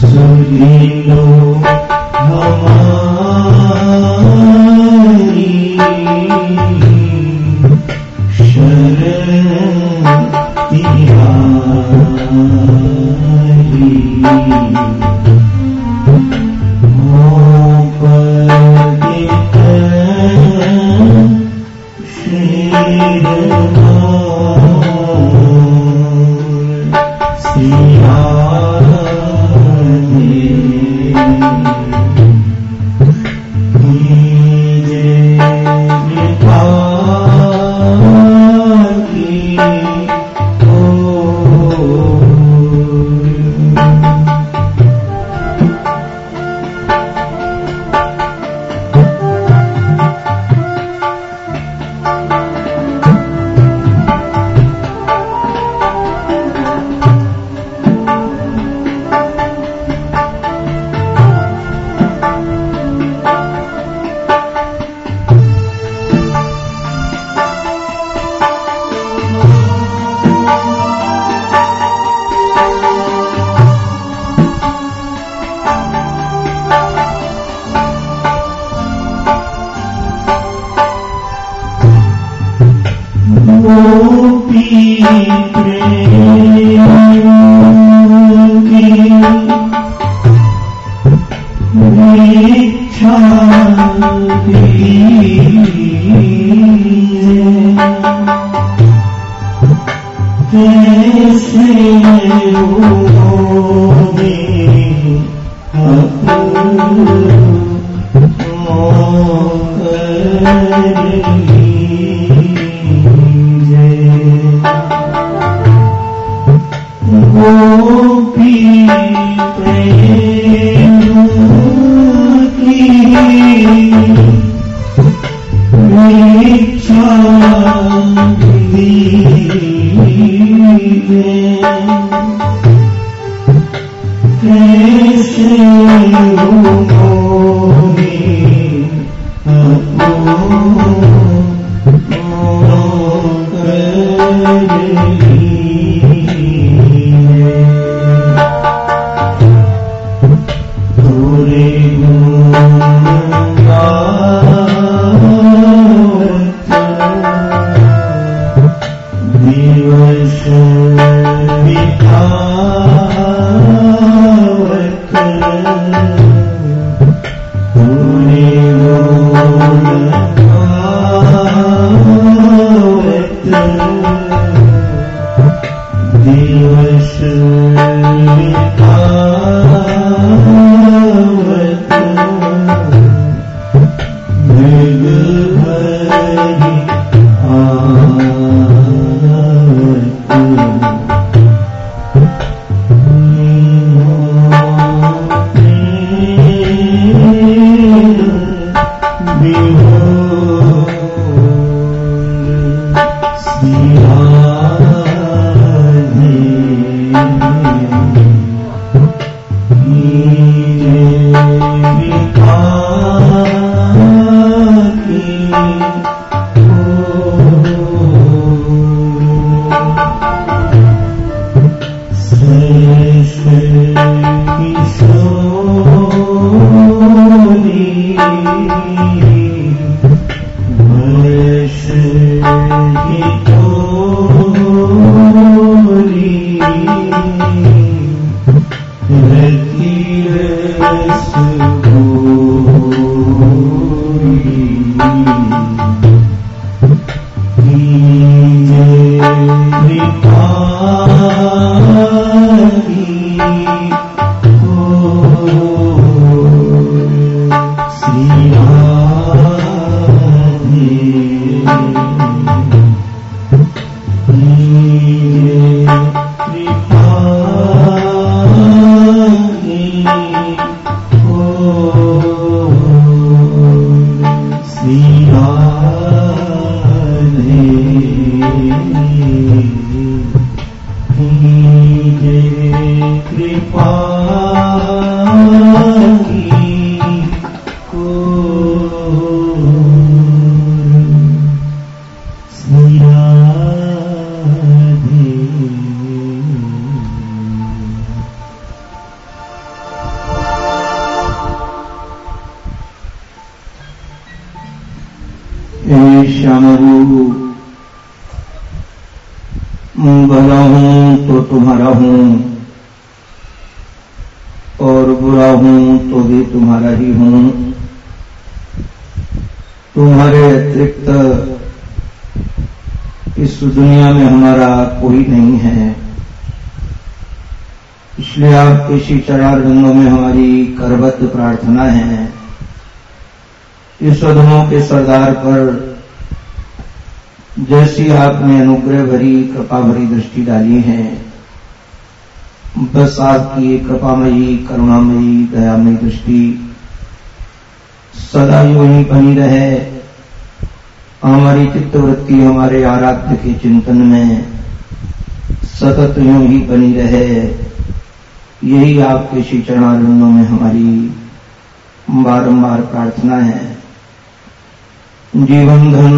सुन लो हमारी Amen. दुनिया में हमारा कोई नहीं है। इसलिए आपके श्री चरणारविंदों में हमारी करबद्ध प्रार्थना है। इस अधमों के सरदार पर जैसी आपने अनुग्रह भरी, कृपा भरी दृष्टि डाली है, बस आपकी कृपामयी, करुणामयी, दयामयी दृष्टि सदा यूँ ही बनी रहे। हमारी चित्तवृत्ति, हमारे आराध्य के चिंतन में सतत यूँ ही बनी रहे। यही आपके श्री चरणारिंदों में हमारी बारंबार प्रार्थना है। जीवन धन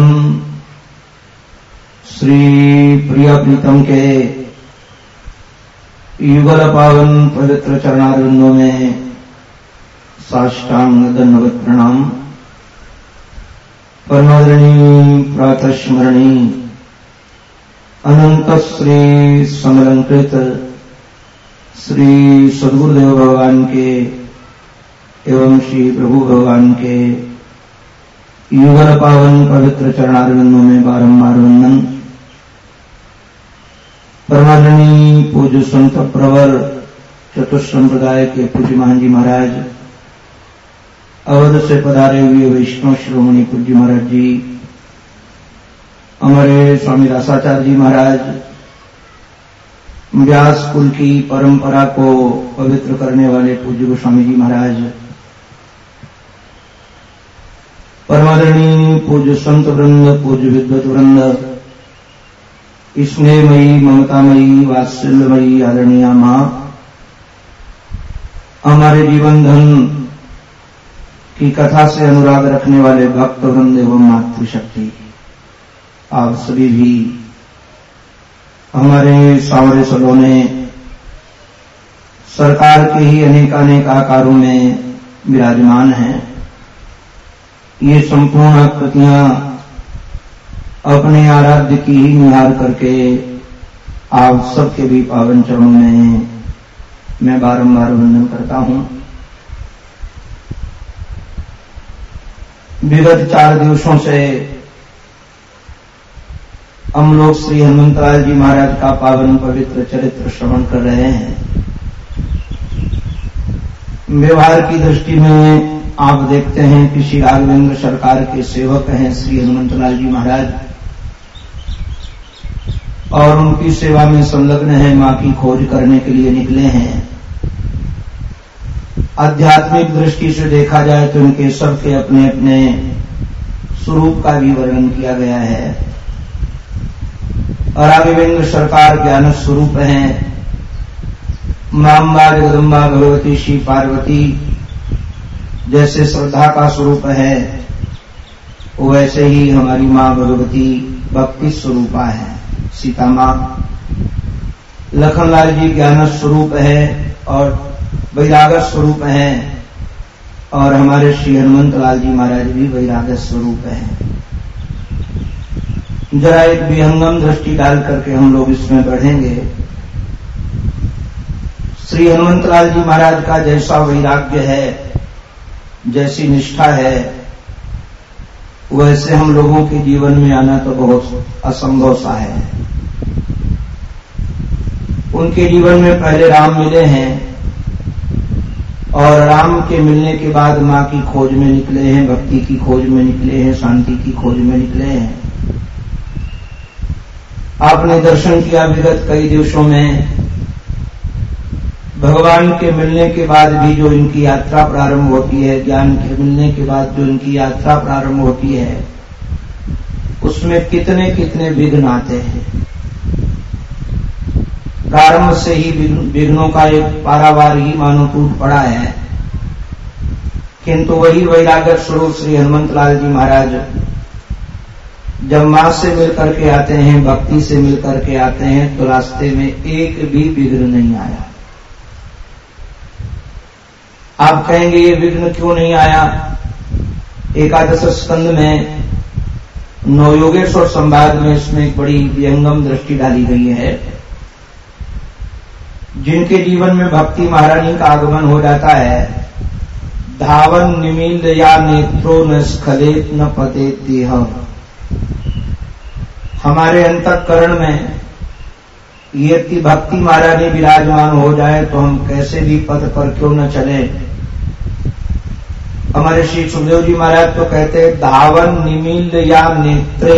श्री प्रिया प्रीतम के युगल पावन पवित्र चरणारिंदों में साष्टांग धन्यवत प्रणाम। परमादरणी प्रातस्मरणी अनंत श्री समलंकृत श्री सदगुरुदेव भगवान के एवं श्री प्रभु भगवान के युगल पावन पवित्र चरणारविंदों में बारंबार वंदन परमादरणी पूज्य संत प्रवर चतुष्संप्रदाय के पूज्य महाजी महाराज अवध से पधारे हुए वैष्णव श्रोमणी पूज्य महाराज जी, हमारे स्वामी रासाचार्य जी महाराज, व्यास कुल की परंपरा को पवित्र करने वाले पूज्य गोस्वामी जी महाराज, परमादरणी पूज्य संत वृंद, पूज्य विद्वत वृंद, स्नेहमयी, ममतामयी, वात्सल्यमयी, आदरणीय माँ, हमारे जीवन धन की कथा से अनुराग रखने वाले भक्त वृंद एवं मातृशक्ति। आप सभी भी हमारे सावरे सलोने सरकार के ही अनेक अनेक आकारों में विराजमान हैं। ये संपूर्ण आकृतियाँ अपने आराध्य की ही निहार करके आप सबके भी पावन चरणों में मैं बारंबार वंदन करता हूँ। विगत चार दिवसों से हम लोग श्री हनुमंतलाल जी महाराज का पावन पवित्र चरित्र श्रवण कर रहे हैं। व्यवहार की दृष्टि में आप देखते हैं कि श्री राघवेंद्र सरकार के सेवक हैं श्री हनुमंतलाल जी महाराज। और उनकी सेवा में संलग्न है, माँ की खोज करने के लिए निकले हैं। आध्यात्मिक दृष्टि से देखा जाए तो इनके सबके अपने अपने स्वरूप का भी वर्णन किया गया है। और सरकार ज्ञान स्वरूप है। माम्बा जगदम्बा, भगवती, श्री पार्वती जैसे श्रद्धा का स्वरूप है, वैसे ही हमारी माँ भगवती भक्ति स्वरूपा है। सीता माँ लखनलाल जी ज्ञान स्वरूप है और वैराग स्वरूप है। और हमारे श्री हनुमंत लाल जी महाराज भी वैराग स्वरूप है। जरा एक विहंगम दृष्टि डाल करके हम लोग इसमें बढ़ेंगे। श्री हनुमंत लाल जी महाराज का जैसा वैराग्य है, जैसी निष्ठा है, वैसे हम लोगों के जीवन में आना तो बहुत असंभव सा है। उनके जीवन में पहले राम मिले हैं और राम के मिलने के बाद माँ की खोज में निकले हैं, भक्ति की खोज में निकले हैं, शांति की खोज में निकले हैं। आपने दर्शन किया विगत कई दिवसों में। भगवान के मिलने के बाद भी जो इनकी यात्रा प्रारंभ होती है, ज्ञान के मिलने के बाद जो इनकी यात्रा प्रारंभ होती है, उसमें कितने कितने विघ्न आते हैं। प्रारंभ से ही विघ्नों का एक पारावार ही मानो टूट पड़ा है। किंतु वही वैरागत स्वरूप श्री हनुमत लाल जी महाराज जब माँ से मिलकर के आते हैं, भक्ति से मिलकर के आते हैं तो रास्ते में एक भी विघ्न नहीं आया। आप कहेंगे, ये विघ्न क्यों नहीं आया? एकादश स्कंद में नवयोगेश्वर संवाद में इसमें एक बड़ी व्यंगम दृष्टि डाली गई है। जिनके जीवन में भक्ति महारानी का आगमन हो जाता है, धावन निमिल या नेत्रो न स्खलेत न पते देह हमारे अंतकरण में यदि भक्ति महारानी विराजमान हो जाए तो हम कैसे भी पद पर क्यों न चले? हमारे श्री सुखदेव जी महाराज तो कहते हैं, धावन निमिल या नेत्रे।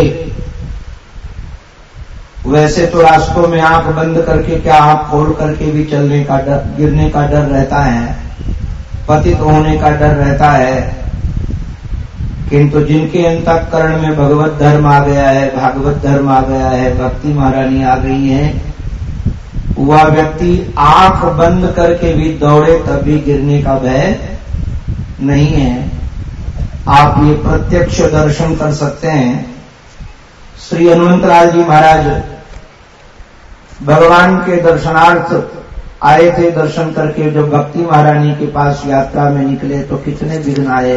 वैसे तो रास्तों में आँख बंद करके क्या आँख खोल करके भी चलने का डर, गिरने का डर रहता है? पतित होने का डर रहता है। किंतु जिनके अंतकरण में भगवत धर्म आ गया है, भागवत धर्म आ गया है, भक्ति महारानी आ गई है, वह व्यक्ति आँख बंद करके भी दौड़े तब भी गिरने का भय नहीं है। आप ये प्रत्यक्ष दर्शन कर सकते हैं। श्री हनुमंतलाल जी महाराज भगवान के दर्शनार्थ आए थे दर्शन करके, जब भक्ति महारानी के पास यात्रा में निकले तो कितने विघ्न आए।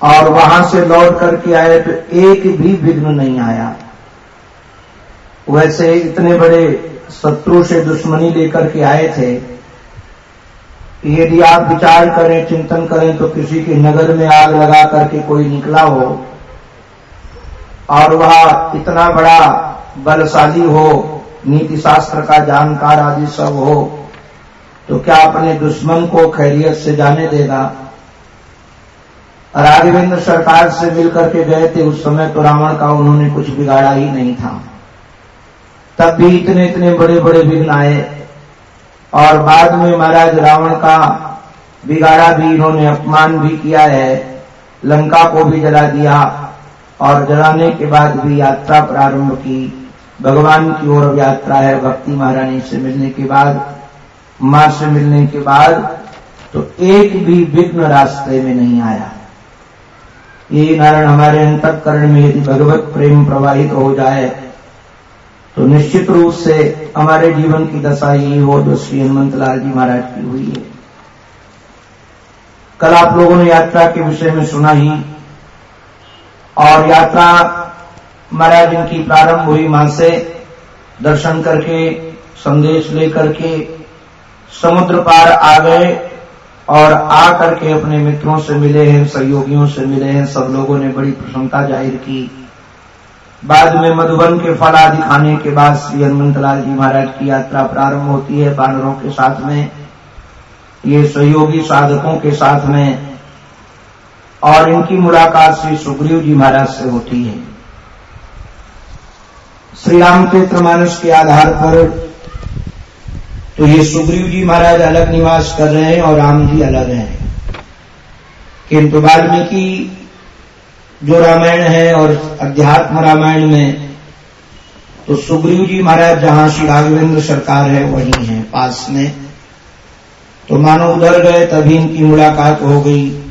और वहाँ से लौट करके आए तो एक भी विघ्न नहीं आया। वैसे इतने बड़े शत्रु से दुश्मनी लेकर के आए थे। यदि आप विचार करें, चिंतन करें तो किसी के नगर में आग लगा करके कोई निकला हो, और वह इतना बड़ा बलशाली हो नीति शास्त्र का जानकार आदि सब हो तो क्या अपने दुश्मन को खैरियत से जाने देगा? राघवेंद्र सरकार से मिलकर के गए थे, उस समय तो रावण का उन्होंने कुछ बिगाड़ा ही नहीं था। तब भी इतने इतने बड़े बड़े विघ्न आए, और बाद में महाराज रावण का बिगाड़ा भी इन्होंने, अपमान भी किया है, लंका को भी जला दिया, और जलाने के बाद भी यात्रा प्रारंभ की। भगवान की ओर यात्रा है भक्ति महारानी से मिलने के बाद, माँ से मिलने के बाद तो एक भी विघ्न रास्ते में नहीं आया। ये नारायण हमारे अंतकरण में यदि भगवत प्रेम प्रवाहित हो जाए तो निश्चित रूप से हमारे जीवन की दशा यही हो जो श्री हनुमंत लाल जी महाराज की हुई है। कल आप लोगों ने यात्रा के विषय में सुना ही, और यात्रा महाराज इनकी प्रारंभ हुई माँ से दर्शन करके, संदेश लेकर के समुद्र पार आ गए और आ करके अपने मित्रों से मिले हैं, सहयोगियों से मिले हैं, सब लोगों ने बड़ी प्रसन्नता ज़ाहिर की। बाद में मधुबन के फल आदि खाने के बाद श्री हनुमंतलाल जी महाराज की यात्रा प्रारंभ होती है बानरों के साथ में। ये सहयोगी साधकों के साथ में और इनकी मुलाकात श्री सुग्रीव जी महाराज से होती है। श्री रामचरित्र मानस के आधार पर तो ये सुग्रीव जी महाराज अलग निवास कर रहे हैं और राम जी अलग हैं। किंतु वाल्मीकि जो रामायण है और अध्यात्म रामायण में तो सुग्रीव जी महाराज जहाँ श्री राघवेंद्र सरकार है, वहीं है, पास में। तो मानो उधर गए, तभी इनकी मुलाकात हो गई।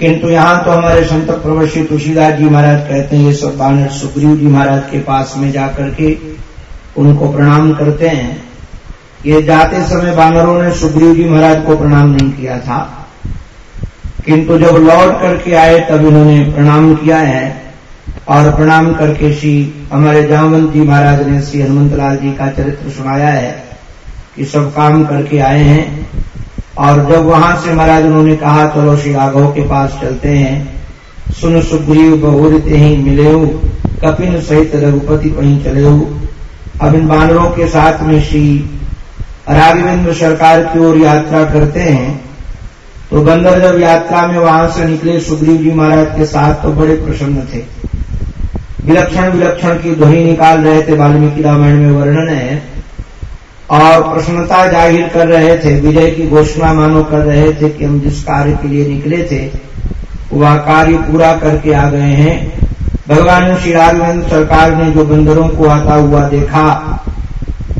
किंतु यहाँ तो हमारे संत प्रवशी तुलसीदास जी महाराज कहते हैं, ये सब बानर सुग्रीव जी महाराज के पास में जाकर के उनको प्रणाम करते हैं। ये जाते समय बानरों ने सुग्रीव जी महाराज को प्रणाम नहीं किया था। किंतु जब लौट करके आए, तब इन्होंने प्रणाम किया है और प्रणाम करके श्री हमारे जामवंत जी महाराज ने श्री हनुमंत लाल जी का चरित्र सुनाया है कि सब काम करके आए हैं। और जब वहाँ से महाराज उन्होंने कहा चलो श्री राघव के पास चलते हैं। सुन सुग्रीव बहुरते ही मिले कपिन सहित रघुपति कहीं चले अब इन बानरों के साथ में श्री राघवेंद्र सरकार की ओर यात्रा करते हैं। तो बंदर जब यात्रा में वहाँ से निकले सुग्रीव जी महाराज के साथ तो बड़े प्रसन्न थे। विलक्षण विलक्षण की ध्वनि निकाल रहे थे वाल्मीकि रामायण में वर्णन है। और प्रसन्नता ज़ाहिर कर रहे थे, विजय की घोषणा मानो कर रहे थे कि हम जिस कार्य के लिए निकले थे, वह कार्य पूरा करके आ गए हैं। भगवान श्री राघवेंद्र सरकार ने जो बंदरों को आता हुआ देखा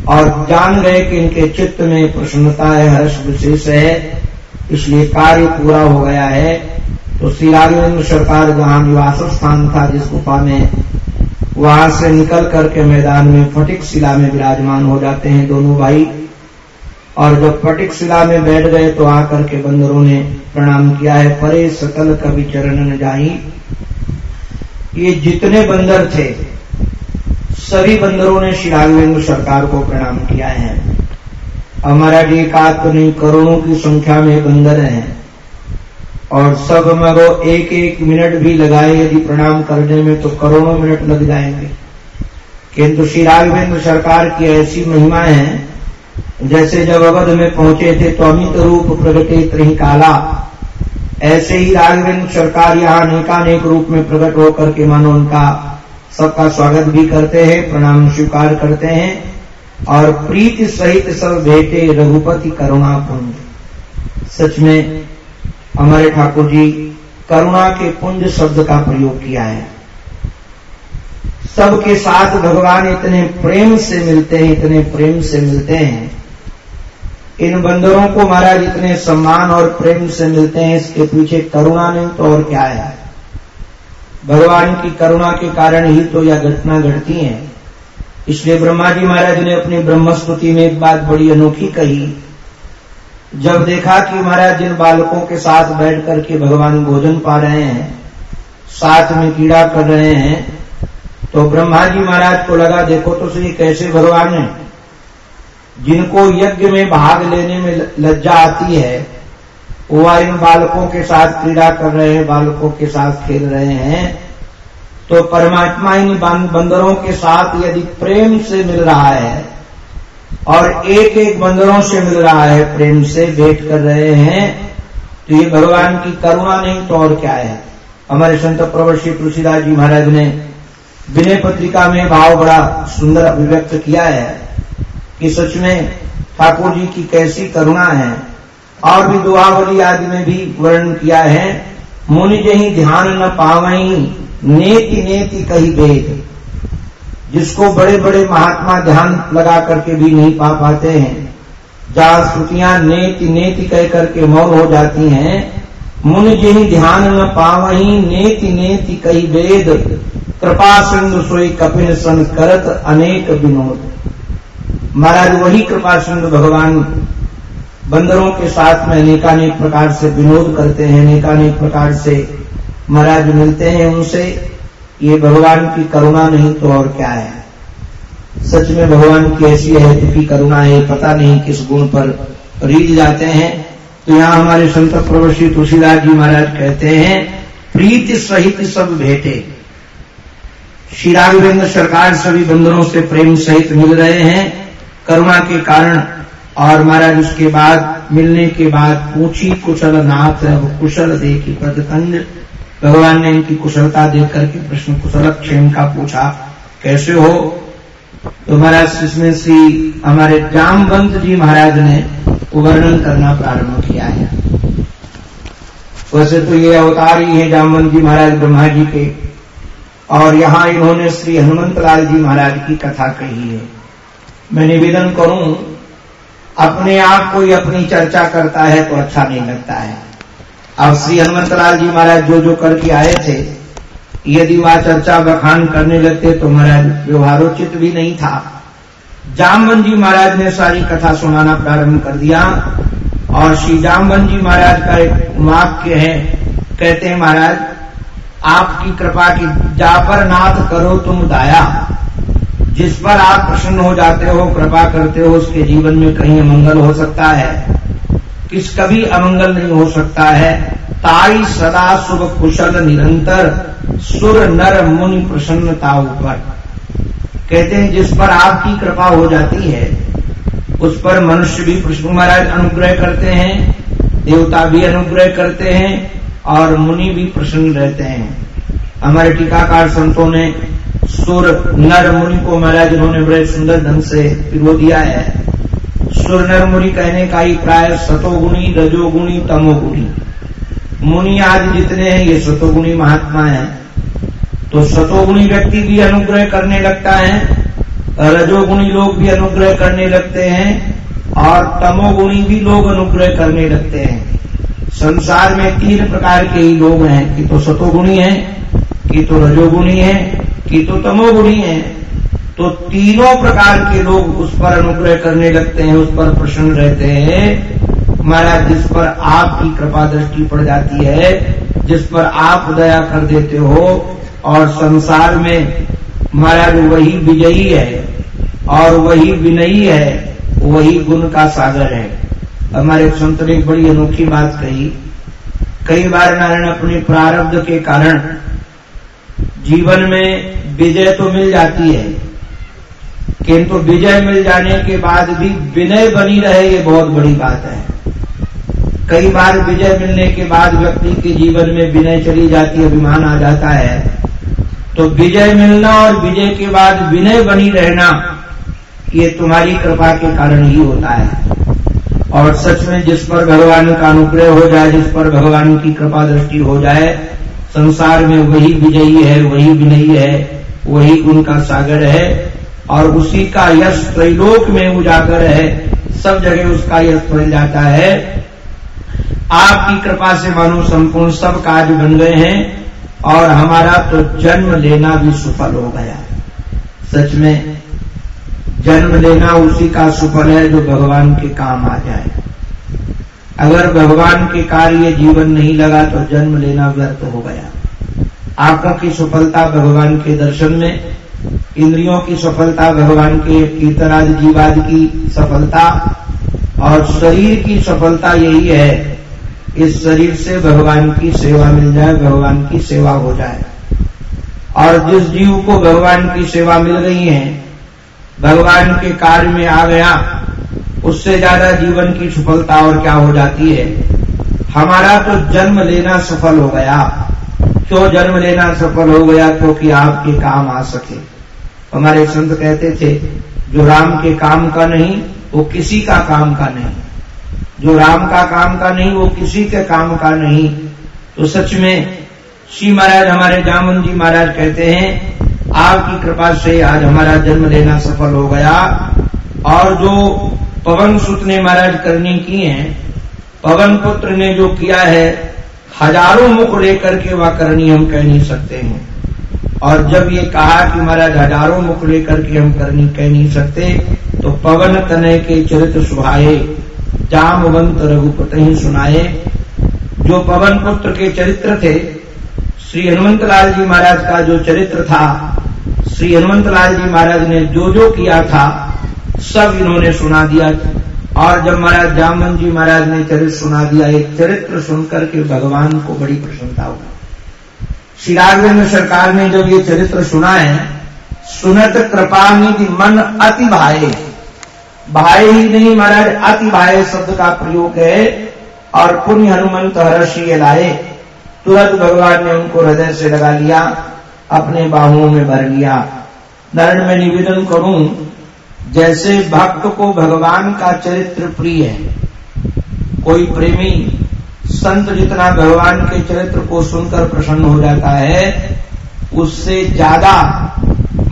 और जान गए कि इनके चित्त में प्रसन्नता है, हर्ष विशेष है, इसलिए कार्य पूरा हो गया है। तो श्री राघवेंद्र सरकार जहाँ निवास स्थान था, जिस गुफा में वहाँ से निकल करके मैदान में फटिक शिला में विराजमान हो जाते हैं दोनों भाई। और जब फटिक शिला में बैठ गए तो आकर के बंदरों ने प्रणाम किया है, परे सकल कवि चरण न जाई। ये जितने बंदर थे, सभी बंदरों ने राघवेंद्र सरकार को प्रणाम किया है। हमारा जी का तो नहीं, करोड़ों की संख्या में बंदर हैं। और सब मगो एक एक मिनट भी लगाए, यदि प्रणाम करने में तो करोड़ों मिनट लग जाएँगे। किंतु श्री राघवेंद्र सरकार की ऐसी महिमा है, जैसे जब अवध में पहुँचे थे तो अमित रूप प्रगटे त्रही काला। ऐसे ही राघवेंद्र सरकार यहाँ अनेकानेक रूप में प्रकट होकर के मानो उनका सबका स्वागत भी करते हैं, प्रणाम स्वीकार करते हैं, और प्रीति सहित सब बेटे रघुपति करुणा पुंज सच में हमारे ठाकुर जी, करुणा के पुंज शब्द का प्रयोग किया है। सबके साथ भगवान इतने प्रेम से मिलते हैं, इतने प्रेम से मिलते हैं। इन बंदरों को महाराज इतने सम्मान और प्रेम से मिलते हैं, इसके पीछे करुणा नहीं तो और क्या है? भगवान की करुणा के कारण ही तो यह घटना घटती है। इसलिए ब्रह्मा जी महाराज ने अपनी ब्रह्मस्तुति में एक बात बड़ी अनोखी कही। जब देखा कि महाराज जिन बालकों के साथ बैठ करके भगवान भोजन पा रहे हैं, साथ में कीड़ा कर रहे हैं तो ब्रह्मा जी महाराज को लगा, देखो तो सही कैसे भगवान है। जिनको यज्ञ में भाग लेने में लज्जा आती है वह इन बालकों के साथ क्रीड़ा कर रहे हैं, बालकों के साथ खेल रहे हैं तो परमात्मा इन बंदरों के साथ यदि प्रेम से मिल रहा है और एक एक बंदरों से मिल रहा है प्रेम से भेंट कर रहे हैं। तो ये भगवान की करुणा नहीं तो और क्या है? हमारे संत प्रवर श्री तुलसीदास जी महाराज ने विनय पत्रिका में भाव बड़ा सुंदर अभिव्यक्त किया है कि सच में ठाकुर जी की कैसी करुणा है। और भी दुआवली आदि में भी वर्णन किया है, मुनि जही ध्यान न पावई नेति नेति कही वेद जिसको बड़े बड़े महात्मा ध्यान लगा करके भी नहीं पा पाते हैं। जहाँ स्तुतियाँ नेति नेति कह करके मौन हो जाती हैं। मुनि जही ध्यान न पावही नेति नेति कही वेद। कृपा सिंधु सोई कपिन सन करत अनेक विनोद। महाराज, वही कृपा सिंधु भगवान बंदरों के साथ में अनेकानेक प्रकार से विनोद करते हैं, अनेकानेक प्रकार से महाराज मिलते हैं उनसे। ये भगवान की करुणा नहीं तो और क्या है? सच में भगवान की ऐसी है की करुणा है, पता नहीं किस गुण पर रीझ जाते हैं। तो यहाँ हमारे संत प्रवशी तुलसीदास जी महाराज कहते हैं, प्रीति सहित सब भेटे। श्री राघवेंद्र सरकार सभी बंदरों से प्रेम सहित मिल रहे हैं। करुणा के कारण और महाराज उसके बाद, मिलने के बाद पूछी कुशल नाथ कुशल देखी पदकंज भगवान ने इनकी कुशलता देख करके प्रश्न कुशल क्षेम का पूछा, कैसे हो? तो महाराज इसमें श्री हमारे जामवंत जी महाराज ने वर्णन करना प्रारंभ किया है। वैसे तो ये अवतार ही है जामवंत जी महाराज ब्रह्मा जी के, और यहाँ इन्होंने श्री हनुमंत लाल जी महाराज की कथा कही है। मैं निवेदन करूँ, अपने आप को कोई अपनी चर्चा करता है तो अच्छा नहीं लगता है। अब श्री हनुमतलाल जी महाराज जो जो करके आए थे, यदि वह चर्चा बखान करने लगते तो महाराज व्यवहारोचित भी नहीं था। जामवन जी महाराज ने सारी कथा सुनाना प्रारंभ कर दिया और श्री जामवन जी महाराज का एक वाक्य है, कहते हैं महाराज, आपकी कृपा की जापर नाथ करो तुम दाया। जिस पर आप प्रसन्न हो जाते हो, कृपा करते हो, उसके जीवन में कहीं मंगल हो सकता है। किस कभी अमंगल नहीं हो सकता है। ताई सदा शुभ कुशल निरंतर, सुर नर मुनि प्रसन्नता ऊपर। कहते हैं, जिस पर आपकी कृपा हो जाती है, उस पर मनुष्य भी कृष्ण महाराज अनुग्रह करते हैं, देवता भी अनुग्रह करते हैं, और मुनि भी प्रसन्न रहते हैं। हमारे टीकाकार संतों ने सुर नर मुनि को महाराज उन्होंने बड़े सुंदर ढंग से पिरो दिया है। सुर नर मुनि कहने का ही प्राय सतोगुणी, रजोगुणी, तमोगुणी। मुनि आज जितने हैं, ये सतोगुणी महात्मा है। तो सतोगुणी व्यक्ति भी अनुग्रह करने लगता है, रजोगुणी लोग भी अनुग्रह करने लगते हैं, और तमोगुणी भी लोग अनुग्रह करने लगते हैं। संसार में तीन प्रकार के ही लोग हैं, कि तो सतोगुणी है, कि तो रजोगुणी है, कि तो तमोगुणी है। तो तीनों प्रकार के लोग उस पर अनुग्रह करने लगते हैं, उस पर प्रसन्न रहते हैं। महाराज जिस पर आपकी कृपा दृष्टि पड़ जाती है, जिस पर आप दया कर देते हो, और संसार में महाराज वही विजयी है, और वही विनयी है, वही गुण का सागर है। हमारे संत ने बड़ी अनोखी बात कही। कई बार नारायण अपने प्रारब्ध के कारण जीवन में विजय तो मिल जाती है किंतु विजय मिल जाने के बाद भी विनय बनी रहे, ये बहुत बड़ी बात है। कई बार विजय मिलने के बाद व्यक्ति के जीवन में विनय चली जाती है, अभिमान आ जाता है। तो विजय मिलना और विजय के बाद विनय बनी रहना, ये तुम्हारी कृपा के कारण ही होता है। और सच में जिस पर भगवान का अनुग्रह हो जाए, जिस पर भगवान की कृपा दृष्टि हो जाए, संसार में वही विजयी है, वही विनयी है, वही उनका सागर है। और उसी का यश त्रैलोक में उजागर है। सब जगह उसका यश फैल जाता है। आपकी कृपा से मानो संपूर्ण सब कार्य बन गए हैं और हमारा तो जन्म लेना भी सफल हो गया। सच में, जन्म लेना उसी का सुफल है जो भगवान के काम आ जाए। अगर भगवान के कार्य जीवन नहीं लगा तो जन्म लेना व्यर्थ हो गया। आँखों की सफलता भगवान के दर्शन में इंद्रियों की सफलता, भगवान के कीर्तनाद, जीवाद की सफलता और शरीर की सफलता यही है इस शरीर से भगवान की सेवा मिल जाए, भगवान की सेवा हो जाए। और जिस जीव को भगवान की सेवा मिल गई है, भगवान के कार्य में आ गया, उससे ज़्यादा जीवन की सफलता और क्या हो जाती है? हमारा तो जन्म लेना सफल हो गया। क्यों जन्म लेना सफल हो गया? क्योंकि आपके काम आ सके। हमारे संत कहते थे, जो राम के काम का नहीं, वो किसी का काम का नहीं। जो राम का काम का नहीं, वो किसी के काम का नहीं। तो सच में, श्री महाराज, हमारे जामन जी महाराज कहते हैं, आपकी कृपा से आज हमारा जन्म लेना सफल हो गया। और जो पवन सुत ने महाराज करनी की है, पवन पुत्र ने जो किया है, हज़ारों मुख लेकर के वह करनी हम कह नहीं सकते हैं। और जब ये कहा कि महाराज हज़ारों मुख लेकर के हम करनी कह नहीं सकते तो पवन तनय के चरित्र सुहाये जामवंत रघुपत ही सुनाए। जो पवन पुत्र के चरित्र थे, श्री हनुमंत लाल जी महाराज का जो चरित्र था, श्री हनुमंत लाल जी महाराज ने जो जो किया था, सब इन्होंने सुना दिया। और जब महाराज जामन जी महाराज ने चरित्र सुना दिया, एक चरित्र सुनकर के भगवान को बड़ी प्रसन्नता हुई। राघवेंद्र सरकार ने जब ये चरित्र सुना है, सुनत कृपा निधि मन अति भाई भाई ही नहीं महाराज, अति भाई शब्द का प्रयोग है और पुण्य हनुमंत हर्षी लाए। तुरंत भगवान ने उनको हृदय से लगा लिया, अपने बाहुओं में भर लिया। नारायण, में निवेदन करूँ, जैसे भक्त को भगवान का चरित्र प्रिय है, कोई प्रेमी संत जितना भगवान के चरित्र को सुनकर प्रसन्न हो जाता है, उससे ज़्यादा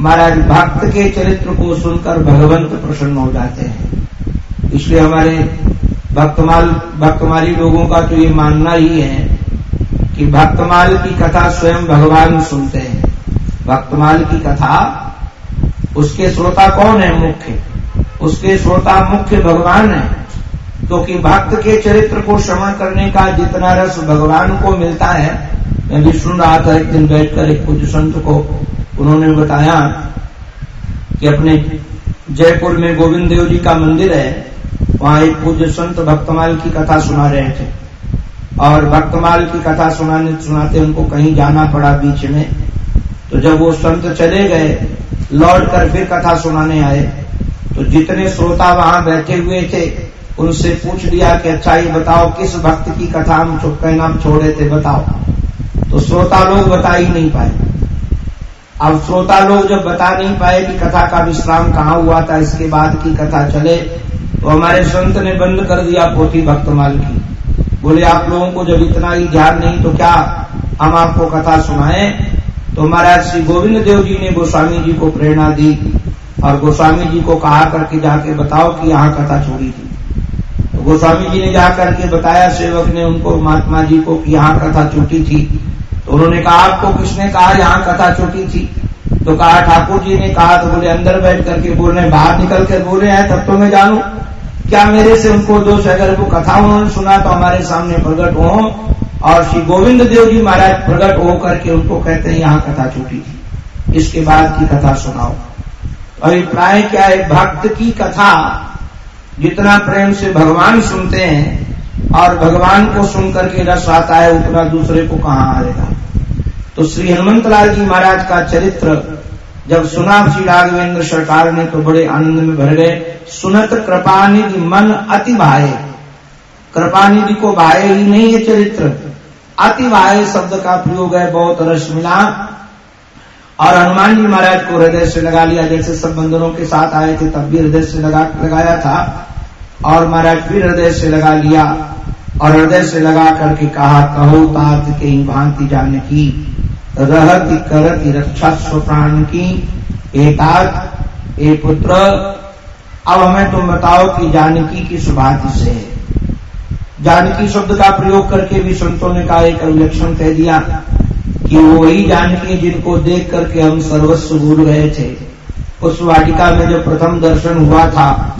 महाराज भक्त के चरित्र को सुनकर भगवंत प्रसन्न हो जाते हैं। इसलिए हमारे भक्तमाल, भक्तमाली लोगों का तो ये मानना ही है कि भक्तमाल की कथा स्वयं भगवान सुनते हैं। भक्तमाल की कथा, उसके श्रोता कौन है मुख्य? उसके श्रोता मुख्य भगवान है। क्योंकि तो भक्त के चरित्र को श्रवण करने का जितना रस भगवान को मिलता है, मैं भी सुन रहा था एक दिन बैठकर एक पूज्य संत को। उन्होंने बताया कि अपने जयपुर में गोविंद देव जी का मंदिर है, वहाँ एक पूज्य संत भक्तमाल की कथा सुना रहे थे। और भक्तमाल की कथा सुनाने सुनाते उनको कहीं जाना पड़ा बीच में। तो जब वो संत चले गए लौट कर फिर कथा सुनाने आए। तो जितने श्रोता वहाँ बैठे हुए थे उनसे पूछ लिया कि अच्छा ये बताओ, किस भक्त की कथा हम कहना छोड़े थे, बताओ। तो श्रोता लोग बता ही नहीं पाए। अब श्रोता लोग जब बता नहीं पाए कि कथा का विश्राम कहाँ हुआ था, इसके बाद की कथा चले तो हमारे संत ने बंद कर दिया पोथी भक्तमाल की। बोले, आप लोगों को जब इतना ही ध्यान नहीं तो क्या हम आपको कथा सुनाए? तो महाराज श्री गोविंद देव जी ने गोस्वामी जी को प्रेरणा दी और गोस्वामी जी को कहा करके जाके बताओ कि यहाँ कथा छोड़ी थी। गोस्वामी जी ने जाकर के बताया, सेवक ने उनको, महात्मा जी को कि यहाँ कथा छूटी थी। तो उन्होंने कहा, आपको किसने कहा, यहाँ कथा छोटी थी? तो कहा, ठाकुर जी ने कहा तो बोले, अंदर बैठ करके बोल रहे बाहर निकल कर बोले हैं, तब तो मैं जानू। क्या मेरे से उनको दोष अगर वो कथा उन्होंने सुना तो हमारे सामने प्रकट हो। और श्री गोविंद देव जी महाराज प्रकट होकर के उनको कहते हैं, यहाँ कथा छूटी थी। इसके बाद की कथा सुनाओ। अभिप्राय क्या है? भक्त की कथा। जितना प्रेम से भगवान सुनते हैं और भगवान को सुनकर के रस आता है उतना दूसरे को कहा आएगा तो श्री हनुमत लाल जी महाराज का चरित्र जब सुना श्री राघवेंद्र सरकार ने तो बड़े आनंद में भर गए। सुनत कृपानिधि मन अति भाए। कृपानिधि को भाए ही नहीं ये चरित्र। अति भाए शब्द का प्रयोग है, बहुत रस मिला। और हनुमान जी महाराज को हृदय से लगा लिया, जैसे सब बंदरों के साथ आए थे, तब भी हृदय से लगा, लगाया था। और महाराज फिर हृदय से लगा लिया और हृदय से लगा करके कहा, कहो तात के भांति जान की, रहती करती रक्षा स्व प्राण की एतात ए पुत्र, अब हमें तुम बताओ कि जानकी किस बात से जानकी शब्द का प्रयोग करके भी संतों ने कहा, एक अभिलक्षण कह दिया कि वो वही जानकी जिनको देख करके हम सर्वस्व भूल गए थे। उस वाटिका में जो प्रथम दर्शन हुआ था,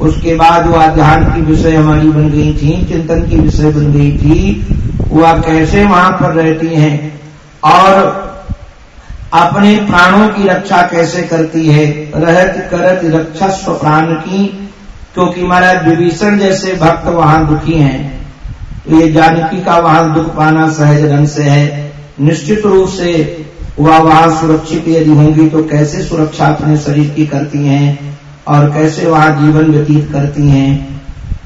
उसके बाद वह ध्यान की विषय हमारी बन गई थी, चिंतन की विषय बन गई थी। वह कैसे वहाँ पर रहती हैं और अपने प्राणों की रक्षा कैसे करती है? रहत करत रक्षा स्व प्राण की, क्योंकि महाराज विभीषण जैसे भक्त वहाँ दुखी हैं। तो ये जानकी का वहाँ दुख पाना सहज ढंग से है। निश्चित रूप से वह वहाँ सुरक्षित यदि होंगी तो कैसे सुरक्षा अपने शरीर की करती हैं और कैसे वहाँ जीवन व्यतीत करती हैं?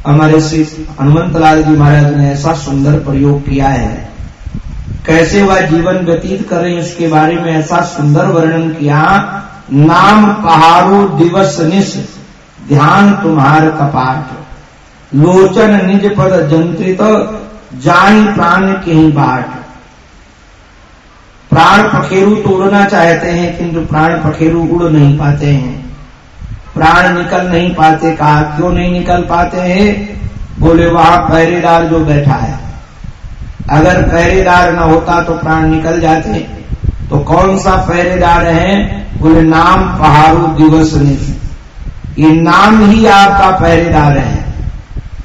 हमारे श्री हनुमत लाल जी महाराज ने ऐसा सुंदर प्रयोग किया है। कैसे वह जीवन व्यतीत कर रही उसके बारे में ऐसा सुंदर वर्णन किया? नाम पहाड़ो दिवस निश ध्यान तुम्हार कपाट। लोचन निज पद जंत्रित, जान प्राण के ही बाट। प्राण पखेरु तो उड़ना चाहते हैं, किंतु प्राण पखेरु उड़ नहीं पाते हैं। प्राण निकल नहीं पाते, कहा, क्यों नहीं निकल पाते हैं? बोले, वहाँ पहरेदार जो बैठा है। अगर पहरेदार न होता तो प्राण निकल जाते। तो कौन सा पहरेदार है? बोले, नाम पहाड़ू दिवस ये नाम ही आपका पहरेदार है।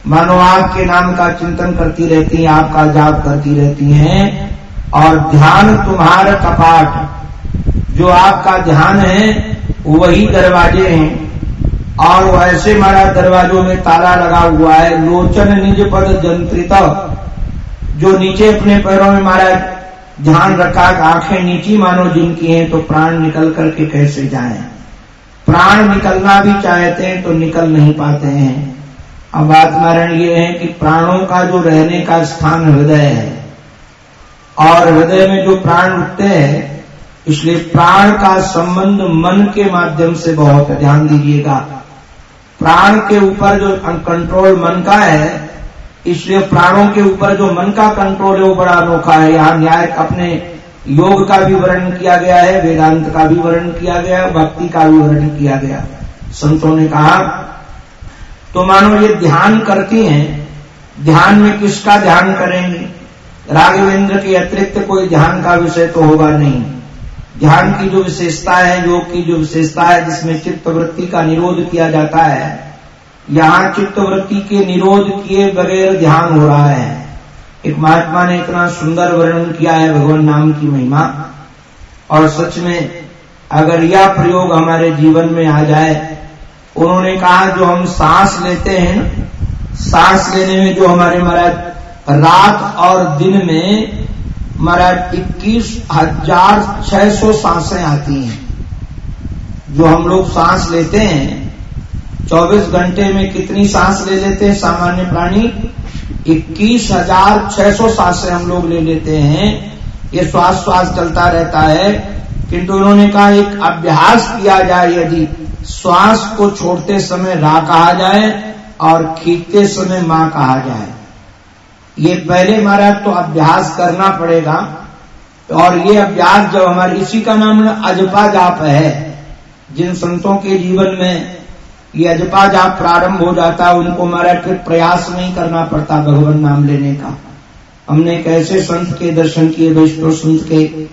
मानो आपके नाम का चिंतन करती रहती है, आपका जाप करती रहती हैं और ध्यान तुम्हारा कपाट जो आपका ध्यान है, वही दरवाजे हैं। और वैसे मारा दरवाजों में ताला लगा हुआ है, लोचन निज पद जंत्रित। जो नीचे अपने पैरों में मारा ध्यान रखा, आँखें नीची मानो जिनकी हैं तो प्राण निकल करके कैसे जाए? प्राण निकलना भी चाहते हैं तो निकल नहीं पाते हैं। अब बात मरण ये है कि प्राणों का जो रहने का स्थान हृदय है और हृदय में जो प्राण उठते हैं, इसलिए प्राण का संबंध मन के माध्यम से बहुत ध्यान दीजिएगा। प्राण के ऊपर जो कंट्रोल मन का है, इसलिए प्राणों के ऊपर जो मन का कंट्रोल है, वो बड़ा अनोखा है। यहाँ न्याय अपने योग का भी वर्णन किया गया है, वेदांत का भी वर्णन किया गया है, भक्ति का भी वर्णन किया गया संतों ने कहा तो मानो ये ध्यान करती हैं, ध्यान में किसका ध्यान करेंगे? राघवेंद्र के अतिरिक्त कोई ध्यान का विषय तो होगा नहीं। ध्यान की जो विशेषता है, योग की जो विशेषता है, जिसमें चित्त वृत्ति का निरोध किया जाता है, यहाँ चित्त वृत्ति के निरोध किए बगैर ध्यान हो रहा है। एक महात्मा ने इतना सुंदर वर्णन किया है भगवान नाम की महिमा। और सच में, अगर यह प्रयोग हमारे जीवन में आ जाए, उन्होंने कहा, जो हम सांस लेते हैं, सांस लेने में जो हमारे महाराज रात और दिन में महाराज इक्कीस हज़ार छह सौ साँसें आती हैं। जो हम लोग सांस लेते हैं, चौबीस घंटे में कितनी सांस ले लेते हैं सामान्य प्राणी? इक्कीस हज़ार छह सौ साँसें हम लोग ले लेते हैं। ये श्वास श्वास चलता रहता है। किंतु उन्होंने कहा, एक अभ्यास किया जाए यदि श्वास को छोड़ते समय रा कहा जाए और खींचते समय माँ कहा जाए। ये पहले महाराज तो अभ्यास करना पड़ेगा। और ये अभ्यास जब हमारे, इसी का नाम अजपा जाप है। जिन संतों के जीवन में ये अजपा जाप प्रारंभ हो जाता है, उनको महाराज फिर प्रयास नहीं करना पड़ता भगवान नाम लेने का। हमने कैसे संत के दर्शन किए, वैष्णव संत के।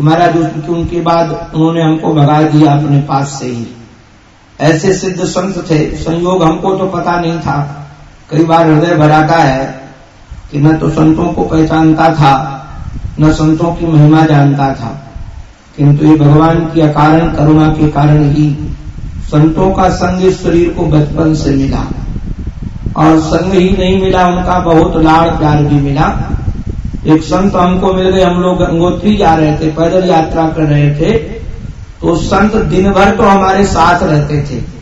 महाराज उनके बाद उन्होंने हमको भगा दिया अपने पास से ही। ऐसे सिद्ध संत थे, संयोग हमको तो पता नहीं था। कई बार हृदय भराता है। कि मैं तो संतों को पहचानता था, न संतों की महिमा जानता था। किंतु ये भगवान की अकारण करुणा के कारण ही संतों का संग इस शरीर को बचपन से मिला। और संग ही नहीं मिला, उनका बहुत लाड़ प्यार भी मिला। एक संत हमको मिल गए, हम लोग गंगोत्री जा रहे थे, पैदल यात्रा कर रहे थे। तो संत दिन भर तो हमारे साथ रहते थे।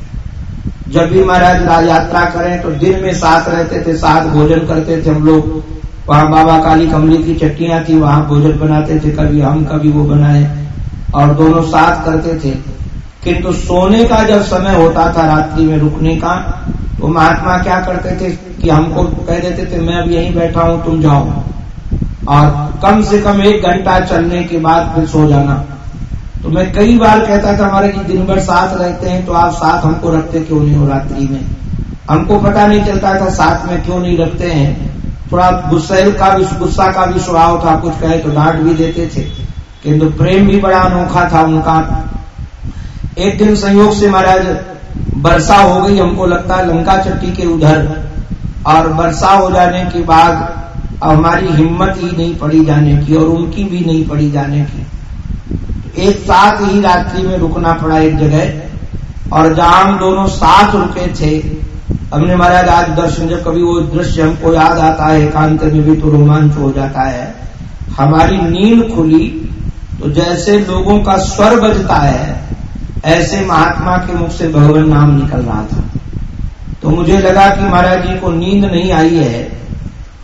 जब भी महाराज यात्रा करें तो दिन में साथ रहते थे, साथ भोजन करते थे हम लोग। वहाँ बाबा काली कमली की चट्टियाँ थी, वहाँ भोजन बनाते थे, कभी हम, कभी वो बनाए। और दोनों साथ करते थे। किंतु सोने का जब समय होता था रात्रि में रुकने का तो महात्मा क्या करते थे कि हमको कह देते थे, मैं अब यहीं बैठा हूँ, तुम जाओ। और कम से कम एक घंटा चलने के बाद फिर सो जाना। तो मैं कई बार कहता था हमारे जी दिन भर साथ रहते हैं तो आप साथ हमको रखते क्यों नहीं हो रात्रि में? हमको पता नहीं चलता था साथ में क्यों नहीं रखते हैं। थोड़ा गुस्सेल का भी, गुस्सा का भी स्वभाव था, कुछ कहे तो डांट भी देते थे। किंतु प्रेम भी बड़ा अनोखा था उनका। एक दिन संयोग से महाराज वर्षा हो गई हमको लगता है लंका चट्टी के उधर। और वर्षा हो जाने के बाद हमारी हिम्मत ही नहीं पड़ी जाने की, और उनकी भी नहीं पड़ी जाने की। एक साथ ही रात्रि में रुकना पड़ा एक जगह, और जहाँ हम दोनों साथ रुके थे, हमने महाराज आज दर्शन जब कभी वो दृश्य हमको याद आता है, एकांत में भी तो रोमांच हो जाता है। हमारी नींद खुली तो जैसे लोगों का स्वर बजता है, ऐसे महात्मा के मुख से भगवान नाम निकल रहा था। तो मुझे लगा कि महाराज जी को नींद नहीं आई है,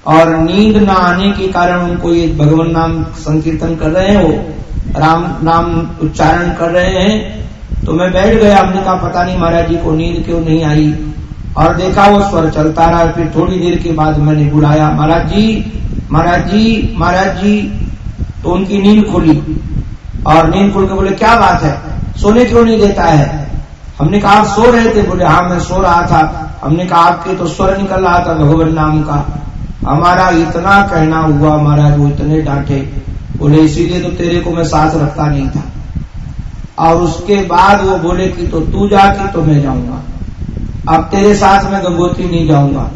और नींद न आने के कारण उनको ये भगवान नाम संकीर्तन कर रहे हैं राम नाम उच्चारण कर रहे हैं तो मैं बैठ गया, हमने कहा, पता नहीं महाराज जी को नींद क्यों नहीं आई? और देखा, वो स्वर चलता रहा, फिर थोड़ी देर के बाद मैंने बुलाया, महाराज जी महाराज जी महाराज जी। तो उनकी नींद खुली, और नींद खुल के बोले, क्या बात है? सोने क्यों नहीं देता है? हमने कहा, आप सो रहे थे? बोले हाँ मैं सो रहा था। हमने कहा, आपके तो स्वर निकल रहा था भगवान नाम का। हमारा इतना कहना हुआ, महाराज, वो इतने डांटे बोले, इसीलिए तो तेरे को मैं साथ रखता नहीं था। और उसके बाद वो बोले कि तो तू जाके तो मैं जाऊँगा। अब तेरे साथ मैं गंगोत्री नहीं जाऊँगा।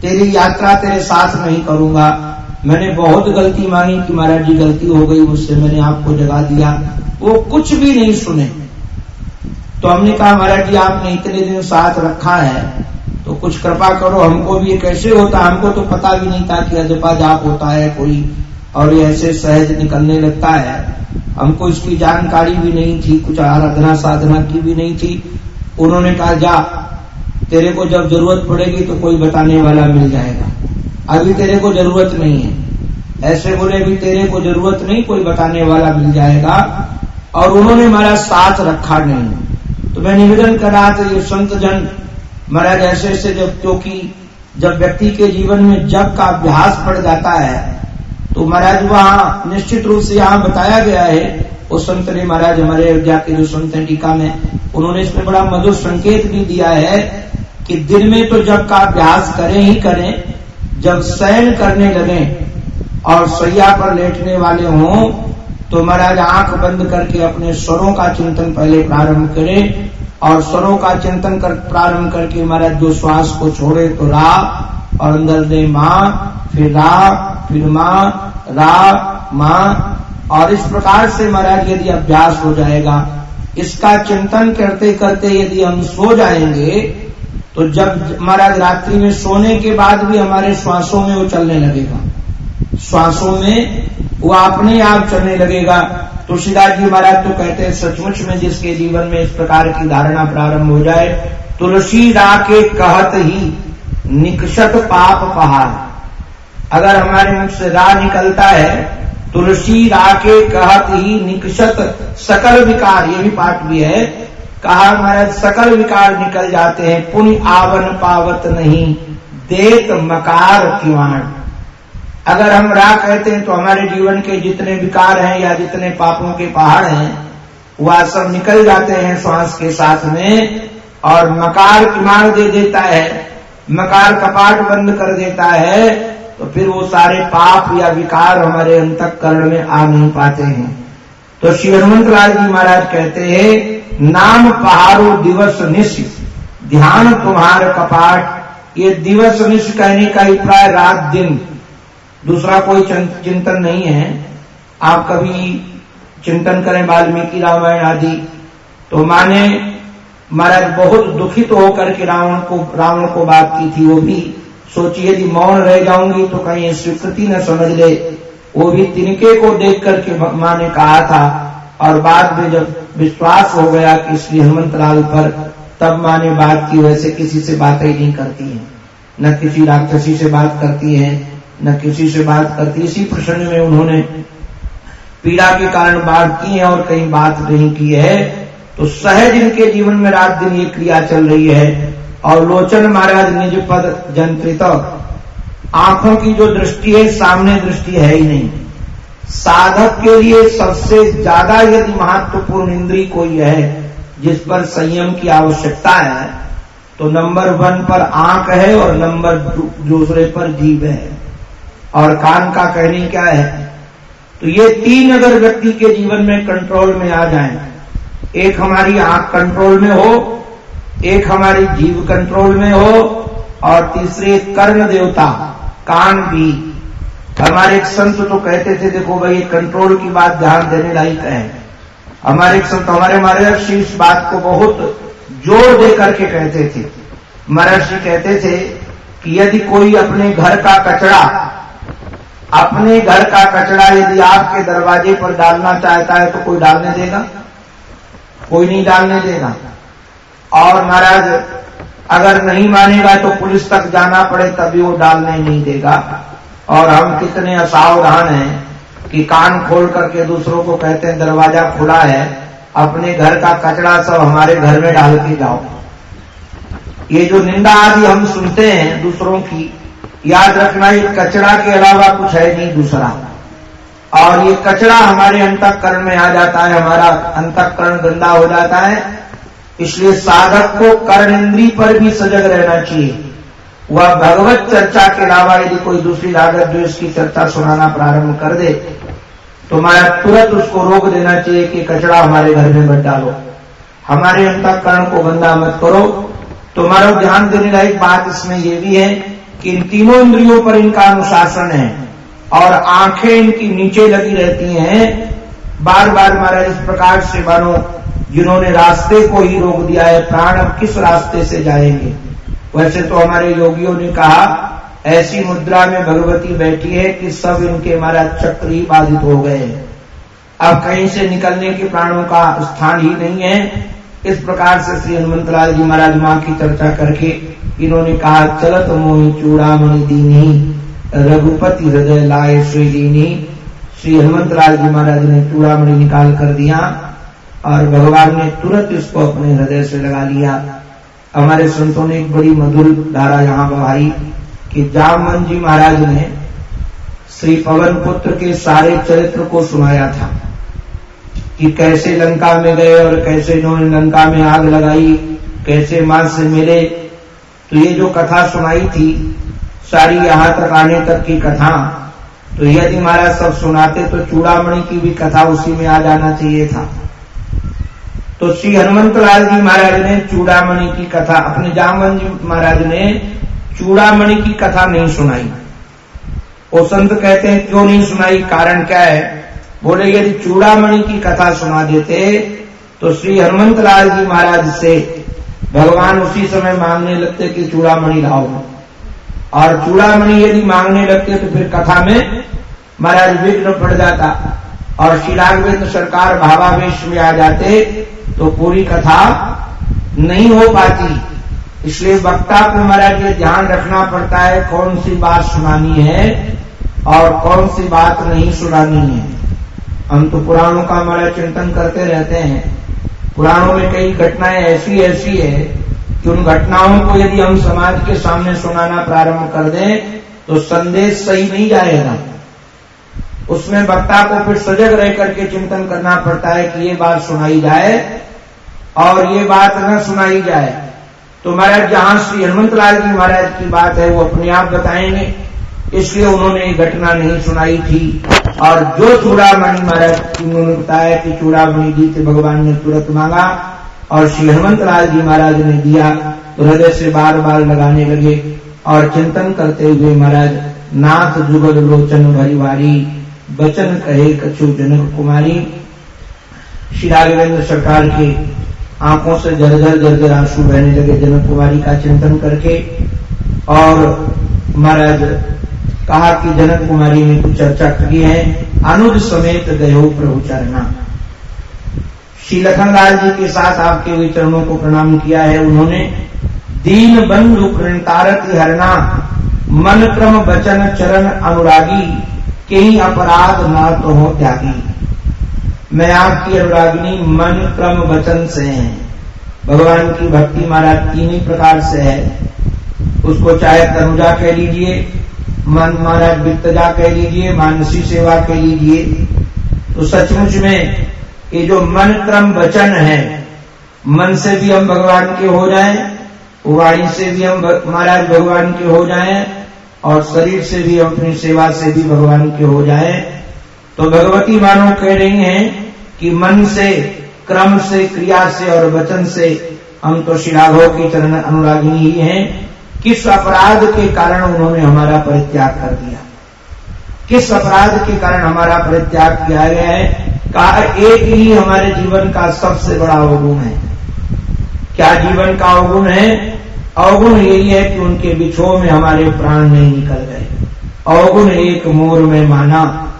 तेरी यात्रा तेरे साथ नहीं करूँगा। मैंने बहुत गलती मांगी कि महाराज जी, गलती हो गई, मुझसे मैंने आपको जगा दिया। वो कुछ भी नहीं सुने। तो हमने कहा, महाराज जी, आपने इतने दिन साथ रखा है तो कुछ कृपा करो, हमको भी ये कैसे होता? हमको तो पता भी नहीं था कि अजपा जाप होता है कोई और ये ऐसे सहज निकलने लगता है। हमको इसकी जानकारी भी नहीं थी, कुछ आराधना साधना की भी नहीं थी। उन्होंने कहा, जा, तेरे को जब ज़रूरत पड़ेगी तो कोई बताने वाला मिल जाएगा। अभी तेरे को ज़रूरत नहीं है। ऐसे बोले, अभी तेरे को ज़रूरत नहीं, कोई बताने वाला मिल जाएगा। और उन्होंने हमारा साथ रखा नहीं। तो मैं निवेदन कर रहा था, ये संत जन, महाराज ऐसे ऐसे जब, क्योंकि जब व्यक्ति के जीवन में जब का अभ्यास पड़ जाता है तो महाराज वहाँ निश्चित रूप से यहाँ बताया गया है उस संत ने महाराज हमारे अयोध्या के जो संत है टीका में, उन्होंने इसमें बड़ा मधुर संकेत भी दिया है कि दिन में तो जब का अभ्यास करें ही करें, जब शयन करने लगे और सैया पर लेटने वाले हों तो महाराज आँख बंद करके अपने स्वरों का चिंतन पहले प्रारंभ करें और स्वरों का चिंतन कर प्रारंभ करके महाराज जो श्वास को छोड़े तो रा और अंदर दे माँ, फिर रा, फिर माँ, रा, माँ, और इस प्रकार से महाराज यदि अभ्यास हो जाएगा, इसका चिंतन करते करते यदि हम सो जाएँगे तो जब महाराज रात्रि में सोने के बाद भी हमारे श्वासों में वो चलने लगेगा। श्वासों में वो अपने आप चलने लगेगा। तुलसीदास जी महाराज तो कहते हैं, सचमुच में जिसके जीवन में इस प्रकार की धारणा प्रारंभ हो जाए तुलसी रा के कहत ही निकषत पाप पहाड़। अगर हमारे मुख से रा निकलता है, तुलसी रा के कहत ही निकषत सकल विकार, ये भी पाठ भी है। कहा महाराज, सकल विकार निकल जाते हैं, पुण्य आवन पावत नहीं, देत मकार किवाण अगर हम रा कहते हैं तो हमारे जीवन के जितने विकार हैं या जितने पापों के पहाड़ हैं, वह सब निकल जाते हैं श्वास के साथ में, और मकार किमार दे देता है। मकार कपाट बंद कर देता है तो फिर वो सारे पाप या विकार हमारे अंतकरण में आ नहीं पाते हैं। तो श्री हनुमंत लाल जी महाराज कहते हैं, नाम पहाड़ो दिवस निश ध्यान तुम्हार कपाट। ये दिवस निश कहने का अभिप्राय रात दिन। दूसरा कोई चिंतन नहीं है। आप कभी चिंतन करें वाल्मीकि रामायण आदि तो माने महाराज बहुत दुखित तो होकर के रावण को रावण को बात की थी, वो भी सोची, यदि मौन रह जाऊँगी तो कहीं स्वीकृति न समझ ले। वो भी तिनके को देख करके माँ ने कहा था। और बाद में जब विश्वास हो गया कि श्री हेमंत लाल पर, तब माँ ने बात की, वैसे किसी से बात ही नहीं करती है। न किसी राक्षसी से बात करती है, न किसी से बात करती। इसी प्रसंग में उन्होंने पीड़ा के कारण बात की है और कहीं बात नहीं की है। तो सहज इनके जीवन में रात दिन ये क्रिया चल रही है। और लोचन महाराज निज पद जंत्रित। आँखों की जो दृष्टि है सामने दृष्टि है ही नहीं। साधक के लिए सबसे ज़्यादा यदि महत्वपूर्ण इंद्री कोई है जिस पर संयम की आवश्यकता है तो नंबर वन पर आँख है और नंबर दूसरे पर जीव है। और कान का कहने क्या है? तो ये तीन अगर व्यक्ति के जीवन में कंट्रोल में आ जाएँ, एक हमारी आँख कंट्रोल में हो, एक हमारी जीव कंट्रोल में हो, और तीसरे कर्ण देवता, कान भी। हमारे एक संत तो कहते थे, देखो भाई कंट्रोल की बात ध्यान देने लायक है। हमारे एक संत, हमारे महर्षि इस बात को बहुत ज़ोर दे करके कहते थे। महर्षि कहते थे कि यदि कोई अपने घर का कचरा, अपने घर का कचरा यदि आपके दरवाजे पर डालना चाहता है तो कोई डालने देगा? कोई नहीं डालने देगा। और महाराज, अगर नहीं मानेगा तो पुलिस तक जाना पड़े तभी वो डालने नहीं देगा। और हम कितने असावधान हैं कि कान खोल करके दूसरों को कहते हैं, दरवाज़ा खुला है, अपने घर का कचरा सब हमारे घर में डाल के जाओ। ये जो निंदा आदि हम सुनते हैं दूसरों की, याद रखना, ये कचरा के अलावा कुछ है नहीं दूसरा। और ये कचरा हमारे अंतकरण में आ जाता है, हमारा अंतकरण गंदा हो जाता है। इसलिए साधक को कर्ण इंद्री पर भी सजग रहना चाहिए। वह भगवत चर्चा के अलावा यदि कोई दूसरी लागत जो इसकी चर्चा सुनाना प्रारंभ कर दे तो हमारा तुरंत उसको रोक देना चाहिए कि कचरा हमारे घर में मत डालो। हमारे अंतकरण को गंदा मत करो। तुम्हारा ध्यान देने लायक बात इसमें यह भी है कि इन तीनों इंद्रियों पर इनका अनुशासन है। और आँखें इनकी नीचे लगी रहती हैं। बार बार महाराज इस प्रकार से मानो जिन्होंने रास्ते को ही रोक दिया है, प्राण अब किस रास्ते से जाएँगे? वैसे तो हमारे योगियों ने कहा, ऐसी मुद्रा में भगवती बैठी है कि सब इनके महाराज चक्र ही बाधित हो गए हैं। अब कहीं से निकलने के प्राणों का स्थान ही नहीं है। इस प्रकार से श्री हनुमंतलाल जी महाराज माँ की चर्चा करके इन्होंने कहा, चलत मोहि चूड़ामणि दीनी रघुपति हृदय लाए श्री दीनी श्री हनुमत लाल जी महाराज ने चूड़ामणि निकाल कर दिया और भगवान ने तुरंत इसको अपने हृदय से लगा लिया। हमारे संतों ने एक बड़ी मधुर धारा यहाँ बहाई कि जामन जी महाराज ने श्री पवन पुत्र के सारे चरित्र को सुनाया था कि कैसे लंका में गए और कैसे इन्होंने लंका में आग लगाई, कैसे माँ से मिले। तो ये जो कथा सुनाई थी सारी यहाँ तक आने तक की कथा। तो यदि महाराज सब सुनाते तो चूड़ामणि की भी कथा उसी में आ जाना चाहिए था। तो श्री हनुमंत लाल जी महाराज ने चूड़ामणि की कथा, अपने जामवन जी महाराज ने चूड़ामणि की कथा नहीं सुनाई। वो संत कहते हैं, क्यों नहीं सुनाई? कारण क्या है? बोले, यदि चूड़ामणि की कथा सुना देते तो श्री हनुमंत लाल जी महाराज से भगवान उसी समय मांगने लगते कि चूड़ामणि लाओ। और चूड़ामणि यदि मांगने लगते तो फिर कथा में महाराज विघ्न पड़ जाता और राघवेंद्र सरकार भावावेश में आ जाते तो पूरी कथा नहीं हो पाती। इसलिए वक्ता को महाराज ये ध्यान रखना पड़ता है कौन सी बात सुनानी है और कौन सी बात नहीं सुनानी है। हम तो पुराणों का हमारा चिंतन करते रहते हैं। पुराणों में कई घटनाएँ ऐसी ऐसी है कि उन घटनाओं को यदि हम समाज के सामने सुनाना प्रारंभ कर दें तो संदेश सही नहीं जाएगा उसमें वक्ता को फिर सजग रह करके चिंतन करना पड़ता है कि ये बात सुनाई जाए, और ये बात न सुनाई जाए। तो महाराज, जहाँ श्री हनुमत लाल जी महाराज की बात है, वो अपने आप बताएँगे। इसलिए उन्होंने ये घटना नहीं सुनाई थी। और जो चूड़ामणि महाराज उन्होंने बताया कि चूड़ामणि जी से भगवान ने तुरंत मांगा और श्री हेमंत लाल जी महाराज ने दिया तो हृदय से बार बार लगाने लगे और चिंतन करते हुए महाराज, नाथ जुगल लोचन भरिवारी, बचन कहे कछु जनक कुमारी। श्री राघवेंद्र सरकार के आँखों से जर्जर जर्जर आँसू बहने लगे जनक कुमारी का चिंतन करके और महाराज कहा कि जनक कुमारी ने कुछ चर्चा की है, अनुज समेत गयो प्रभु चरना। श्री लखनलाल जी के साथ आपके हुए चरणों को प्रणाम किया है। उन्होंने दीन बंधु कृतारत हरना मन क्रम वचन चरण अनुरागी, के ही अपराध न तो हो त्यागी। मैं आपकी अनुरागिनी मन क्रम वचन से है। भगवान की भक्ति महाराज तीन ही प्रकार से है। उसको चाहे तनुजा कह लीजिए, मन महाराज वित्तजा कह लीजिए, मानसी सेवा कह लीजिए। तो सचमुच में ये जो मन क्रम वचन है, मन से भी हम भगवान के हो जाएँ, वाणी से भी हम महाराज भगवान के हो जाएँ, और शरीर से भी अपनी सेवा से भी भगवान के हो जाएँ। तो भगवती मानो कह रही हैं कि मन से, क्रम से, क्रिया से और वचन से हम तो शिराघो की चरण अनुरागिनी ही हैं। किस अपराध के कारण उन्होंने हमारा परित्याग कर दिया? किस अपराध के कारण हमारा परित्याग किया गया है? कहा एक ही हमारे जीवन का सबसे बड़ा अवगुण है। क्या जीवन का अवगुण है? अवगुण यही है कि उनके बिछो में हमारे प्राण नहीं निकल गए। अवगुण एक मोर में माना।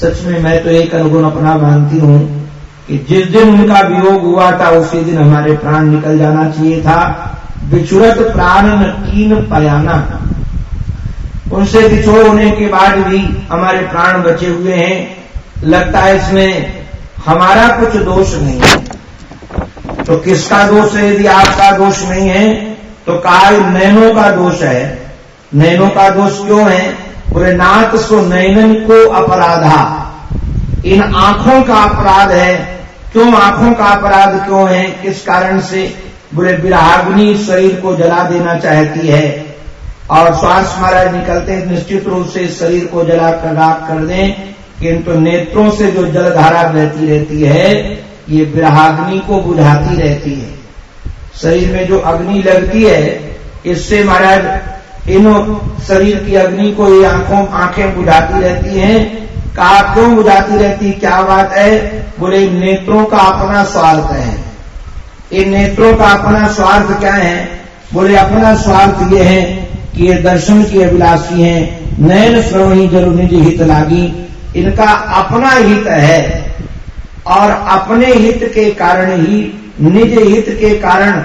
सच में मैं तो एक अनुगुण अपना मानती हूँ कि जिस दिन उनका वियोग हुआ था, उसी दिन हमारे प्राण निकल जाना चाहिए था। बिछुरत प्राण न कीन पयाना। उनसे बिछोड़ होने के बाद भी हमारे प्राण बचे हुए हैं। लगता है इसमें हमारा कुछ दोष नहीं है। तो किसका दोष है? यदि आपका दोष नहीं है तो कहा नैनो का दोष है। नैनो का दोष क्यों है? बोले नाथ सो नैनन को अपराधा। इन आँखों का अपराध है। क्यों आँखों का अपराध क्यों है? किस कारण से? बोले, विराग्नि शरीर को जला देना चाहती है। और श्वास महाराज निकलते निश्चित रूप से शरीर को जला कर राख कर दें। किंतु नेत्रों से जो जलधारा बहती रहती है, ये विराग्नि को बुझाती रहती है। शरीर में जो अग्नि लगती है, इससे महाराज, इन शरीर की अग्नि को ये आँखों, आँखें बुझाती रहती हैं। कहा, क्यों बुझाती रहती? क्या बात है? बोले, नेत्रों का अपना स्वार्थ है। इन नेत्रों का अपना स्वार्थ क्या है? बोले, अपना स्वार्थ ये है कि ये दर्शन की अभिलाषी हैं। नयन श्रवणी ज़रूर निज हित लागी। इनका अपना हित है और अपने हित के कारण ही, निज हित के कारण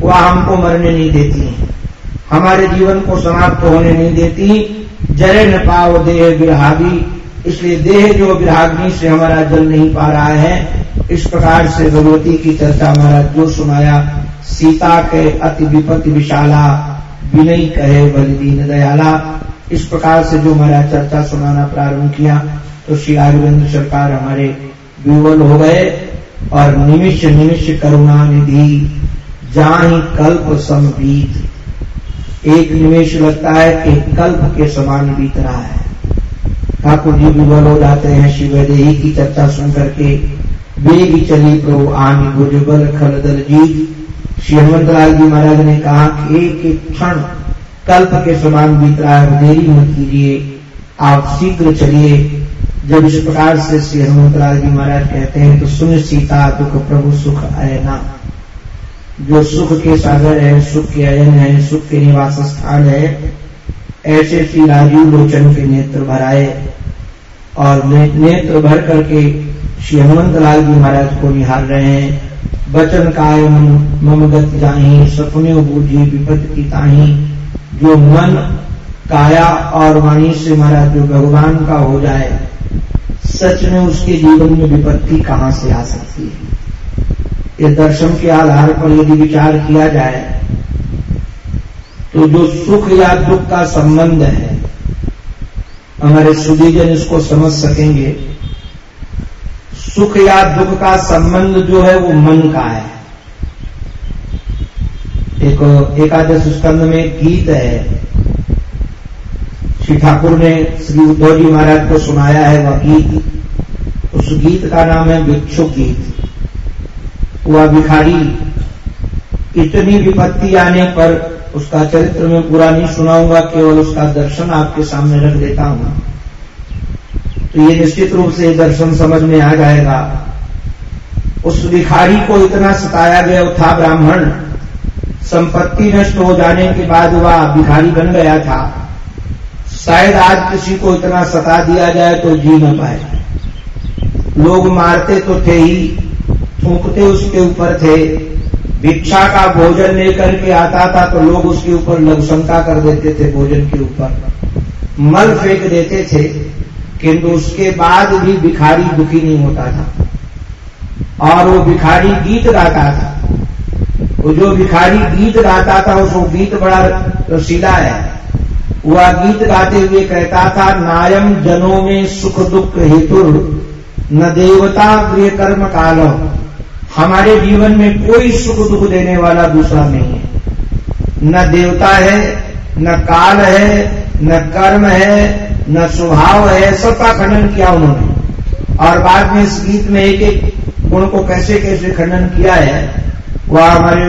वह हमको मरने नहीं देती हमारे जीवन को समाप्त होने नहीं देती। जरे न पाओ देह विरागी। इसलिए देह जो विराग्नि से हमारा जल नहीं पा रहा है, इस प्रकार से भगवती की चर्चा हमारा जो सुनाया, सीता के अति विपत्ति विशाला, विनय कहे बलिदीन दयाला। इस प्रकार से जो हमारा चर्चा सुनाना प्रारंभ किया तो श्री राघवेंद्र सरकार हमारे विवल हो गए और निमिष निमिष करुणा निधि, जहाँ कल्प समबीत एक निमेश लगता है एक कल्प के समान बीत रहा है। ठाकुर जी विवल हो जाते हैं शिवदेही की चर्चा सुन करके। वेग चली प्रभु आन भुजबल खल दल जीत श्री हनुमंतलाल जी महाराज ने कहा कि एक एक क्षण कल्प के समान बीत रहा है देरी मत कीजिए आप शीघ्र चलिए। जब इस प्रकार से श्री हनुमंतलाल जी महाराज कहते हैं तो सुन सीता दुख प्रभु सुख अयना जो सुख के सागर है सुख के अयन है सुख के निवास स्थान है ऐसे श्री राजीव लोचन के नेत्र भराए और ने, नेत्र भर करके श्री हनुमंत लाल जी महाराज को निहार रहे हैं। बचन काय मम गत जाही सपने बूझी विपत की ताही। जो मन, काया और वाणी से महाराज जो भगवान का हो जाए, सच में उसके जीवन में विपत्ति कहाँ से आ सकती है? इस दर्शन के आधार पर यदि विचार किया जाए तो जो सुख या दुख का संबंध है, हमारे सुधीजन इसको समझ सकेंगे। सुख या दुख का संबंध जो है वो मन का है। एक एकादश स्कंद में गीत है। श्री ठाकुर ने श्री उद्धव जी महाराज को सुनाया है वह गीत। उस गीत का नाम है भिक्षु गीत। वह भिखारी, इतनी विपत्ति आने पर उसका चरित्र में पूरा नहीं सुनाऊँगा, केवल उसका दर्शन आपके सामने रख देता हूँ। तो ये निश्चित रूप से दर्शन समझ में आ जाएगा। उस भिखारी को इतना सताया गया था ब्राह्मण संपत्ति नष्ट हो जाने के बाद वह भिखारी बन गया था। शायद आज किसी को इतना सता दिया जाए तो जी न पाए। लोग मारते तो थे ही, थूकते उसके ऊपर थे। भिक्षा का भोजन लेकर के आता था तो लोग उसके ऊपर लघुशंका कर देते थे भोजन के ऊपर। मल फेंक देते थे, किंतु उसके बाद भी भिखारी दुखी नहीं होता था। और वो भिखारी गीत गाता था। वो जो भिखारी गीत गाता था, उसको गीत बड़ा रसीला है। वह गीत गाते हुए कहता था, नायम जनों में सुख दुख हेतु न देवता गृह कर्म काल। हमारे जीवन में कोई सुख दुख देने वाला दूसरा नहीं है। न देवता है, न काल है, न कर्म है, न स्वभाव है, सबका खंडन किया उन्होंने। और बाद में इस गीत में एक एक गुण को कैसे कैसे खंडन किया है वह हमारे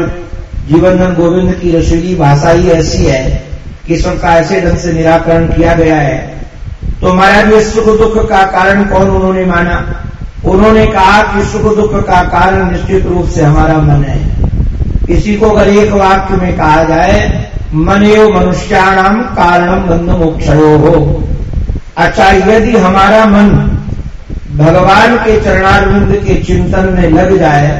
जीवन गोविंद की रसोई भाषा ही ऐसी है कि सबका ऐसे ढंग से निराकरण किया गया है। तो महाराज सुख दुख का कारण कौन उन्होंने माना? उन्होंने कहा कि सुख दुख का कारण निश्चित रूप से हमारा मन है। इसी को अगर एक वाक्य में कहा जाए मन एव मनुष्याणाम कारणम बंध मोक्षयो हो। अच्छा यदि हमारा मन भगवान के चरणारविंद के चिंतन में लग जाए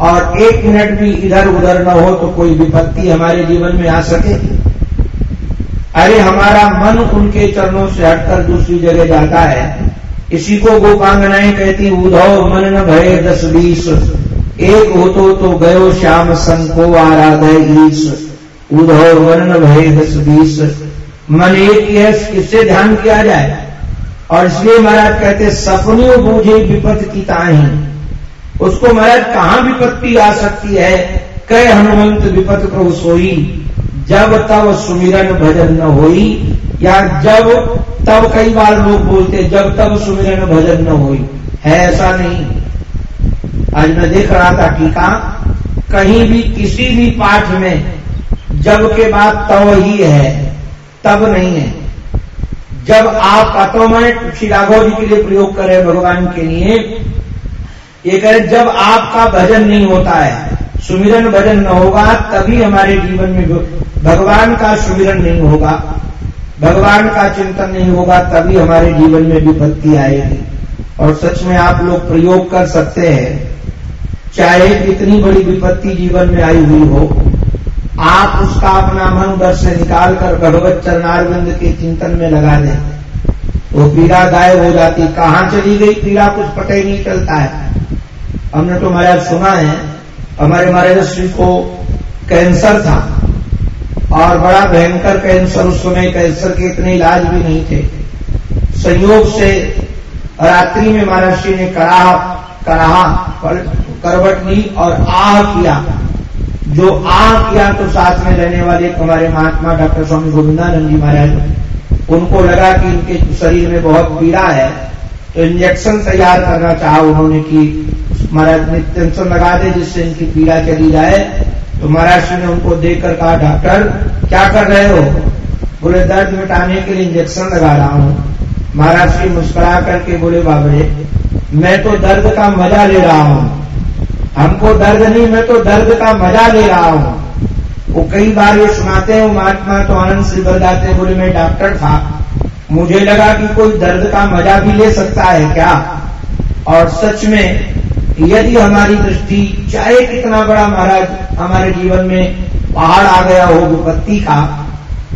और एक मिनट भी इधर उधर न हो तो कोई विपत्ति हमारे जीवन में आ सके। अरे हमारा मन उनके चरणों से हटकर दूसरी जगह जाता है। इसी को गोपांगनाएँ कहती उधो मन न भय दस बीस। एक हो तो, तो गयो श्याम संको आराधय ईश उधो मन न भय दस बीस। मन एक किससे ध्यान किया जाए? और इसलिए महाराज कहते सपनों बूझे विपत की ताही। उसको महाराज कहाँ विपत्ति आ सकती है? कह हनुमंत, विपत प्रभु सोई। जब तब सुमिरन भजन न होई, या जब तब कई बार लोग बोलते, जब तब सुमिरन भजन न हो है ऐसा नहीं। आज मैं देख रहा था टीका कहीं भी, किसी भी पाठ में जब के बाद तव ही है, तब नहीं है। जब आप अतो में श्री राघव जी के लिए प्रयोग करें भगवान के लिए ये कहे, जब आपका भजन नहीं होता है, सुमिरन भजन न होगा, तभी हमारे जीवन में भगवान का सुमिरन नहीं होगा, भगवान का चिंतन नहीं होगा, तभी हमारे जीवन में विपत्ति आएगी। और सच में आप लोग प्रयोग कर सकते हैं, चाहे इतनी बड़ी विपत्ति जीवन में आई हुई हो, आप उसका अपना मन उधर से निकाल कर भगवत चरणारविंद के चिंतन में लगा दें वो पीड़ा गायब हो जाती, कहाँ चली गई? पीड़ा कुछ पता ही नहीं चलता है। हमने तो महाराज सुना है, हमारे महाराज श्री को कैंसर था, और बड़ा भयंकर कैंसर उस समय, कैंसर के इतने इलाज भी नहीं थे। संयोग से रात्रि में महाराज श्री ने कराह कराहा करवट ली और आह किया। जो आह किया तो साथ में रहने वाले हमारे महात्मा डॉक्टर स्वामी गोविंदानंद जी महाराज, उनको लगा कि इनके शरीर में बहुत पीड़ा है तो इंजेक्शन तैयार करना चाहा उन्होंने कि महाराज टेंशन लगा दे जिससे इनकी पीड़ा चली जाए। तो महाराज ने उनको देखकर कहा, डॉक्टर, क्या कर रहे हो? बोले, दर्द मिटाने के लिए इंजेक्शन लगा रहा हूँ। महाराज जी मुस्कुरा करके बोले, बाबरे, मैं तो दर्द का मज़ा ले रहा हूँ। हमको दर्द नहीं, मैं तो दर्द का मज़ा ले रहा हूँ। वो कई बार ये सुनाते हैं, महात्मा तो आनंद से बन जाते बोले, मैं डॉक्टर था। मुझे लगा कि कोई दर्द का मज़ा भी ले सकता है क्या? और सच में यदि हमारी दृष्टि चाहे कितना बड़ा महाराज हमारे जीवन में पहाड़ आ गया हो विपत्ति का,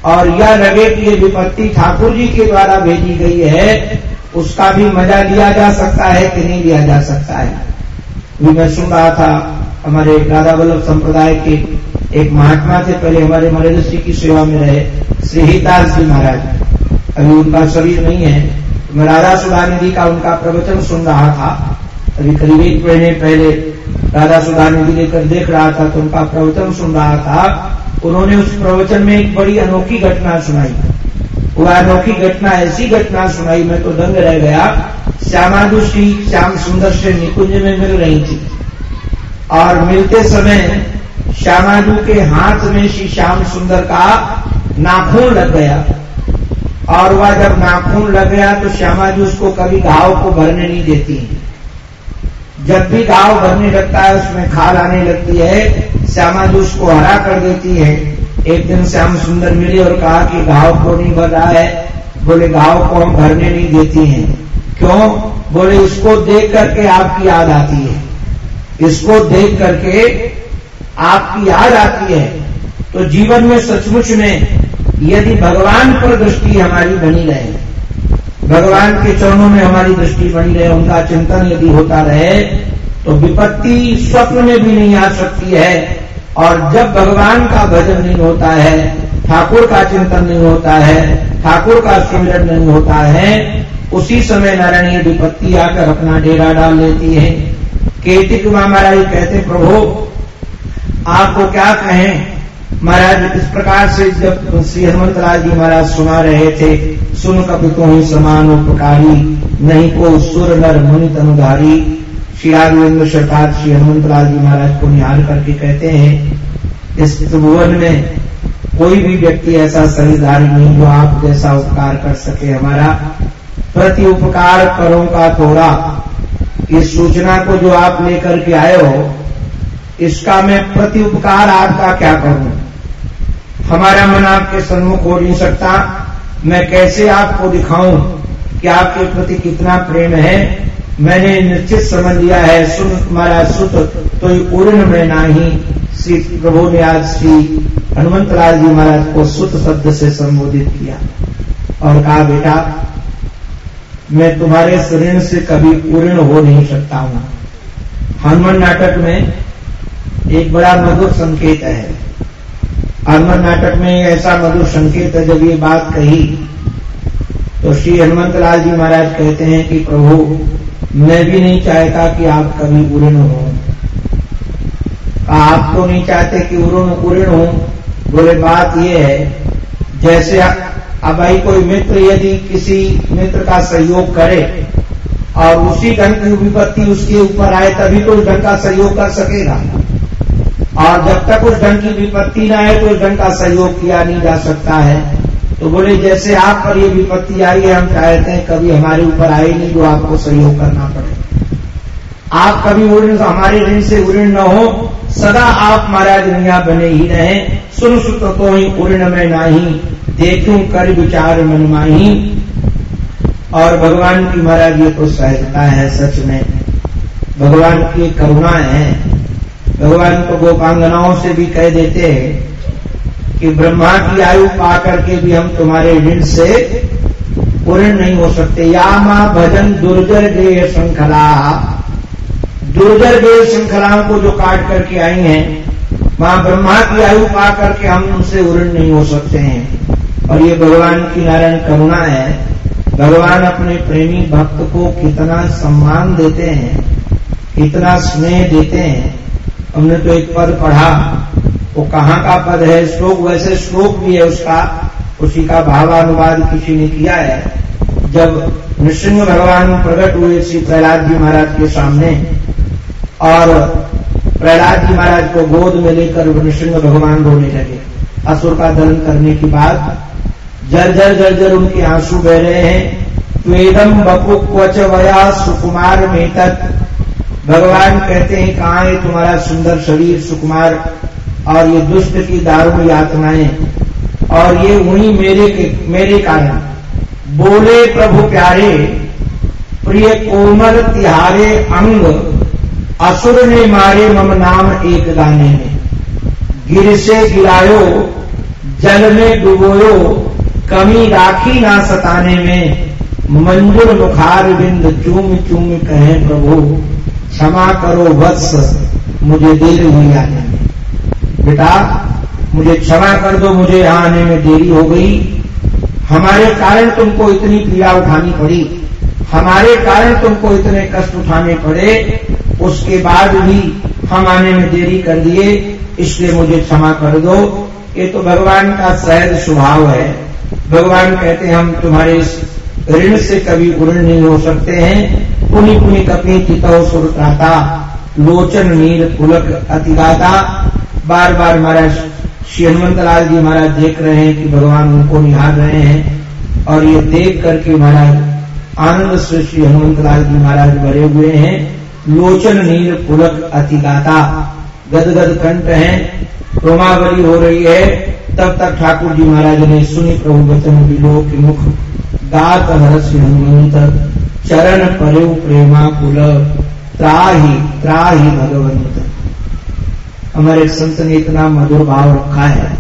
और यह लगे कि ये विपत्ति ठाकुर जी के द्वारा भेजी गई है, उसका भी मज़ा लिया जा सकता है कि नहीं लिया जा सकता है? भी मैं सुन रहा था हमारे राधा वल्लभ संप्रदाय के एक महात्मा थे, पहले हमारे मरेंद्र की सेवा में रहे, श्री हिताल जी महाराज। अभी उनका शरीर नहीं है। मैं राधा सुधानिधि का उनका प्रवचन सुन रहा था। अभी करीब एक महीने पहले राधा सुधा निधि लेकर देख रहा था तो उनका प्रवचन सुन रहा था। उन्होंने उस प्रवचन में एक बड़ी अनोखी घटना सुनाई। वह अनोखी घटना, ऐसी घटना सुनाई, मैं तो दंग रह गया। श्यामादु श्री श्याम सुंदर से निकुंज में मिल रही थी। और मिलते समय श्यामाजू के हाथ में श्री श्याम सुंदर का नाखून लग गया। और वह जब नाखून लग गया तो श्यामाजू उसको कभी घाव को भरने नहीं देती। जब भी घाव भरने लगता है, उसमें खाल आने लगती है, श्यामा जी उसको हरा कर देती है। एक दिन श्याम सुंदर मिले और कहा कि घाव को नहीं भर रहा है। बोले, घाव को हम भरने नहीं देती हैं। क्यों? बोले, इसको देख करके आपकी याद आती है। इसको देख करके आपकी याद आती है। तो जीवन में सचमुच में यदि भगवान पर दृष्टि हमारी बनी रहे भगवान के चरणों में हमारी दृष्टि बनी रहे, उनका चिंतन यदि होता रहे तो विपत्ति स्वप्न में भी नहीं आ सकती है। और जब भगवान का भजन नहीं होता है, ठाकुर का चिंतन नहीं होता है, ठाकुर का सुमिरन नहीं होता है, उसी समय नारायणी विपत्ति आकर अपना डेरा डाल लेती है। केतिक महाराज कहते, प्रभु, आपको क्या कहें? महाराज इस प्रकार से जब श्री हनुमत जी महाराज सुना रहे थे सुन कपि को ही समान उपकारी नहीं को सुर नर मुनि तनुधारी। श्री राघवेंद्र सरकार श्री हनुमत राज जी महाराज को निहार करके कहते हैं, इस त्रिभुवन में कोई भी व्यक्ति ऐसा सरीधारी नहीं जो आप जैसा उपकार कर सके हमारा। प्रति उपकार करो का थोड़ा। इस सूचना को जो आप लेकर के आए हो, इसका मैं प्रति उपकार आपका क्या करूँ? हमारा मन आपके सन्मुख हो नहीं सकता। मैं कैसे आपको दिखाऊँ कि आपके प्रति कितना प्रेम है? मैंने निश्चित समझ लिया है, सुन तुम्हारा सुत तो उड़न में नाही श्री प्रभु ने आज श्री हनुमत लाल जी महाराज को सुत शब्द से संबोधित किया। और कहा, बेटा, मैं तुम्हारे शरीर से कभी पूर्ण हो नहीं सकता हूँ। हनुमान नाटक में एक बड़ा मधुर संकेत है। हनुमान नाटक में ऐसा मधुर संकेत है, जब ये बात कही तो श्री हनुमंत लाल जी महाराज कहते हैं कि प्रभु, मैं भी नहीं चाहता कि आप कभी उऋण हो। आप तो नहीं चाहते कि उऋण उऋण हो। बोले, बात ये है, जैसे अब भाई कोई मित्र यदि किसी मित्र का सहयोग करे, और उसी ढंग की विपत्ति उसके ऊपर आए, तभी तो उस ढंग का सहयोग कर सकेगा। और जब तक उस ढंग की विपत्ति न आए तो उस ढंग का सहयोग किया नहीं जा सकता है। तो बोले, जैसे आप पर ये विपत्ति आई है, हम चाहते हैं कभी हमारे ऊपर आए नहीं जो आपको सहयोग करना पड़े। आप कभी उड़न, हमारे ऋण से उड़न न हो, सदा आप महाराज ऋणिया बने ही रहे। सुन सुत तो ही उड़न में नाही, देखूँ कर विचार मनमाही और भगवान की महाराज ये तो सहजता है सच में। भगवान की करुणा है। भगवान को गोपांगनाओं से भी कह देते हैं कि ब्रह्मा की आयु पा करके भी हम तुम्हारे ऋण से पूर्ण नहीं हो सकते। या माँ भजन दुर्जर गेय श्रृंखला। दुर्जर गेय श्रृंखलाओं को जो काट करके आई हैं, वहाँ ब्रह्मा की आयु पा करके हम उनसे उर्ण नहीं हो सकते हैं। और ये भगवान की नारायण करुणा है। भगवान अपने प्रेमी भक्त को कितना सम्मान देते हैं, कितना स्नेह देते हैं। हमने तो एक पद पढ़ा, वो कहाँ का पद है? श्लोक वैसे श्लोक भी है उसका, उसी का भावानुवाद किसी ने किया है। जब नृसिंह भगवान प्रकट हुए श्री प्रहलाद जी महाराज के सामने, और प्रहलाद जी महाराज को गोद में लेकर नृसिंह भगवान रोने लगे, असुर का दलन करने के बाद जर्जर जर्जर उनके आँसू बह रहे हैं। वेदम बपु क्वच वया सुकुमार में तक भगवान कहते हैं, कहा है तुम्हारा सुंदर शरीर, सुकुमार? और ये दुष्ट की दारुण यातनाएँ? और ये वही मेरे के, मेरे कारण। बोले प्रभु प्यारे, प्रिय कोमल तिहारे अंग, असुर ने मारे मम नाम एक गाने में। गिर से गिरायो, जल में डुबोयो, कमी राखी ना सताने में। मंजुर मुखार बिंद चूम चूम कहे प्रभु क्षमा करो वत्स मुझे देर हुई आने में बेटा, मुझे क्षमा कर दो, मुझे यहाँ आने में देरी हो गई। हमारे कारण तुमको इतनी पीड़ा उठानी पड़ी। हमारे कारण तुमको इतने कष्ट उठाने पड़े। उसके बाद भी हम आने में देरी कर दिए, इसलिए मुझे क्षमा कर दो। ये तो भगवान का सहज स्वभाव है। भगवान कहते हम तुम्हारे इस ऋण से कभी उऋण नहीं हो सकते हैं। पुनि पुनि कपी चितो सुरता लोचन नील पुलक अतिगाता बार बार महाराज श्री हनुमत लाल जी महाराज देख रहे हैं कि भगवान उनको निहार रहे हैं और ये देख करके महाराज आनंद से श्री हनुमत लाल जी महाराज भरे हुए हैं। लोचन नील पुलक अतिगाता गदगद कंठ है, रोमावली हो रही है। तब तक ठाकुर जी महाराज ने सुनी प्रभु वचन विलो के मुख गात हरस हनुमंत। चरण परे प्रेमा कुल, त्राही त्राही भगवंत हमारे संत ने इतना मधुर भाव रखा है।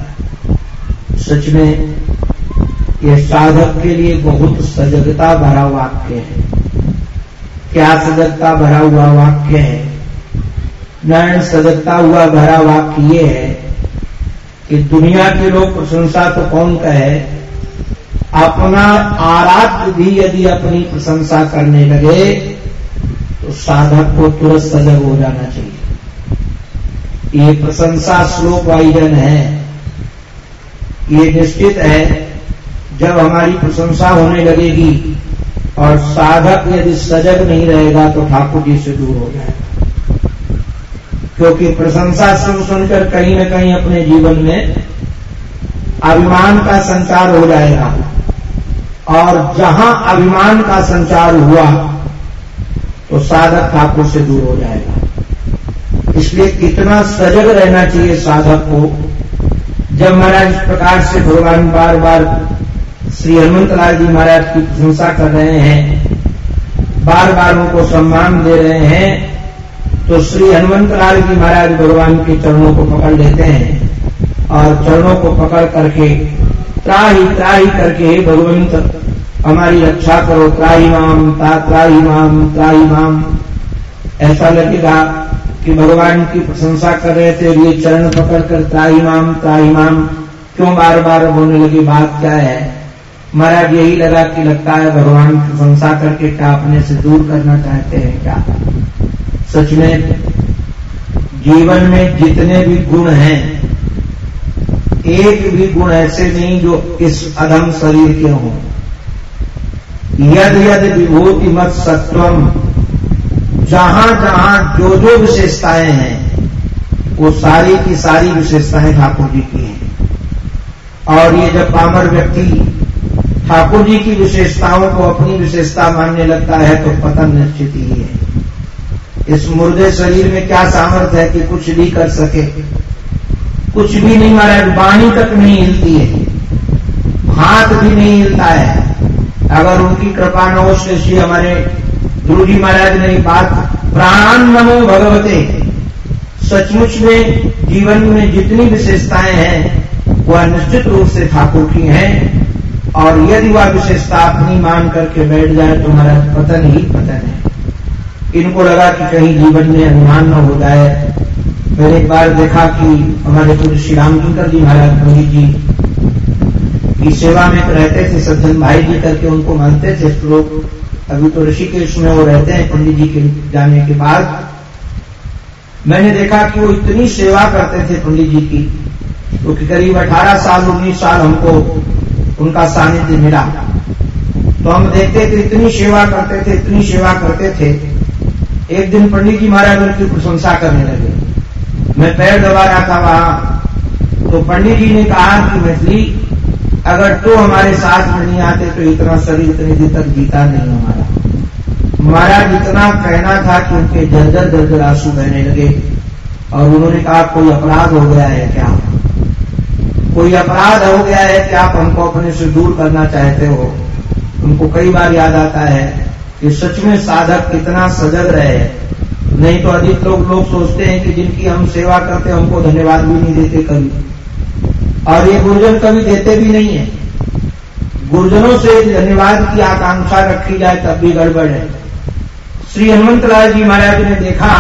सच में यह साधक के लिए बहुत सजगता भरा वाक्य है। क्या सजगता भरा हुआ वाक्य है? नारायण, सजगता हुआ भरा वाक्य ये है कि दुनिया के लोग प्रशंसा तो कौन कहे? अपना आराध्य भी यदि अपनी प्रशंसा करने लगे तो साधक को तुरंत सजग हो जाना चाहिए। ये प्रशंसा श्लोक वाइजन है। ये निश्चित है, जब हमारी प्रशंसा होने लगेगी और साधक यदि सजग नहीं रहेगा तो ठाकुर जी से दूर हो जाएगा। क्योंकि प्रशंसा सुन सुनकर कहीं न कहीं अपने जीवन में अभिमान का संचार हो जाएगा। और जहाँ अभिमान का संचार हुआ तो साधक ठाकुर से दूर हो जाएगा। इसलिए कितना सजग रहना चाहिए साधक को। जब महाराज इस प्रकार से भगवान बार बार श्री हनुमत लाल जी महाराज की प्रशंसा कर रहे हैं बार बार उनको सम्मान दे रहे हैं तो श्री हनुमत लाल जी महाराज भगवान के चरणों को पकड़ लेते हैं और चरणों को पकड़ करके त्राही त्राही करके हे भगवंत हमारी रक्षा करो, त्राही माम, ता, त्राही माम त्राही माम। ऐसा लगेगा कि भगवान की प्रशंसा कर रहे थे ये चरण पकड़ कर त्राही माम त्राही माम क्यों बार बार बोलने लगी, बात क्या है? महाराज यही लगा कि लगता है भगवान प्रशंसा करके क्या अपने से दूर करना चाहते हैं क्या? सच में, जीवन में जितने भी गुण हैं एक भी गुण ऐसे नहीं जो इस अधम शरीर के हों। यद यद विभूति मत सत्वम। जहाँ जहाँ जो जो विशेषताएँ हैं, वो सारी की सारी विशेषताएँ ठाकुर जी की हैं। और ये जब पामर व्यक्ति ठाकुर जी की विशेषताओं को अपनी विशेषता मानने लगता है तो पतन निश्चित ही है। इस मुर्दे शरीर में क्या सामर्थ्य है कि कुछ भी कर सके? कुछ भी नहीं महाराज, वाणी तक नहीं हिलती है। हाथ भी नहीं हिलता है। अगर उनकी कृपा न हो, श्री हमारे गुरु जी महाराज ने बात प्राण नमो भगवते, सचमुच में जीवन में जितनी विशेषताएँ हैं, वह निश्चित रूप से ठाकुर की हैं। और यदि वह विशेषता अपनी मान करके बैठ जाए तो महाराज पतन ही पतन है। इनको लगा कि कहीं जीवन में अनुमान न हो जाए मैंने एक बार देखा कि हमारे पूरे श्री रामचंद्र जी महाराज पंडित जी की सेवा में तो रहते थे, सज्जन भाई जी करके उनको मानते थे। लोग अभी तो ऋषिकेश में वो रहते हैं, पंडित जी के जाने के बाद। मैंने देखा कि वो इतनी सेवा करते थे पंडित जी की क्योंकि तो करीब 18 साल 19 साल हमको उनका सानिध्य मिला। तो हम देखते थे, इतनी सेवा करते थे, इतनी सेवा करते थे। एक दिन पंडित जी महाराज उनकी प्रशंसा करने लगे। मैं पैर दबा रहा था वहाँ। तो पंडित जी ने कहा कि मैथिली, अगर तू तो हमारे साथ नहीं आते तो इतना शरीर इतने दिन तक जीता नहीं हमारा। हमारा इतना कहना था कि उनके जर्जर जर्जर आँसू बहने लगे, और उन्होंने कहा, कोई अपराध हो गया है क्या? कोई अपराध हो गया है क्या आप हमको अपने से दूर करना चाहते हो? उनको कई बार याद आता है कि सच में साधक कितना सजग रहे। नहीं तो अधिक लोग लोग सोचते हैं कि जिनकी हम सेवा करते हमको धन्यवाद भी नहीं देते कभी। और ये गुरुजन कभी देते भी नहीं है। गुरुजनों से धन्यवाद की आकांक्षा रखी जाए, तब भी गड़बड़ है। श्री हनुमंत राय जी महाराज ने देखा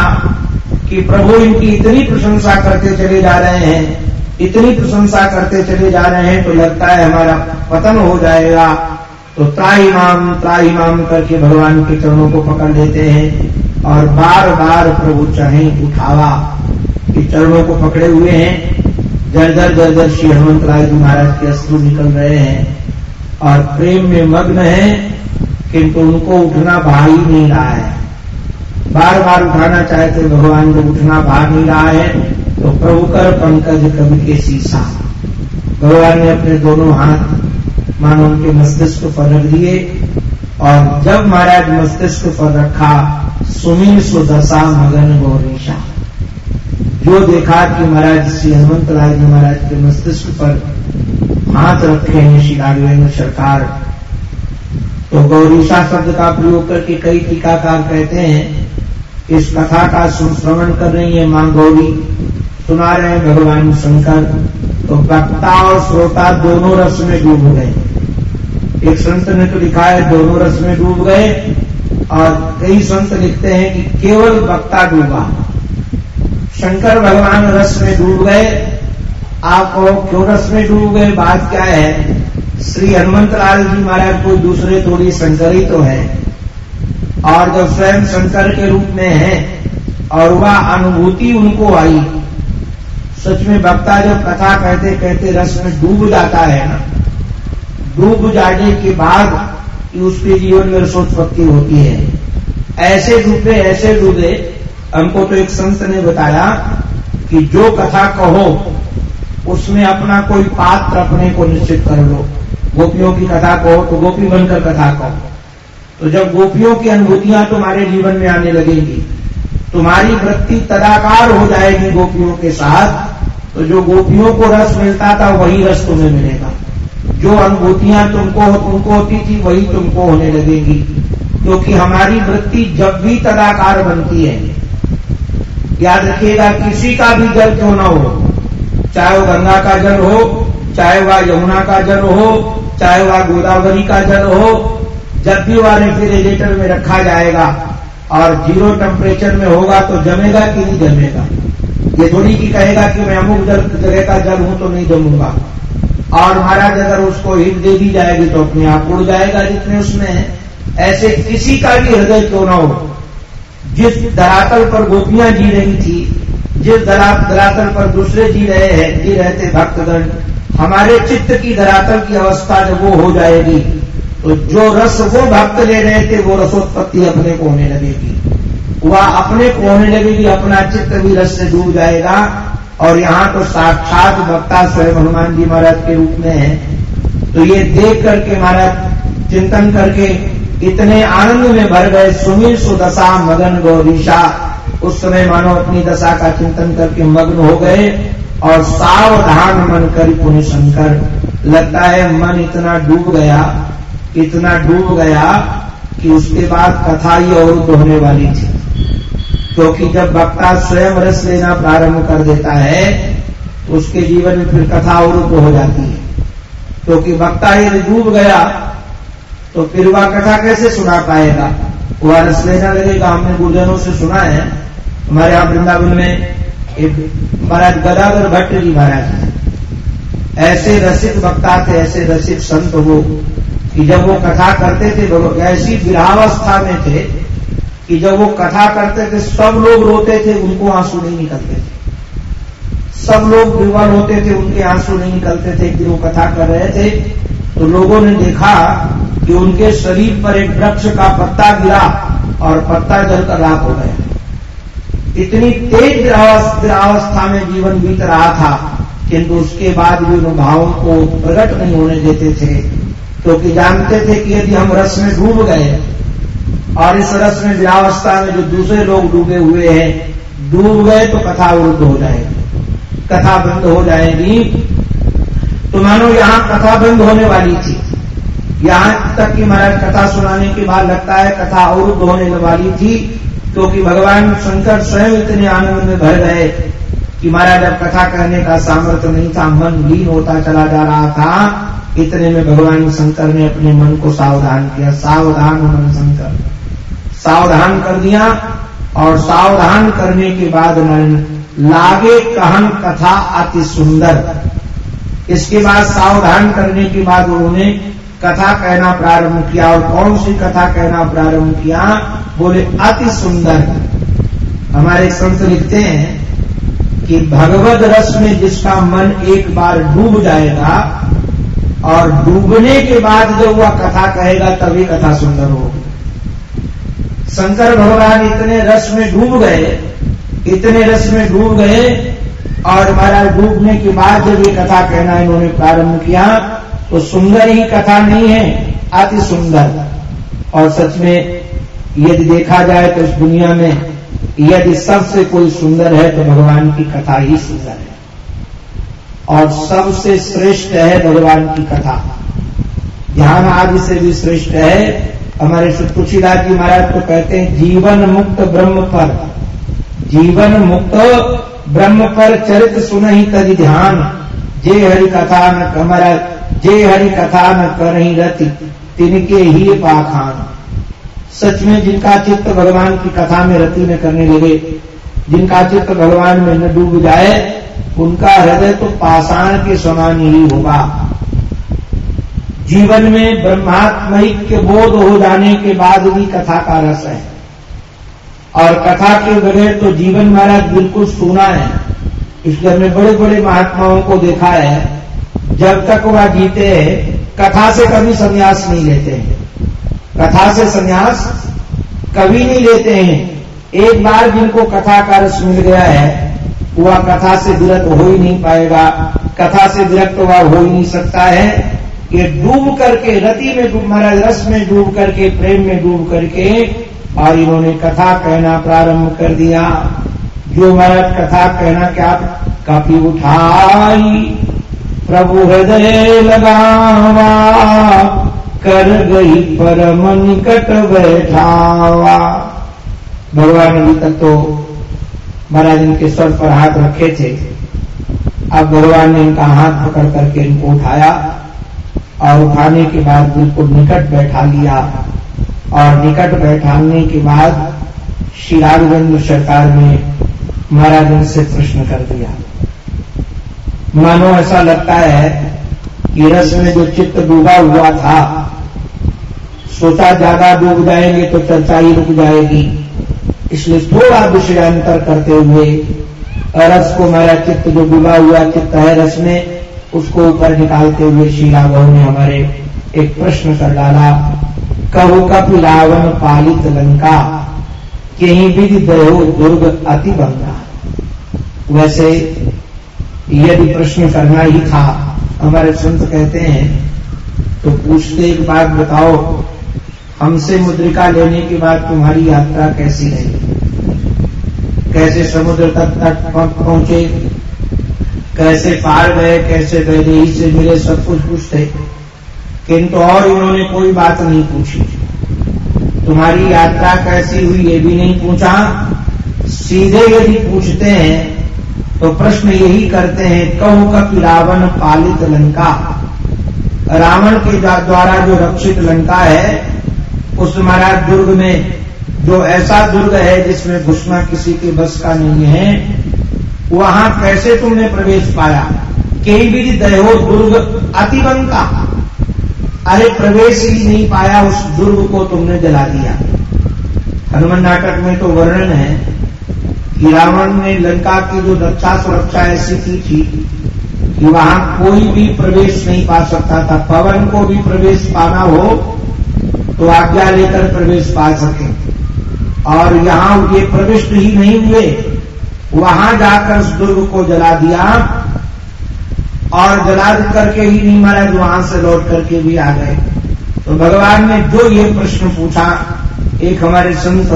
कि प्रभु इनकी इतनी प्रशंसा करते चले जा रहे हैं, इतनी प्रशंसा करते चले जा रहे हैं तो लगता है हमारा पतन हो जाएगा। तो त्राही माम त्राही माम करके भगवान के चरणों को पकड़ लेते हैं। और बार बार प्रभु चाहे उठावा कि चरणों को पकड़े हुए हैं। जर्जर जर्जर श्री हनुमत राय जी महाराज के अश्रु निकल रहे हैं। और प्रेम में मग्न है किंतु उनको उठना भा ही नहीं रहा है। बार बार उठाना चाहे चाहते भगवान को उठना भा नहीं रहा है तो प्रभु कर पंकज कवि के सीसा भगवान ने अपने दोनों हाथ मानो उनके मस्तिष्क पर रख दिए। और जब महाराज मस्तिष्क पर रखा सुमिल सुदशा मगन गौरीशा जो देखा कि महाराज श्री हनुमत लाल जी महाराज के मस्तिष्क पर हाथ रखे हैं, श्री राघवेंद्र सरकार तो गौरीशा शब्द का प्रयोग करके कई टीकाकार कहते हैं, इस कथा का श्रवण कर रही है माँ गौरी। सुना रहे हैं भगवान शंकर। तो वक्ता और श्रोता दोनों रस में डूब गए। एक संत ने तो लिखा है, दोनों रस में डूब गए। और कई संत लिखते हैं कि केवल वक्ता डूबा। शंकर भगवान रस में डूब गए। आप कहो क्यों रस में डूब गए? बात क्या है? श्री हनुमत लाल जी महाराज कोई दूसरे थोड़ी शंकर ही तो है। और जब स्वयं शंकर के रूप में है, और वह अनुभूति उनको आई। सच में वक्ता जब कथा कहते कहते रस में डूब जाता है ना। डूब जाने के बाद उसके जीवन में रसोत्पत्ति होती है। ऐसे डूबे ऐसे डूबे हमको तो एक संत ने बताया कि जो कथा कहो, उसमें अपना कोई पात्र अपने को निश्चित कर लो। गोपियों की कथा कहो तो गोपी बनकर कथा कहो। तो जब गोपियों की अनुभूतियाँ तुम्हारे जीवन में आने लगेंगी, तुम्हारी वृत्ति तदाकार हो जाएगी गोपियों के साथ तो जो गोपियों को रस मिलता था, वही रस तुम्हें मिलेगा। जो अनुभूतियाँ तुमको तुमको होती थी, वही तुमको होने लगेगी। क्योंकि हमारी वृत्ति जब भी तदाकार बनती है, याद रखिएगा, किसी का भी जल क्यों ना हो? चाहे वो गंगा का जल हो, चाहे वह यमुना का जल हो, चाहे वह गोदावरी का जल हो, जब भी वह रेफ्रिजरेटर में रखा जाएगा और ज़ीरो टेम्परेचर में होगा तो जमेगा कि नहीं जमेगा? ये थोड़ी की कहेगा कि मैं अमुक जगह का जल हूँ तो नहीं जमूँगा। और महाराज अगर उसको हिट दे दी जाएगी तो अपने आप उड़ जाएगा जितने उसमें ऐसे किसी का भी हृदय क्यों ना हो? जिस धरातल पर गोपियाँ जी रही थी, जिस धरातल पर दूसरे जी रहे हैं, जी रहे थे भक्तगण, हमारे चित्त की धरातल की अवस्था जब वो हो जाएगी तो जो रस वो भक्त ले रहे थे, वो रसोत्पत्ति अपने को होने लगेगी। वह अपने को होने लगेगी, अपना चित्त भी रस से डूब जाएगा और यहाँ तो साक्षात वक्ता स्वयं हनुमान जी महाराज के रूप में है। तो ये देख करके महाराज, चिंतन करके इतने आनंद में भर गए, सुमिर सुदशा मगन गौरीशा। उस समय मानो अपनी दशा का चिंतन करके मग्न हो गए और सावधान मन कर पुण्य शंकर। लगता है मन इतना डूब गया, इतना डूब गया कि उसके बाद कथा ही अवरुद्ध होने वाली थी। क्योंकि जब वक्ता स्वयं रस लेना प्रारंभ कर देता है तो उसके जीवन में फिर कथा अवरुद्ध हो जाती है। क्योंकि वक्ता यदि डूब गया तो फिर वह कथा कैसे सुना पाएगा? वह रस लेना लगेगा, हमने गुरुजनों से सुना है। हमारे यहाँ वृंदावन में महाराज गदाधर भट्ट जी महाराज ऐसे रसिक वक्ता थे, ऐसे रसिक संत वो, कि जब वो कथा करते थे ऐसी विरावस्था में थे कि जब वो कथा करते थे, सब लोग रोते थे, उनको आँसू नहीं निकलते थे। सब लोग विवल होते थे, उनके आँसू नहीं निकलते थे कि वो कथा कर रहे थे। तो लोगों ने देखा कि उनके शरीर पर एक वृक्ष का पत्ता गिरा और पत्ता जलकर राख हो गया। इतनी तेज अवस्था में जीवन बीत रहा था, किंतु उसके बाद भी उन भावों को प्रकट नहीं होने देते थे, क्योंकि तो जानते थे कि यदि हम रस में डूब गए और इस रस में विरावस्था में जो दूसरे लोग डूबे हुए हैं, डूब गए तो कथा वृद्ध हो जाएगी। कथा बंद हो जाएगी। तो मानो यहाँ कथा बंद होने वाली थी। यहाँ तक कि महाराज कथा सुनाने के बाद लगता है कथा अवरुद्ध होने वाली थी, क्योंकि तो भगवान शंकर स्वयं इतने आनंद में भर गए कि महाराज अब कथा कहने का सामर्थ्य नहीं था, मन लीन होता चला जा रहा था। इतने में भगवान शंकर ने अपने मन को सावधान किया। सावधान मन शंकर। सावधान कर दिया और सावधान करने के बाद लागे कहन कथा अति सुंदर। इसके बाद सावधान करने के बाद उन्होंने कथा कहना प्रारंभ किया और कौन सी कथा कहना प्रारंभ किया? बोले, अति सुंदर। हमारे संत लिखते हैं कि भगवत रस में जिसका मन एक बार डूब जाएगा और डूबने के बाद जब वह कथा कहेगा, तभी कथा सुंदर होगी। शंकर भगवान इतने रस में डूब गए, इतने रस में डूब गए, और महाराज डूबने के बाद जब ये कथा कहना इन्होंने प्रारंभ किया तो सुंदर ही कथा नहीं है, अति सुंदर। और सच में यदि देखा जाए तो इस दुनिया में यदि सबसे कोई सुंदर है तो भगवान की कथा ही सुंदर है। और सबसे श्रेष्ठ है भगवान की कथा। ध्यान आदि से भी श्रेष्ठ है हमारे तुलसीदास जी महाराज तो कहते हैं, जीवन मुक्त ब्रह्म पर। जीवन मुक्त ब्रह्म पर चरित सुन ही तज ध्यान। जे हरि कथा न कमरा जे हरि कथा न कर ही रति, तिनके ही पाखान। सच में जिनका चित्त भगवान की कथा में रति में करने लगे, जिनका चित्त भगवान में न डूब जाए, उनका हृदय तो पाषाण के समान ही होगा। जीवन में ब्रह्मात्मिक के बोध हो जाने के बाद भी कथा का रस है। और कथा के बगैर तो जीवन महाराज बिल्कुल सुना है। इसलिए हमने बड़े बड़े महात्माओं को देखा है। जब तक वह जीते हैं कथा से कभी संन्यास नहीं लेते हैं। कथा से संन्यास कभी नहीं लेते हैं। एक बार जिनको कथा का रस मिल गया है, वह कथा से विरक्त हो ही नहीं पाएगा। कथा से विरक्त वह हो ही नहीं सकता है। ये डूब करके, रति में महाराज, रस में डूब करके, प्रेम में डूब करके और इन्होंने कथा कहना प्रारंभ कर दिया। जो महाराज कथा कहना क्या काफ़ी उठाई, प्रभु हृदय लगावा, कर गई परम निकट बैठावा। भगवान अभी तक तो महाराज इनके स्वर पर हाथ रखे थे। अब भगवान ने इनका हाथ पकड़ करके इनको उठाया। और उठाने के बाद बिल्कुल निकट बैठा लिया। और निकट बैठाने के बाद श्री राघवेंद्र सरकार ने महाराज से प्रश्न कर दिया। मानो ऐसा लगता है कि रस में जो चित्त डूबा हुआ था, सोचा ज़्यादा डूब जाएँगे तो चर्चा ही रुक जाएगी। इसलिए थोड़ा विषयांतर करते हुए रस को मेरा चित्त जो डूबा हुआ चित्त है रस में उसको ऊपर निकालते हुए श्री राघव ने हमारे एक प्रश्न कर डाला, कहु कप रावण पालित लंका? कहीं विधि दयो दुर्ग अति बंगा. वैसे यदि प्रश्न करना ही था। हमारे संत कहते हैं तो पूछते एक बात बताओ, हमसे मुद्रिका लेने के बाद तुम्हारी यात्रा कैसी रही? कैसे समुद्र तक तक पहुँचे? कैसे पार गए, कैसे गए से मिले सब कुछ पूछते किंतु और इन्होंने कोई बात नहीं पूछी। तुम्हारी यात्रा कैसी हुई ये भी नहीं पूछा। सीधे यदि पूछते हैं तो प्रश्न यही करते हैं, कहु कप रावण पालित लंका। रावण के द्वारा जो रक्षित लंका है, उस महाराज दुर्ग में जो ऐसा दुर्ग है जिसमें घुसना किसी के बस का नहीं है वहाँ कैसे तुमने प्रवेश पाया? कई भी दयो दुर्ग अतिबंका अरे प्रवेश ही नहीं पाया उस दुर्ग को तुमने जला दिया। हनुमान नाटक में तो वर्णन है कि रावण ने लंका की जो रक्षा सुरक्षा ऐसी की थी, कि वहाँ कोई भी प्रवेश नहीं पा सकता था। पवन को भी प्रवेश पाना हो तो आज्ञा लेकर प्रवेश पा सके। और यहाँ ये प्रविष्ट ही नहीं हुए। वहाँ जाकर उस दुर्ग को जला दिया और जला करके ही नहीं महाराज, वहाँ से लौट करके भी आ गए। तो भगवान ने जो ये प्रश्न पूछा, एक हमारे संत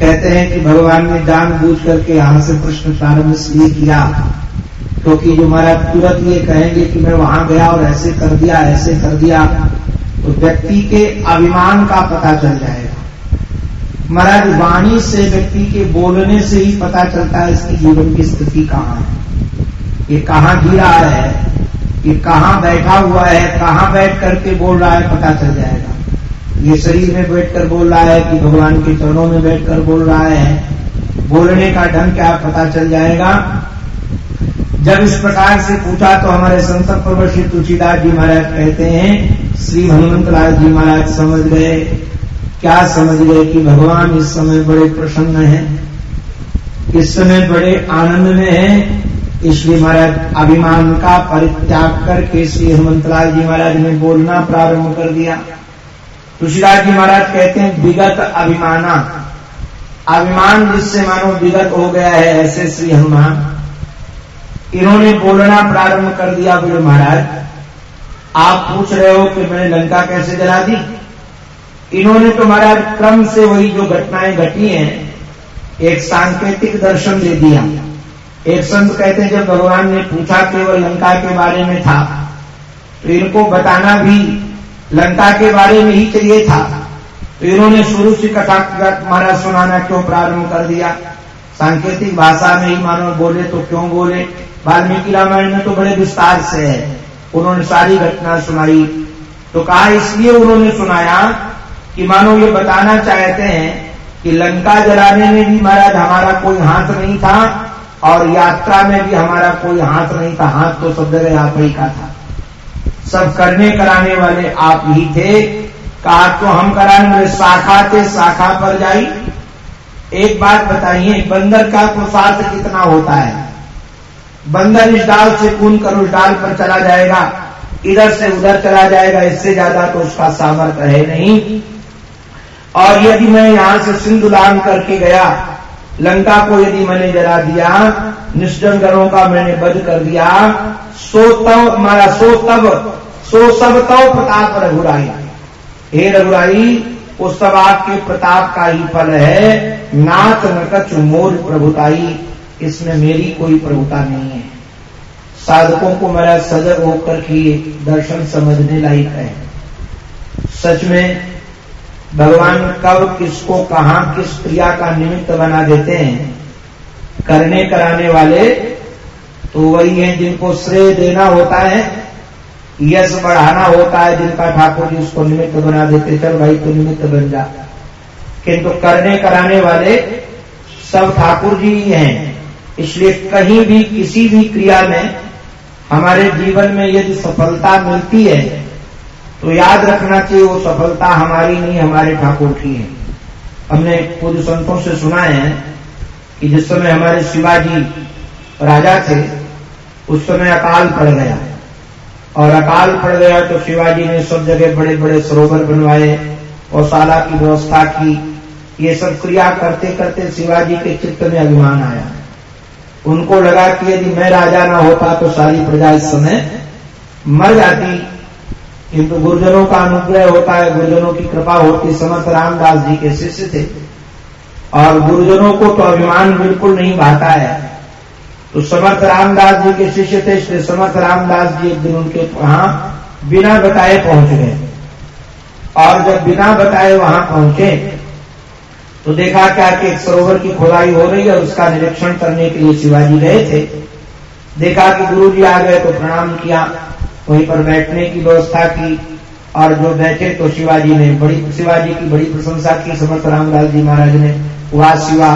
कहते हैं कि भगवान ने जान बूझ करके यहाँ से प्रश्न प्रारंभ इसलिए किया, क्योंकि जो महाराज तुरंत ये कहेंगे कि मैं वहाँ गया और ऐसे कर दिया, ऐसे कर दिया तो व्यक्ति के अभिमान का पता चल जाएगा। महाराज, वाणी से व्यक्ति के बोलने से ही पता चलता है इसकी जीवन की स्थिति कहाँ है। ये कहाँ गिरा है, ये कहाँ बैठा हुआ है, कहाँ बैठ करके बोल रहा है पता चल जाएगा। ये शरीर में बैठकर बोल रहा है कि भगवान के चरणों में बैठकर बोल रहा है। बोलने का ढंग क्या पता चल जाएगा? जब इस प्रकार से पूछा तो हमारे संत प्रवर्षी तुलसीदास जी महाराज कहते हैं, श्री हनुमंत लाल जी महाराज समझ गए क्या समझ गए कि भगवान इस समय बड़े प्रसन्न हैं? इस समय बड़े आनंद में हैं? इसलिए महाराज, अभिमान का परित्याग करके श्री हेमंतलाल जी महाराज ने बोलना प्रारंभ कर दिया। तुलसीदास जी महाराज कहते हैं, विगत अभिमाना। अभिमान जिससे मानो विगत हो गया है, ऐसे श्री हनुमान। इन्होंने बोलना प्रारंभ कर दिया बोले महाराज। आप पूछ रहे हो कि मैंने लंका कैसे जला दी? इन्होंने तो महाराज क्रम से वही जो घटनाएँ घटी हैं, एक सांकेतिक दर्शन दे दिया। एक संत कहते जब भगवान ने पूछा केवल लंका के बारे में था तो इनको बताना भी लंका के बारे में ही चाहिए था। तो इन्होंने शुरू से कथा महाराज सुनाना क्यों प्रारंभ कर दिया? सांकेतिक भाषा में ही मानो बोले तो क्यों बोले? वाल्मीकि रामायण में तो बड़े विस्तार से है। उन्होंने सारी घटना सुनाई। तो कहा, इसलिए उन्होंने सुनाया कि मानो ये बताना चाहते हैं कि लंका जलाने में भी महाराज हमारा कोई हाथ नहीं था और यात्रा में भी हमारा कोई हाथ नहीं था। हाथ तो सब जगह आप ही का था। सब करने कराने वाले आप ही थे। कहा तो हम कराने वाले शाखा थे, शाखा पर जाई। एक बात बताइए, बंदर का तो पुरुषार्थ कितना होता है? बंदर इस डाल से कून कर उस डाल पर चला जाएगा। इधर से उधर चला जाएगा, इससे ज़्यादा तो उसका सामर्थ्य है नहीं। और यदि मैं यहाँ से सिंधुदान करके गया, लंका को यदि मैंने जला दिया निष्ठनगरों का मैंने वध कर दिया, सो तब हमारा सो तब सो सब तव प्रताप रघुराई। हे रघुराई, उस सब आपके प्रताप का ही फल है, नाथ नकच मोर प्रभुताई, इसमें मेरी कोई प्रभुता नहीं है। साधकों को मेरा सजग होकर के दर्शन समझने लायक है। सच में भगवान कब किसको कहा किस क्रिया का निमित्त बना देते हैं? करने कराने वाले तो वही हैं जिनको श्रेय देना होता है, यश बढ़ाना होता है, जिनका ठाकुर जी उसको निमित्त बना देते, चल भाई तो निमित्त बन जा। किंतु करने कराने वाले सब ठाकुर जी ही हैं। इसलिए कहीं भी किसी भी क्रिया में हमारे जीवन में यदि सफलता मिलती है तो याद रखना चाहिए वो सफलता हमारी नहीं, हमारे ठाकुर की है। हमने पूर्व संतों से सुना है कि जिस समय हमारे शिवाजी राजा थे, उस समय अकाल पड़ गया। और अकाल पड़ गया तो शिवाजी ने सब जगह बड़े बड़े सरोवर बनवाए और गौशाला की व्यवस्था की। ये सब क्रिया करते करते शिवाजी के चित्त में अभिमान आया। उनको लगा कि यदि मैं राजा ना होता तो सारी प्रजा इस समय मर जाती। किंतु गुरुजनों का अनुग्रह होता है, गुरुजनों की कृपा होती समर्थ रामदास जी के शिष्य थे। और गुरुजनों को तो अभिमान बिल्कुल नहीं भाता है। तो समर्थ रामदास जी के शिष्य थे श्री समर्थ रामदास जी एक दिन उनके वहाँ बिना बताए पहुँच गए। और जब बिना बताए वहाँ पहुँचे तो देखा क्या कि एक सरोवर की खुदाई हो रही है उसका निरीक्षण करने के लिए शिवाजी गए थे। देखा कि गुरु जी आ गए तो प्रणाम किया। वहीं पर बैठने की व्यवस्था की, और जो बैठे तो शिवाजी ने बड़ी, शिवाजी की बड़ी प्रशंसा की, समर्थ रामलाल जी महाराज ने, वाह शिवा,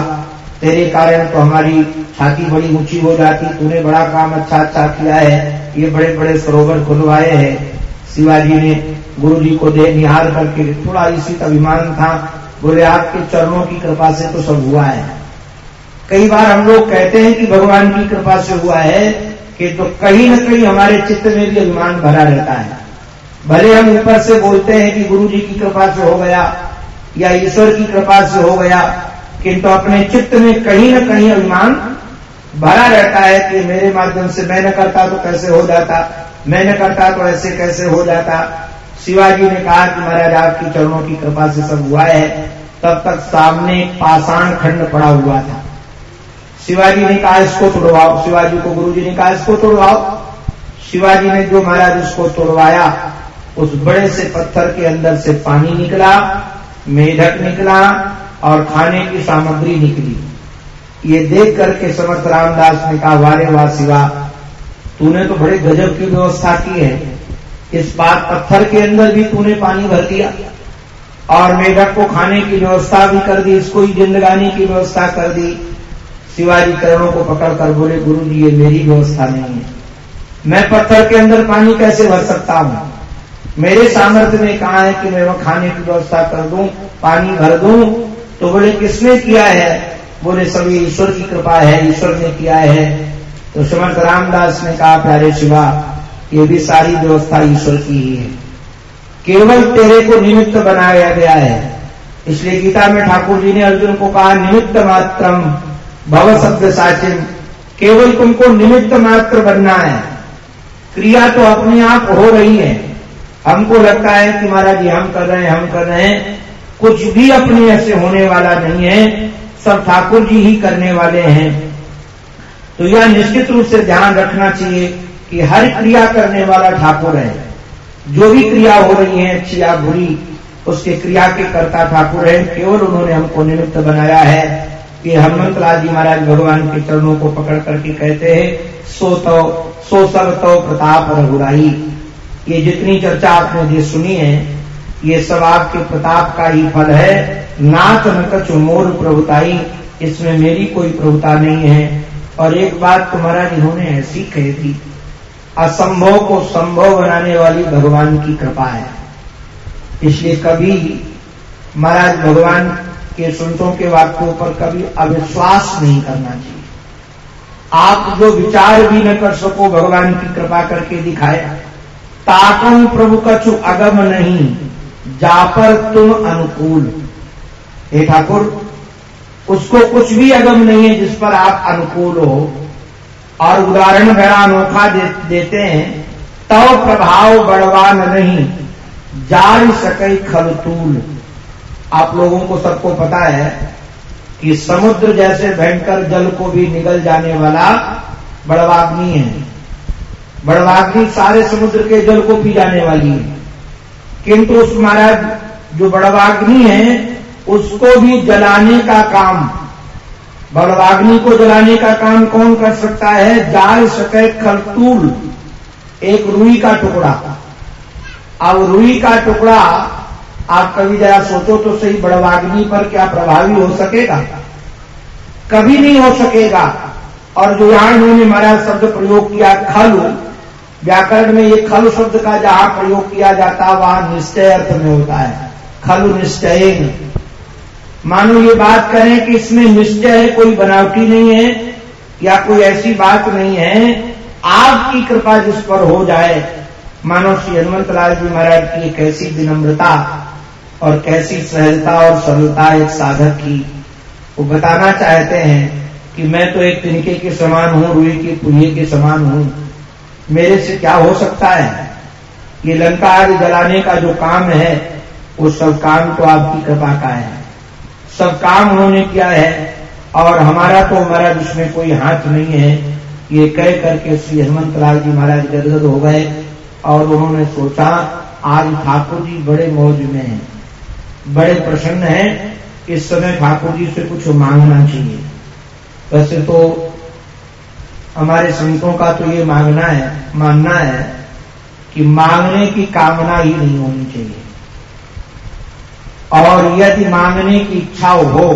तेरे कारण तो हमारी छाती बड़ी ऊँची हो जाती, तूने बड़ा काम अच्छा अच्छा किया है, ये बड़े बड़े सरोवर खुलवाए हैं। शिवाजी ने गुरु जी को दे निहार करके, थोड़ा इसी अभिमान था, बोले आपके चरणों की कृपा से तो सब हुआ है। कई बार हम लोग कहते हैं कि भगवान की कृपा से हुआ है कि तो कहीं न कहीं हमारे चित्त में भी अभिमान भरा रहता है। भले हम ऊपर से बोलते हैं कि गुरु जी की कृपा से हो गया, या ईश्वर की कृपा से हो गया, किंतु अपने चित्त में कहीं न कहीं अभिमान भरा रहता है कि मेरे माध्यम से मैं न करता तो कैसे हो जाता, मैं न करता तो ऐसे कैसे हो जाता। शिवाजी ने कहा कि महाराज, आपकी चरणों की कृपा से सब हुआ है, तब तक सामने पाषाण खंड पड़ा हुआ था। शिवाजी ने कहा, इसको तोड़वाओ। शिवाजी को गुरु जी ने कहा, इसको तोड़वाओ। शिवाजी ने जो महाराज उसको तोड़वाया, उस बड़े से पत्थर के अंदर से पानी निकला, मेढक निकला और खाने की सामग्री निकली। ये देख करके समर्थ रामदास ने कहा, वारे वाह शिवा, तूने तो बड़े गजब की व्यवस्था की है। इस बात पत्थर के अंदर भी तूने पानी भर दिया और मेढक को खाने की व्यवस्था भी कर दी, इसको ही जिंदगानी की व्यवस्था कर दी। शिवाजी चरणों को पकड़कर बोले गुरु जी ये मेरी व्यवस्था नहीं है। मैं पत्थर के अंदर पानी कैसे भर सकता हूँ? मेरे सामर्थ्य में कहा है कि मैं वह खाने की व्यवस्था कर दूँ, पानी भर दूँ। तो बोले, किसने किया है? बोले, सभी ईश्वर की कृपा है, ईश्वर ने किया है। तो समर्थ रामदास ने कहा, प्यारे शिवा, ये भी सारी व्यवस्था ईश्वर की ही है। केवल तेरे को निमित्त बनाया गया है। इसलिए गीता में ठाकुर जी ने अर्जुन को कहा, निमित्त मात्रम भव शब्द साचिन, केवल तुमको निमित्त मात्र बनना है। क्रिया तो अपने आप हो रही है। हमको लगता है कि महाराज हम कर रहे हैं, हम कर रहे हैं। कुछ भी अपने ऐसे होने वाला नहीं है। सब ठाकुर जी ही करने वाले हैं। तो यह निश्चित रूप से ध्यान रखना चाहिए कि हर क्रिया करने वाला ठाकुर है। जो भी क्रिया हो रही है अच्छी या बुरी उसके क्रिया के कर्ता ठाकुर है। केवल उन्होंने हमको निमित्त बनाया है। कि हनुमत लाल जी महाराज भगवान के चरणों को पकड़ करके कहते हैं, सो तो सो सब तो प्रताप रघुराई। ये जितनी चर्चा आपने जो सुनी है, ये सब आपके प्रताप का ही फल है। नाथ न मोर प्रभुताई, इसमें मेरी कोई प्रभुता नहीं है। और एक बात तुम्हारा जिन्होंने ऐसी कही थी असंभव को संभव बनाने वाली भगवान की कृपा है। इसलिए कभी महाराज भगवान के संतों के वाक्यों पर कभी अविश्वास नहीं करना चाहिए। आप जो विचार भी न कर सको भगवान की कृपा करके दिखाया ताकम प्रभु कछु अगम नहीं जा पर तुम अनुकूल। हे ठाकुर उसको कुछ भी अगम नहीं है जिस पर आप अनुकूल हो। और उदाहरण बड़ा अनोखा दे, देते हैं तव प्रभाव बड़वान नहीं जार सके खलतूल। आप लोगों को सबको पता है कि समुद्र जैसे भयंकर जल को भी निगल जाने वाला बड़वाग्नि है। बड़वाग्नि सारे समुद्र के जल को पी जाने वाली है। किंतु उस महाराज, जो बड़वाग्नि है, उसको भी जलाने का काम, बड़वाग्नि को जलाने का काम कौन कर सकता है? जाल सके खलतूल, एक रुई का टुकड़ा। अब रुई का टुकड़ा आप कभी जरा सोचो तो सही बड़वाग्नि पर क्या प्रभावी हो सकेगा? कभी नहीं हो सकेगा। और जो यहाँ इन्होंने हमारा शब्द प्रयोग किया, खल, व्याकरण में ये खल शब्द का जहाँ प्रयोग किया जाता है वहाँ निश्चय अर्थ में होता है। खलु निश्चय मानो ये बात करें कि इसमें निश्चय है कोई बनावटी नहीं है, या कोई ऐसी बात नहीं है। आपकी कृपा जिस पर हो जाए, मानो श्री हनुमत लाल जी महाराज की एक ऐसी विनम्रता और कैसी सहजता और सरलता एक साधक की। वो बताना चाहते हैं कि मैं तो एक तिनके के समान हूँ, रुई के पुलिये के समान हूँ। मेरे से क्या हो सकता है? ये लंका आदि जलाने का जो काम है, वो सब काम तो आपकी कृपा का है। सब काम उन्होंने किया है और हमारा तो हमारा उसमें कोई हाथ नहीं है। ये कह करके श्री हेमंत लाल जी महाराज गदगद हो गए और उन्होंने सोचा, आज ठाकुर जी बड़े मौज में हैं। बड़े प्रसन्न हैं, इस समय ठाकुर जी से कुछ मांगना चाहिए। वैसे तो हमारे संतों का तो ये मांगना है, मानना है कि मांगने की कामना ही नहीं होनी चाहिए। और यदि मांगने की इच्छा हो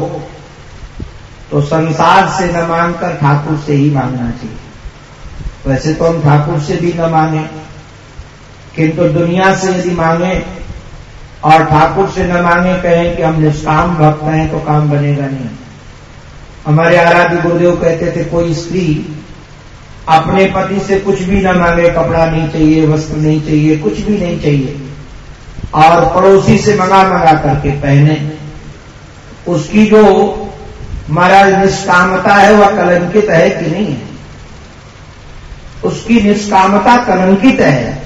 तो संसार से न मांगकर ठाकुर से ही मांगना चाहिए। वैसे तो हम ठाकुर से भी न मांगे, किंतु दुनिया से यदि मांगे और ठाकुर से न मांगे, कहें कि हम निष्काम भक्त हैं तो काम बनेगा नहीं। हमारे आराध्य गुरुदेव कहते थे, कोई स्त्री अपने पति से कुछ भी न मांगे, कपड़ा नहीं चाहिए, वस्त्र नहीं चाहिए, कुछ भी नहीं चाहिए, और पड़ोसी से मंगा मंगा करके पहने। उसकी जो महाराज निष्कामता है, वह कलंकित है कि नहीं? है उसकी निष्कामता कलंकित है।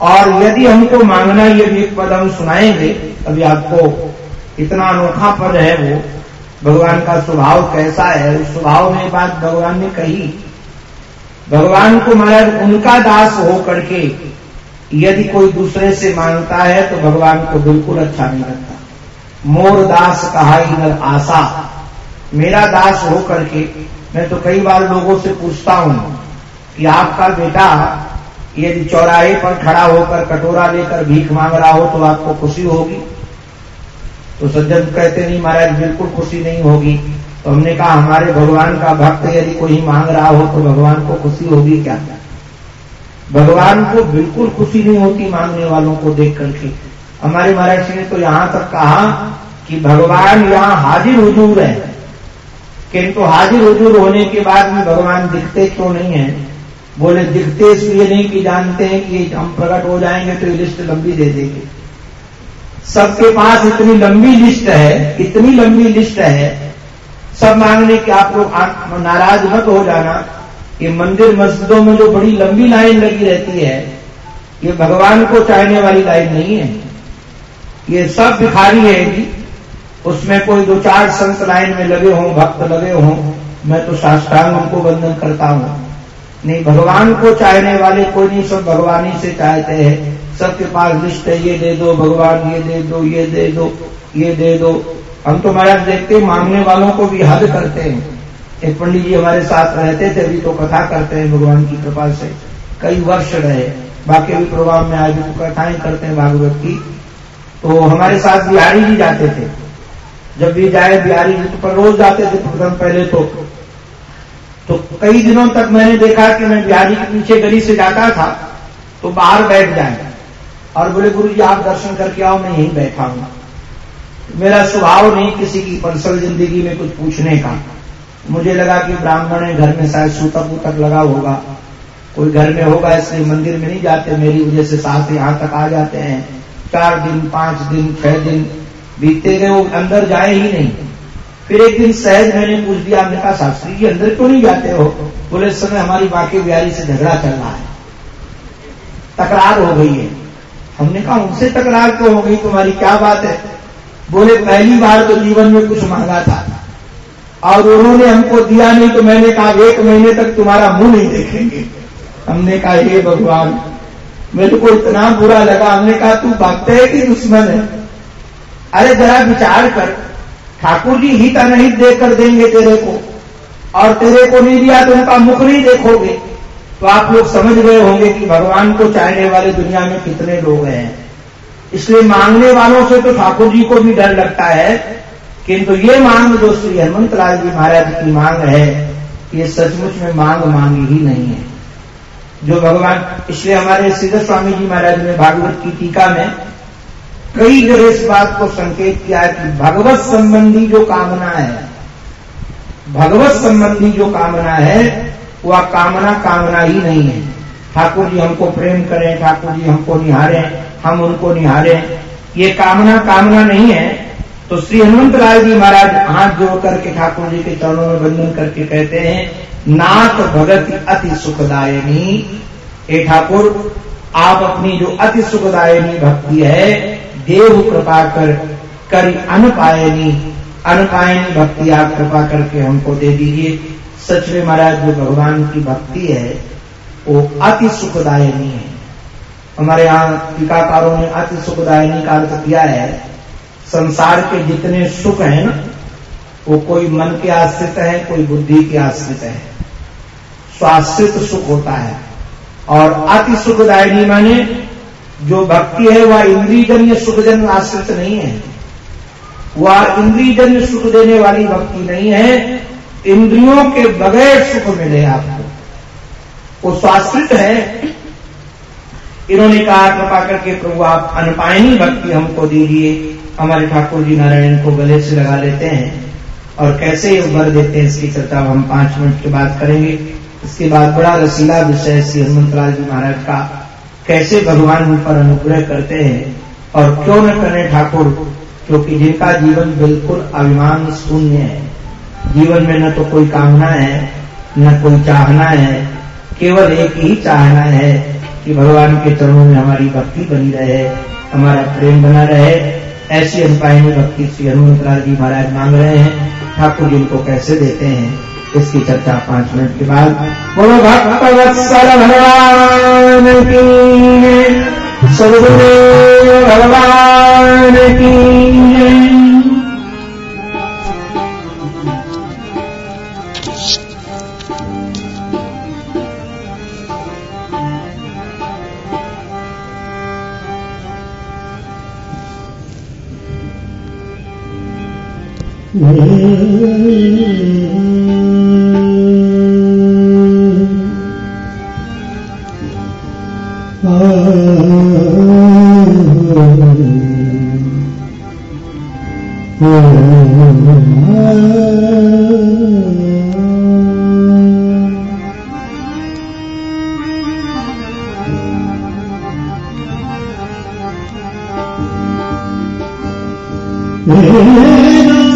और यदि हमको मांगना ये भी एक पद हम सुनाएँगे अभी आपको इतना अनोखा पद है वो, भगवान का स्वभाव कैसा है? उस स्वभाव में बात भगवान ने कही, भगवान को महाराज उनका दास हो करके यदि कोई दूसरे से माँगता है तो भगवान को बिल्कुल अच्छा नहीं लगता। मोर दास कहा इधर आशा। मेरा दास हो करके, मैं तो कई बार लोगों से पूछता हूँ कि आपका बेटा यदि चौराहे पर खड़ा होकर कटोरा लेकर भीख मांग रहा हो तो आपको खुशी होगी। तो सज्जन कहते, नहीं महाराज, बिल्कुल खुशी नहीं होगी। तो हमने कहा, हमारे भगवान का भक्त यदि कोई मांग रहा हो तो भगवान को खुशी होगी क्या? भगवान को बिल्कुल खुशी नहीं होती मांगने वालों को देख करके। हमारे महाराज ने तो यहाँ तक कहा कि भगवान यहाँ हाजिर हुजूर है। किंतु हाजिर हुजूर होने के बाद भी भगवान दिखते क्यों नहीं है? बोले, दिखते इसलिए नहीं कि जानते हैं कि हम प्रकट हो जाएँगे तो ये लिस्ट लंबी दे देंगे। सबके पास इतनी लंबी लिस्ट है, इतनी लंबी लिस्ट है, सब मांगने कि आप लोग नाराज़ मत हो जाना ये मंदिर मस्जिदों में जो बड़ी लंबी लाइन लगी रहती है, ये भगवान को चाहने वाली लाइन नहीं है। ये सब भिखारी है जी, उसमें कोई दो चार संत लाइन में लगे हों, भक्त लगे हों, मैं तो शास्त्रांग उनको वंदन करता हूँ। नहीं, भगवान को चाहने वाले कोई नहीं, सब भगवान ही से चाहते हैं। सबके पास लिस्ट है, ये दे दो, भगवान, ये दे दो, ये दे दो, ये दे दो। हम तो महाराज देखते मांगने वालों को भी हद करते हैं। एक पंडित जी हमारे साथ रहते थे, अभी तो कथा करते हैं भगवान की कृपा से। कई वर्ष रहे, बाकी भी प्रोग्राम में आज तो कथाएँ करते हैं भागवत की। तो हमारे साथ बिहारी जी जाते थे। जब भी जाए, बिहारी जी तो पर रोज जाते थे प्रथम पहले तो तो कई दिनों तक मैंने देखा कि मैं बिहारी के पीछे गली से जाता था तो बाहर बैठ जाए। और बोले गुरु जी आप दर्शन करके आओ, मैं यहीं बैठा हूँ। मेरा स्वभाव नहीं किसी की पर्सनल ज़िंदगी में कुछ पूछने का। मुझे लगा कि ब्राह्मण है, घर में शायद सूतक उतक लगा होगा। कोई घर में होगा, इसलिए मंदिर में नहीं जाते। मेरी वजह से साथ यहाँ तक आ जाते हैं। चार दिन, पाँच दिन, छह दिन बीतते गए वो अंदर जाए ही नहीं। फिर एक दिन सहज मैंने पूछ दिया हमने कहा शास्त्री जी, अंदर क्यों नहीं जाते हो? बोले, इस समय हमारी बाकी बिहारी से झगड़ा चल रहा है। तकरार हो गई है। हमने कहा, उनसे तकरार क्यों हो गई? तुम्हारी क्या बात है? बोले, पहली बार तो जीवन में कुछ मांगा था। और उन्होंने हमको दिया नहीं तो मैंने कहा, एक महीने तक तुम्हारा मुँह नहीं देखेंगे। हमने कहा, हे भगवान मेरे को इतना बुरा लगा। हमने कहा, तू भक्त है कि दुश्मन है अरे जरा विचार कर ठाकुर जी हित अनहित देकर देंगे तेरे को। और तेरे को नहीं दिया तो उनका मुख नहीं देखोगे। तो आप लोग समझ गए होंगे कि भगवान को चाहने वाले दुनिया में कितने लोग हैं। इसलिए मांगने वालों से तो ठाकुर जी को भी डर लगता है। किंतु ये मांग जो श्री हनुमत लाल जी महाराज की मांग है, ये सचमुच में मांग मांगी ही नहीं है। जो भगवान, इसलिए हमारे सिद्ध स्वामी जी महाराज ने भागवत की टीका में कई जगह इस बात को संकेत किया है कि भगवत संबंधी जो कामना है, भगवत संबंधी जो कामना है, वह कामना कामना ही नहीं है। ठाकुर जी हमको प्रेम करें, ठाकुर जी हमको निहारें, हम उनको निहारें। ये कामना कामना नहीं है। तो श्री हनुमत लाल जी महाराज हाथ जोड़ करके ठाकुर जी के चरणों में बंधन करके कहते हैं, नाथ भगत अति सुखदायनी। ठाकुर, आप अपनी जो अति सुखदायनी भक्ति है देव कृपा कर कर अनपायनी अनपायनी भक्ति आप कृपा करके हमको दे दीजिए। सच में महाराज, जो भगवान की भक्ति है, वो अति सुखदायनी है। हमारे यहाँ टीकाकारों ने अति सुखदायनी का अर्थ किया है, संसार के जितने सुख हैं ना, वो कोई मन के आश्रित है, कोई बुद्धि के आश्रित है। स्वाश्रित सुख होता है। और अति सुखदायनी माने जो भक्ति है, वह इंद्रियजन्य सुखजन्य आश्रित नहीं है। वह इंद्रियजन्य सुख देने वाली भक्ति नहीं है। इंद्रियों के बगैर सुख मिले आपको। वो स्वाश्रित है। इन्होंने कहा, कृपा करके प्रभु, आप अनपायनी भक्ति हमको दीजिए। हमारे ठाकुर जी नारायण को गले से लगा लेते हैं और कैसे ये वर देते हैं इसकी चर्चा हम पाँच मिनट के बाद करेंगे। इसके बाद बड़ा रसीला विषय श्री हनुमंतलाल जी महाराज का। कैसे भगवान उन पर अनुग्रह करते हैं और क्यों न करें ठाकुर? क्योंकि जिनका जीवन बिल्कुल अभिमान शून्य है। जीवन में न तो कोई कामना है, न कोई चाहना है, केवल एक ही चाहना है कि भगवान के चरणों में हमारी भक्ति बनी रहे, हमारा प्रेम बना रहे। ऐसी अनुपाय में भक्ति श्री हनुमंतलाल जी महाराज मांग रहे हैं। ठाकुर जी उनको कैसे देते हैं। इसकी चर्चा पाँच मिनट के बाद बोलो भक्त वत्सल भगवान की सदगुरु भगवान की Amen.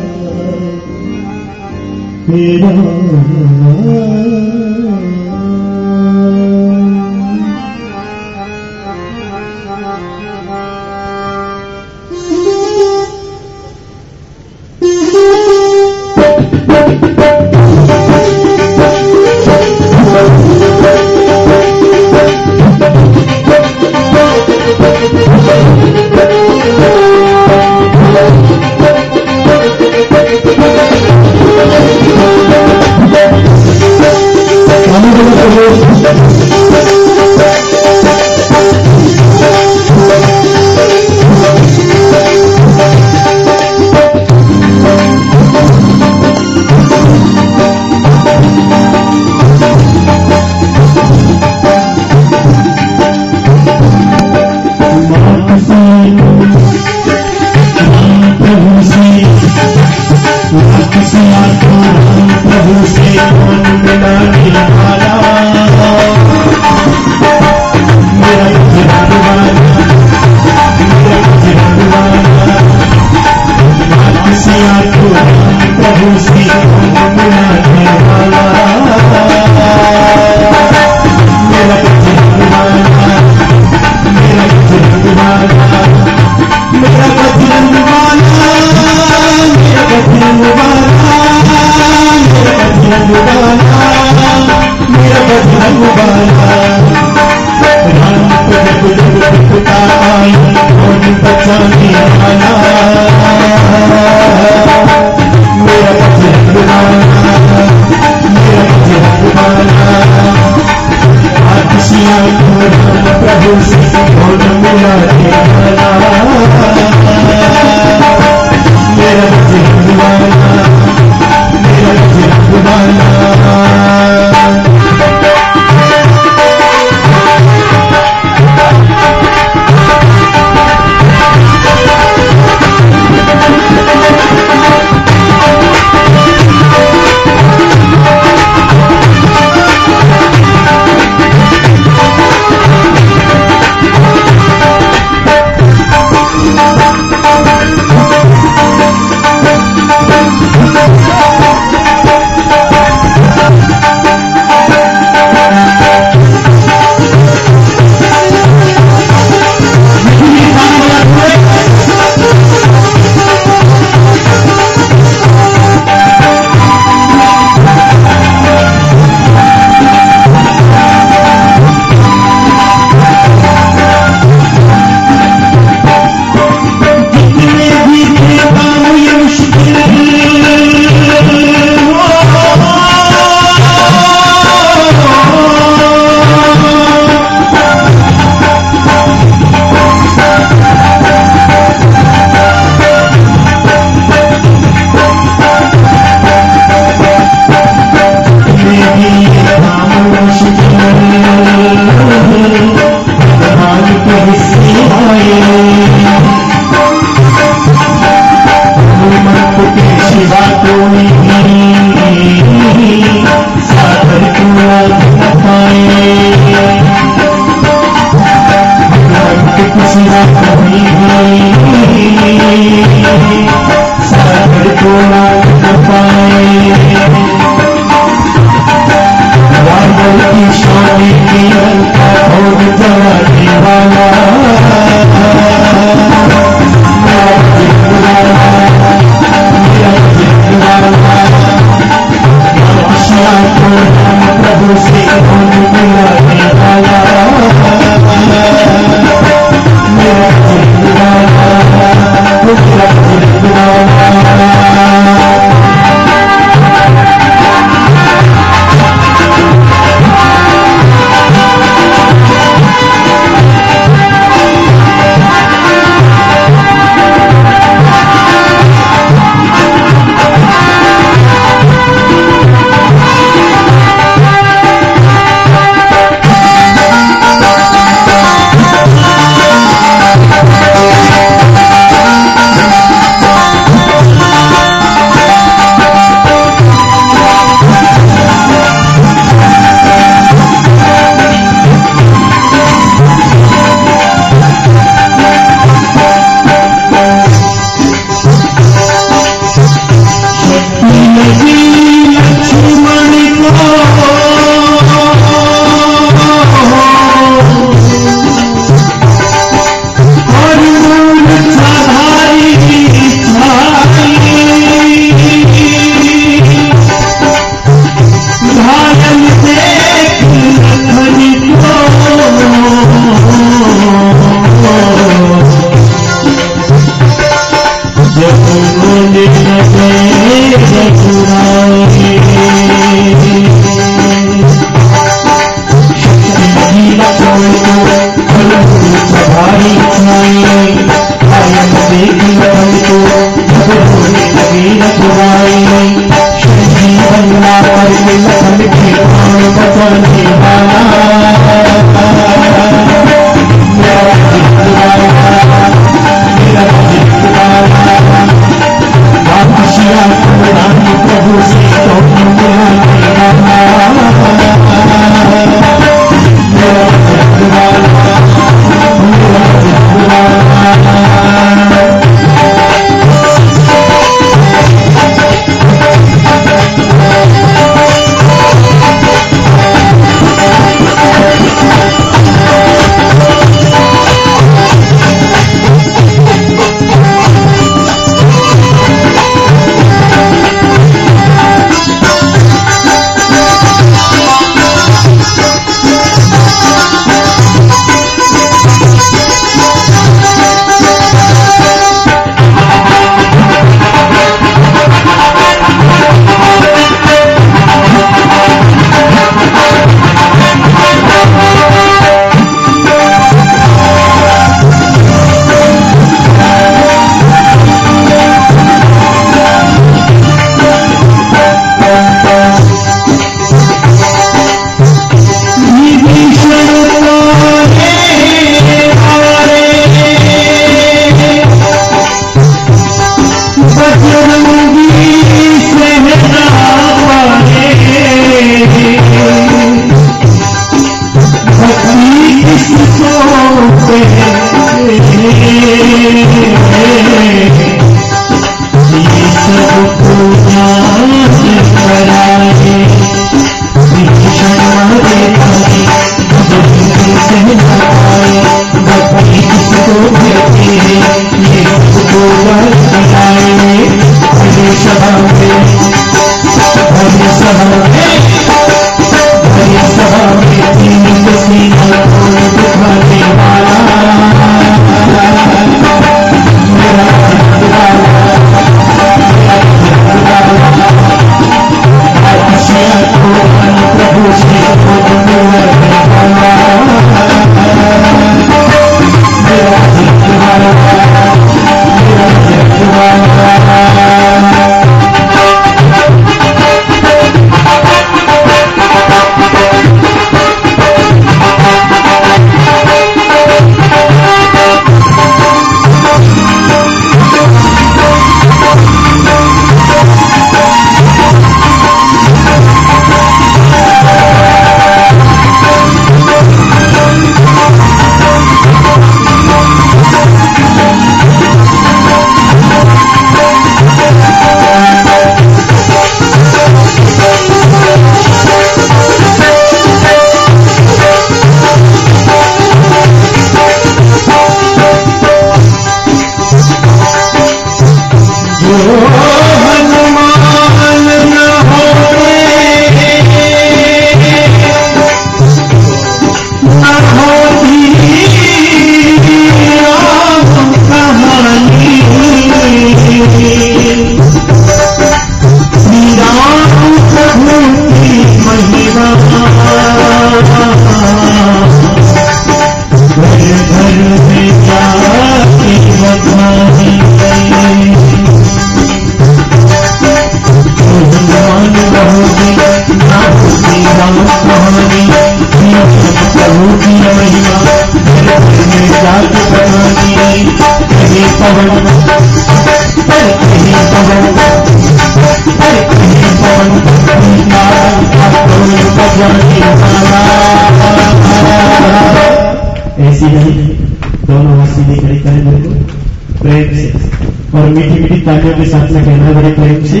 मीठी तालियों के साथ में कहना बड़े प्रेम से,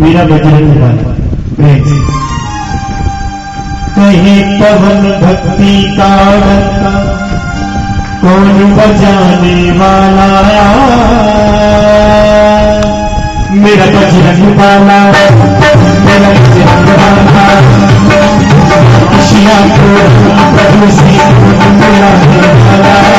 मेरा बजरंग वाला प्रेम कहीं पवन भक्ति का कौन बजाने वाला मेरा बजरंग वाला मेरा बजरंग वाला खुशियाँ को प्रभु से मेरा बजरंग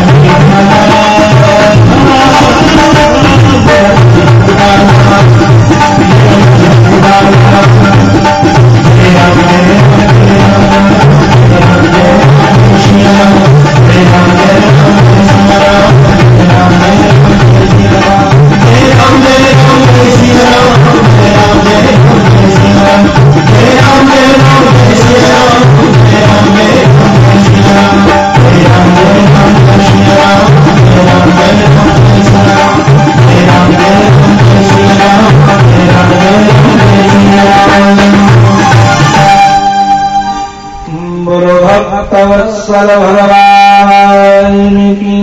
भगवान की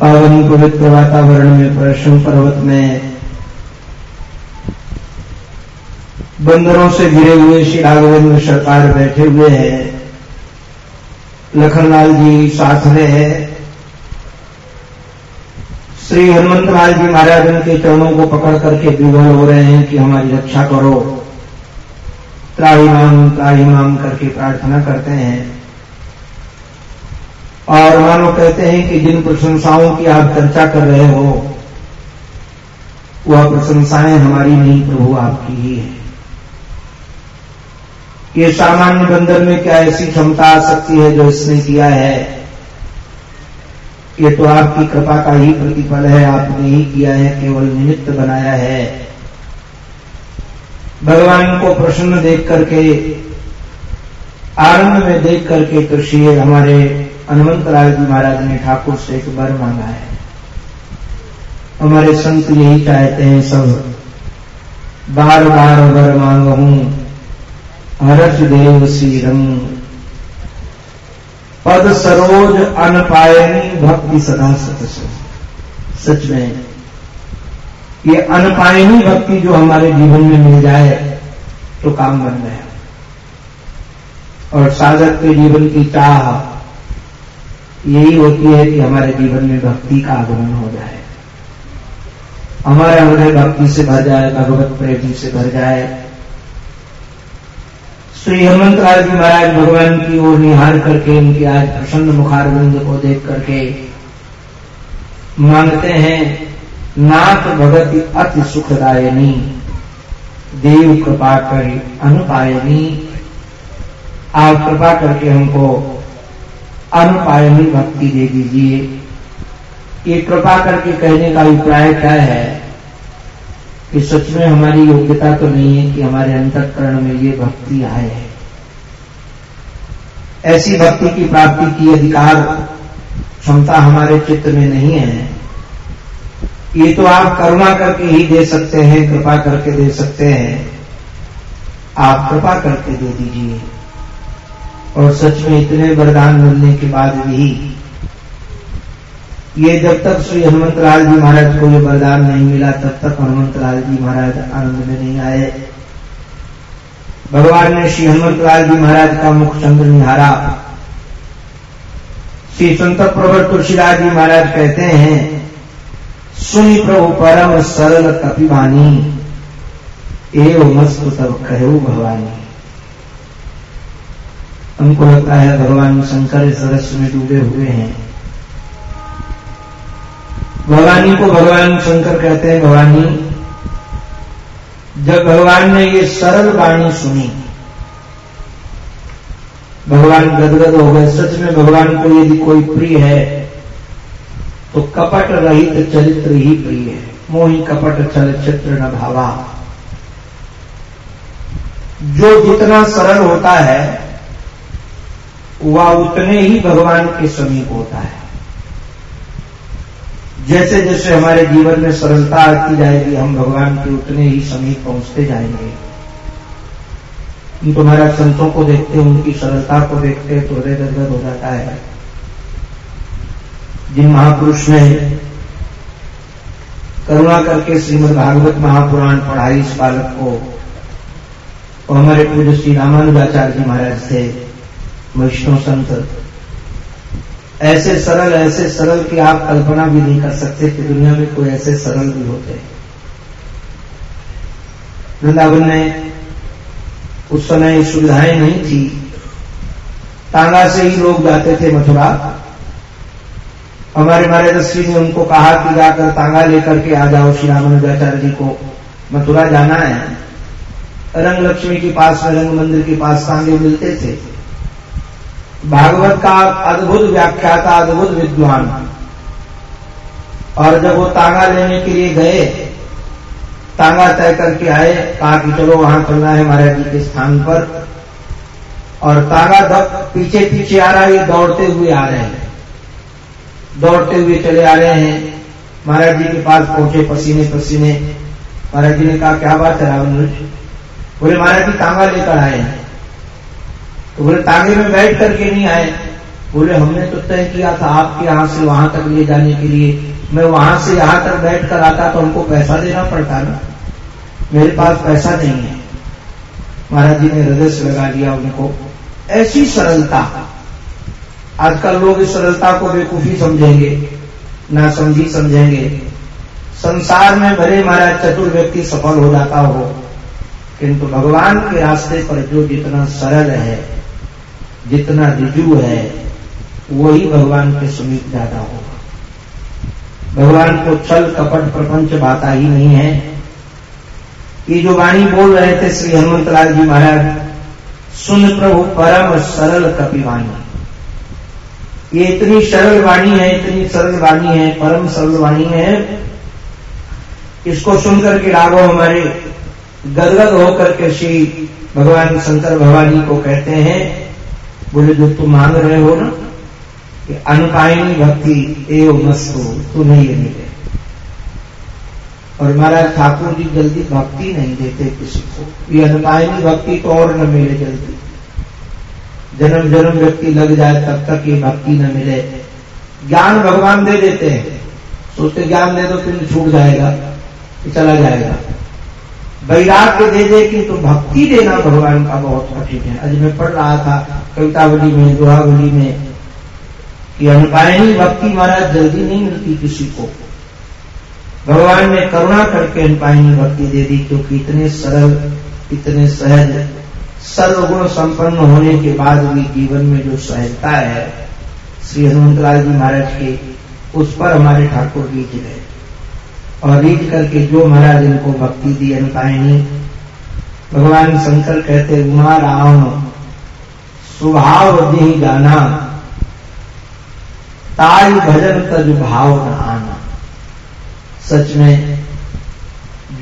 पावन पवित्र वातावरण में परशुम पर्वत में, बंदरों से घिरे हुए श्री राघवेंद्र सरकार बैठे हुए हैं। लखनलाल जी साथ में है। श्री हनुमंतलाल जी महाराज उनके चरणों को पकड़ करके विवल हो रहे हैं कि हमारी रक्षा करो। त्राही माम करके प्रार्थना करते हैं। और मानो कहते हैं कि जिन प्रशंसाओं की आप चर्चा कर रहे हो, वह प्रशंसाएँ हमारी नहीं, प्रभु आपकी ही है। ये सामान्य बंदर में क्या ऐसी क्षमता आ सकती है जो इसने किया है? ये तो आपकी कृपा का ही प्रतिफल है, आपने ही किया है, केवल निमित्त बनाया है। भगवान को प्रसन्न देख करके आनंद में देख करके तो श्री हमारे हनुमंत लाल जी महाराज ने ठाकुर से एक वर मांगा है। हमारे संत यही चाहते हैं सब बार बार वर मांग हूँ हरच देव सीरम पद सरोज अन अनपायनी भक्ति सदा सतस सच में ये अनपायनी भक्ति जो हमारे जीवन में मिल जाए तो काम बन गया। और साधक के जीवन की चाह यही होती है कि हमारे जीवन में भक्ति का आगमन हो जाए। हमारे हृदय भक्ति से भर जाए, भगवत प्रेम से भर जाए। श्री हेमंत जी महाराज भगवान की ओर निहार करके, उनके आज प्रसन्न मुखारविंद को देख करके मांगते हैं नाथ भगति अति सुखदायनी। देव कृपा करी अनुपायनी। आप कृपा करके हमको अनुपायनी भक्ति दे दीजिए। ये कृपा करके कहने का अभिप्राय क्या है? कि सच में हमारी योग्यता तो नहीं है कि हमारे अंतकरण में ये भक्ति आए है। ऐसी भक्ति की प्राप्ति की अधिकार क्षमता हमारे चित्त में नहीं है। ये तो आप करुणा करके ही दे सकते हैं, कृपा करके दे सकते हैं। आप कृपा करके दे दीजिए। और सच में इतने वरदान मिलने के बाद भी, ये जब तक श्री हनुमंत लाल जी महाराज को ये वरदान नहीं मिला, तब तक हनुमंत लाल जी महाराज आनंद में नहीं आए। भगवान ने श्री हनुमंत लाल जी महाराज का मुख चंद्र निहारा। श्री संत प्रवर तुलसीदास जी महाराज कहते हैं सुनी प्रभु परम सरल कपिवानी एवं मस्त तब कहो भवानी। हमको लगता है भगवान शंकर इस में डूबे हुए हैं। भवानी को भगवान शंकर कहते हैं, भवानी, जब भगवान ने ये सरल वाणी सुनी, भगवान गदगद हो गए। सच में भगवान को यदि कोई प्रिय है तो कपट रहित चरित्र ही प्रिय है। मोही कपट चलचित्र न भावा। जो जितना सरल होता है, वह उतने ही भगवान के समीप होता है। जैसे जैसे हमारे जीवन में सरलता आती जाएगी, हम भगवान के उतने ही समीप पहुँचते जाएँगे। तुम्हारा संतों को देखते उनकी सरलता को देखते तो हृदय गदगद हो जाता है। जिन महापुरुष ने करुणा करके श्रीमद भागवत महापुराण पढ़ाई इस बालक को और हमारे पूज्य श्री रामानुजाचार्य जी महाराज थे, वैष्णव संत। ऐसे सरल ऐसे सरल कि आप कल्पना भी नहीं कर सकते कि दुनिया में कोई ऐसे सरल भी होते। वृंदावन में उस समय सुविधाएँ नहीं थी। तांगा से ही लोग जाते थे मथुरा। हमारे महाराज ने उनको कहा कि जाकर तांगा लेकर के आ जाओ श्री रामानुजाचार्य जी को। मथुरा जाना है। रंग लक्ष्मी के पास रंग मंदिर के पास तांगे मिलते थे। भागवत का अद्भुत व्याख्या था, अद्भुत विद्वान। और जब वो तांगा लेने के लिए गए, तांगा तय करके आए, कहा कि चलो वहाँ चलना है महाराज जी के स्थान पर। और तांगा दब पीछे पीछे आ रहा है, दौड़ते हुए आ रहे हैं। दौड़ते हुए चले आ रहे हैं। महाराज जी के पास पहुँचे पसीने पसीने। महाराज जी ने कहा, क्या बात है रावण बोले, महाराज जी तांगा लेकर आए हैं। तो बोले तांगे में बैठ करके नहीं आए? बोले, हमने तो तय किया था आपके यहाँ से वहाँ तक ले जाने के लिए। मैं वहाँ से यहाँ तक बैठ कर आता तो हमको पैसा देना पड़ता ना। मेरे पास पैसा नहीं है। महाराज जी ने हृदय से लगा लिया उनको। ऐसी सरलता आजकल लोग इस सरलता को बेकूफी समझेंगे, ना समझी समझेंगे। संसार में भले महाराज चतुर व्यक्ति सफल हो जाता हो, किंतु भगवान के रास्ते पर जो जितना सरल है, जितना रिजु है, वही भगवान के समीप ज़्यादा होगा। भगवान को छल कपट प्रपंच बाता ही नहीं है। ये जो वाणी बोल रहे थे श्री हनुमत लाल जी महाराज, सुन प्रभु परम सरल कपिवाणी ये इतनी सरल वाणी है, इतनी सरल वाणी है, परम सरल वाणी है। इसको सुनकर के राघव हमारे गदगद होकर के श्री भगवान शंकर भवानी को कहते हैं, बोले, जो तुम मांग रहे हो ना, कि अनुपायनी भक्ति एवं मस्त हो तुम्हें ये मिले और महाराज ठाकुर जी जल्दी भक्ति नहीं देते किसी को। ये अनुपायनी भक्ति तो और न मिले जल्दी। जन्म जन्म व्यक्ति लग जाए, तब तक ये भक्ति न मिले। ज्ञान भगवान दे देते हैं। सोचते ज्ञान दे दो, फिर छूट जाएगा चला जाएगा। वैराग्य दे दे कि तो भक्ति देना भगवान का बहुत कठिन है। आज मैं पढ़ रहा था कवितावली में दोहावली में, कि अनुपायनी भक्ति महाराज जल्दी नहीं मिलती किसी को। भगवान ने करुणा करके अनुपायनी भक्ति दे दी, क्योंकि इतने सरल, इतने सहज सर्वगुण संपन्न होने के बाद भी जीवन में जो सहजता है, श्री हनुमंतलाल जी महाराज के, उस पर हमारे ठाकुर रीत गए। और रीत करके जो महाराज इनको भक्ति दी अनुपायनी भगवान शंकर कहते उमा राम स्वभाव दी जाना, ताई भजन तज भाव न आना। सच में,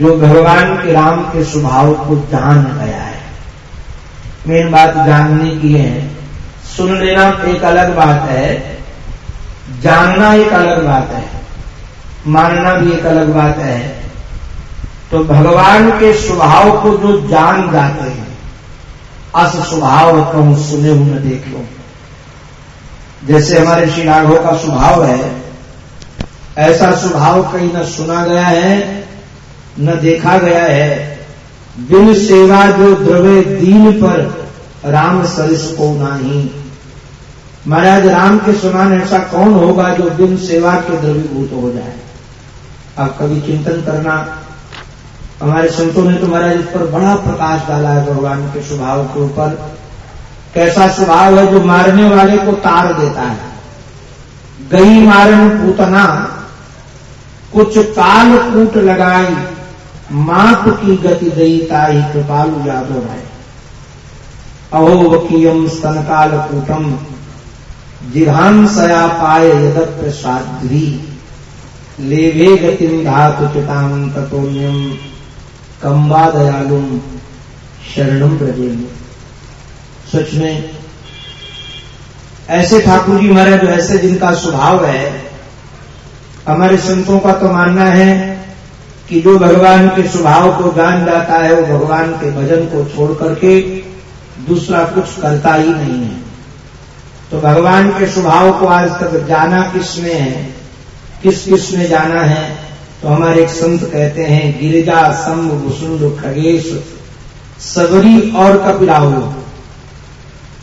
जो भगवान के राम के स्वभाव को जान गया है मेन बात जानने की है। सुन लेना, एक अलग बात है। जानना एक अलग बात है। मानना भी एक अलग बात है। तो भगवान के स्वभाव को जो जान जाते हैं, अस स्वभाव कहूँ सुने हूँ न देख लो। जैसे हमारे श्री राघव का स्वभाव है, ऐसा स्वभाव कहीं न सुना गया है, न देखा गया है। बिन सेवा जो द्रवे दीन पर राम सरिस को नाही। महाराज, राम के समान ऐसा कौन होगा जो बिन सेवा के द्रवीभूत हो जाए? आप कभी चिंतन करना। हमारे संतों ने तो महाराज इस पर बड़ा प्रकाश डाला है भगवान के स्वभाव के ऊपर। कैसा स्वभाव है जो मारने वाले को तार देता है? गई मारन पूतना, कुछ काल कूट लगाई माप की गति दईता ही कृपालु यादव राय अहो वकीयम स्तनकाल कूटम जिघान सया पाए यद प्रसाद्री लेवे गतिम धातु चिताम तथोन्यम कम्बा दयालुम शरणम ब्रजेमी सच में, ऐसे ठाकुर जी महाराज, ऐसे जिनका स्वभाव है, हमारे संतों का तो मानना है कि जो भगवान के स्वभाव को जान जाता है, वो भगवान के भजन को छोड़ करके दूसरा कुछ करता ही नहीं है। तो भगवान के स्वभाव को आज तक जाना किसने है, किस किस ने जाना है तो हमारे एक संत कहते हैं, गिरिजा सम्भ भुसुंड खगेश, सबरी और कपिराहु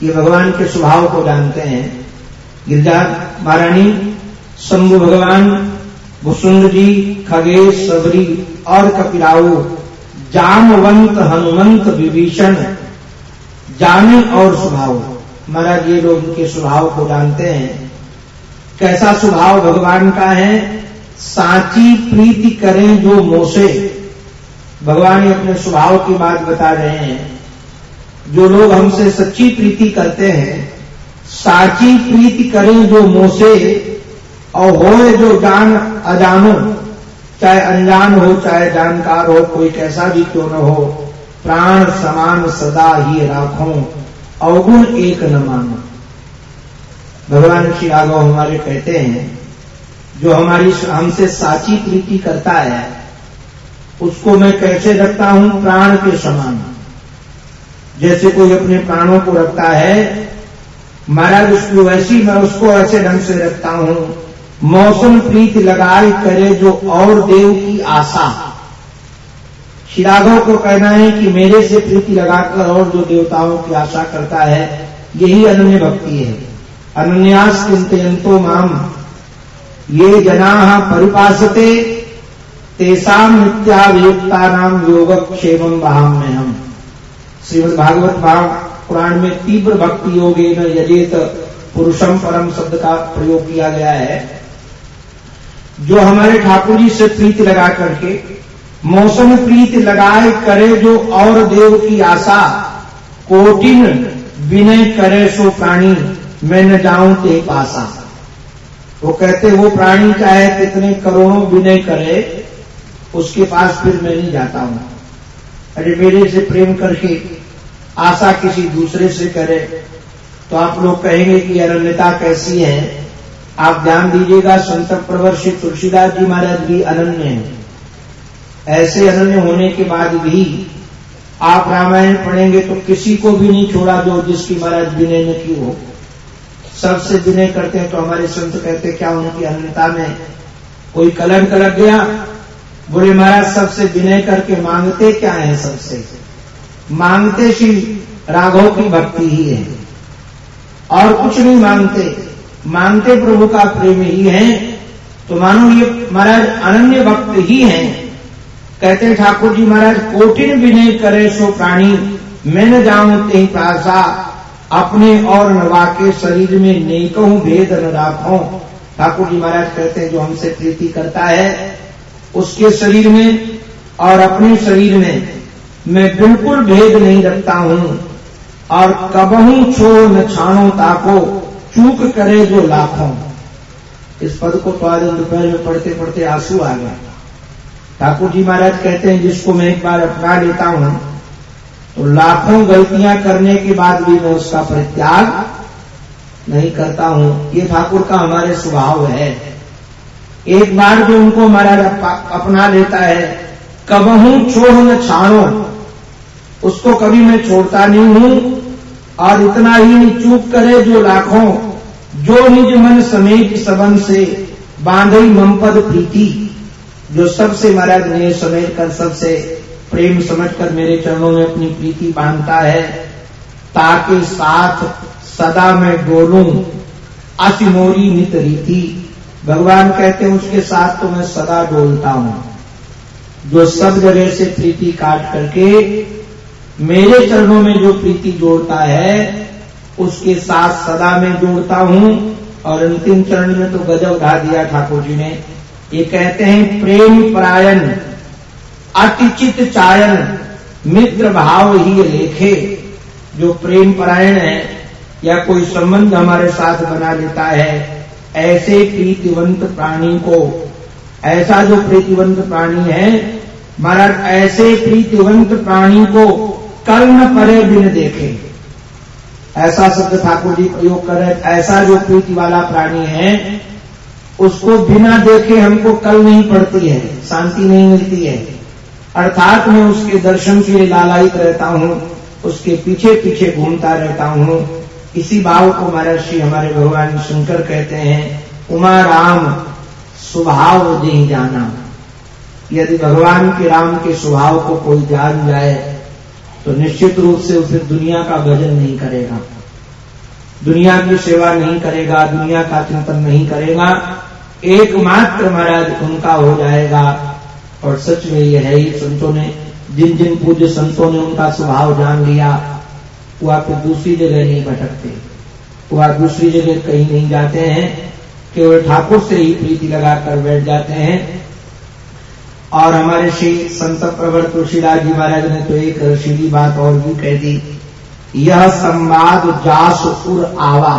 ये भगवान के स्वभाव को जानते हैं। गिरिजा महारानी शंभु भगवान भुसुंड जी खगेश सबरी और कपिराऊ जामवंत, हनुमंत, विभीषण जाने और स्वभाव महाराज, ये लोग उनके स्वभाव को जानते हैं। कैसा स्वभाव भगवान का है? साची प्रीति करें जो मोसे। भगवान अपने स्वभाव की बात बता रहे हैं। जो लोग हमसे सच्ची प्रीति करते हैं, साची प्रीति करें जो मोसे। और हो जो जान अजानो, चाहे अनजान हो, चाहे जानकार हो, कोई कैसा भी क्यों न हो, प्राण समान सदा ही राखो अवगुण एक न मानो। भगवान श्री राघव हमारे कहते हैं, जो हमारी हमसे साची प्रीति करता है, उसको मैं कैसे रखता हूँ? प्राण के समान। जैसे कोई अपने प्राणों को रखता है, महाराज उसकी वैसी मैं उसको ऐसे ढंग से रखता हूँ मौसम प्रीति लगाए करे जो और देव की आशा। शिराघव को कहना है कि मेरे से प्रीति लगाकर और जो देवताओं की आशा करता है, यही अनन्य भक्ति है। अनन्यास चिंतयंतो माम। ये जना परिपासते तेसाम नित्याभियुक्ता नाम योगक्षेम बहाम में हम श्रीमद भागवत पुराण में तीव्र भक्ति योगे न यजेत पुरुषम परम शब्द का प्रयोग किया गया है। जो हमारे ठाकुर जी से प्रीति लगा करके, मौसम प्रीति लगाए करे जो और देव की आशा, कोटिन विनय करे सो प्राणी, मैं न जाऊँ ते पासा। वो कहते, वो प्राणी चाहे कितने करोड़ों विनय करे, उसके पास फिर मैं नहीं जाता हूँ। अरे मेरे से प्रेम करके आशा किसी दूसरे से करे तो आप लोग कहेंगे कि अरण्यता कैसी है? आप ध्यान दीजिएगा, संत प्रवर श्री तुलसीदास जी महाराज भी अनन्य हैं। ऐसे अनन्य होने के बाद भी आप रामायण पढ़ेंगे तो किसी को भी नहीं छोड़ा जो जिसकी महाराज विनय न की हो। सबसे विनय करते हैं तो हमारे संत कहते क्या उनकी अन्यता में कोई कलंक लग गया? बोले, महाराज, सबसे विनय करके मांगते क्या है सबसे? मांगते श्री राघव की भक्ति ही है। और कुछ नहीं मांगते। मांगते प्रभु का प्रेम ही है तो मानो ये महाराज अनन्य भक्त ही हैं। कहते ठाकुर जी महाराज, कोटिन विनय करे सो प्राणी, मैं न जाऊँ ते पासा अपने और नवा के शरीर में नहीं कहूँ भेद न राखो। ठाकुर जी महाराज कहते हैं, जो हमसे प्रीति करता है, उसके शरीर में और अपने शरीर में मैं बिल्कुल भेद नहीं रखता हूँ, और कबहू छो न छाणो ताको चूक करे जो लाखों। इस पद को तो आज दोपहर में पढ़ते पढ़ते आँसू आ गया ठाकुर जी महाराज कहते हैं, जिसको मैं एक बार अपना लेता हूँ तो लाखों गलतियाँ करने के बाद भी मैं उसका परित्याग नहीं करता हूँ। ये ठाकुर का हमारे स्वभाव है। एक बार जो उनको महाराज अपना लेता है, कबहू छोड़ न छाणो। उसको कभी मैं छोड़ता नहीं हूँ। और इतना ही चूक करे जो लाखों, जो निज मन समेत सबन से बांधई ममपद प्रीति, जो सबसे महाराज ने समेट कर, सबसे प्रेम समझकर मेरे चरणों में अपनी प्रीति बांधता है, ताकि साथ सदा मैं डोलू असिमोरी नित रीति। भगवान कहते हैं, उसके साथ तो मैं सदा डोलता हूँ। जो सब जगह से प्रीति काट करके मेरे चरणों में जो प्रीति जोड़ता है, उसके साथ सदा मैं जोड़ता हूँ। और अंतिम चरण में तो गजब ढा दिया ठाकुर जी ने। ये कहते हैं, प्रेम परायण, अतिचित चायन, मित्र भाव ही लेखे। जो प्रेम परायण है, या कोई संबंध हमारे साथ बना लेता है, ऐसे प्रीतिवंत प्राणी को, ऐसा जो प्रीतिवंत प्राणी है, महाराज, ऐसे प्रीतिवंत प्राणी को कर्म परे बिन देखे ऐसा शब्द ठाकुर जी प्रयोग करे ऐसा जो प्रीति वाला प्राणी है, उसको बिना देखे हमको कल नहीं पड़ती है, शांति नहीं मिलती है। अर्थात मैं उसके दर्शन के लालायित रहता हूँ, उसके पीछे पीछे घूमता रहता हूँ। इसी भाव को महर्षि हमारे भगवान शंकर कहते हैं, उमा राम, स्वभाव नहीं जाना। यदि भगवान के राम के स्वभाव को कोई जान जाए तो निश्चित रूप से उसे दुनिया का भजन नहीं करेगा। दुनिया की सेवा नहीं करेगा, दुनिया का चिंतन नहीं करेगा। एकमात्र महाराज उनका हो जाएगा। और सच में यह है ही संतों ने, जिन जिन पूज्य संतों ने उनका स्वभाव जान लिया, वो आप दूसरी जगह नहीं भटकते। वो आप दूसरी जगह कहीं नहीं जाते हैं, केवल ठाकुर से ही प्रीति लगाकर बैठ जाते हैं। और हमारे श्री संत प्रवर तुलसीदास जी महाराज ने तो एक सीधी बात और भी कह दी, यह संवाद जास उर आवा।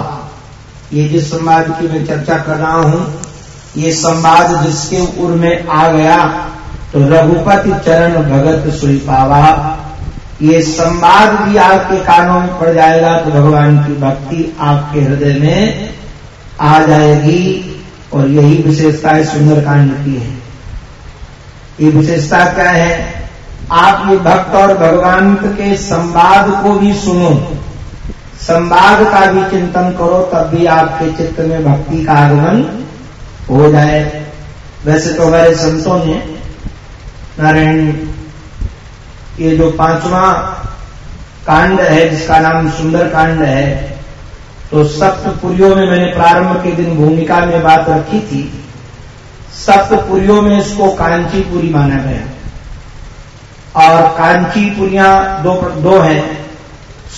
ये जिस संवाद की मैं चर्चा कर रहा हूँ, ये संवाद जिसके उर में आ गया तो रघुपति चरण भगत सुई पावा। ये संवाद भी आपके कानों में पड़ जाएगा तो भगवान की भक्ति आपके हृदय में आ जाएगी, और यही विशेषता सुंदरकांड की है। ये विशेषता क्या है? आप ये भक्त और भगवान के संवाद को भी सुनो। संवाद का भी चिंतन करो, तब भी आपके चित्त में भक्ति का आगमन हो जाए। वैसे तो हमारे संतों ने नारायण, ये जो पांचवा कांड है, जिसका नाम सुंदर कांड है तो सप्तपुरियों में मैंने प्रारंभ के दिन भूमिका में बात रखी थी। सप्तपुरियों में इसको कांचीपुरी माना गया। और कांचीपुरिया दो दो हैं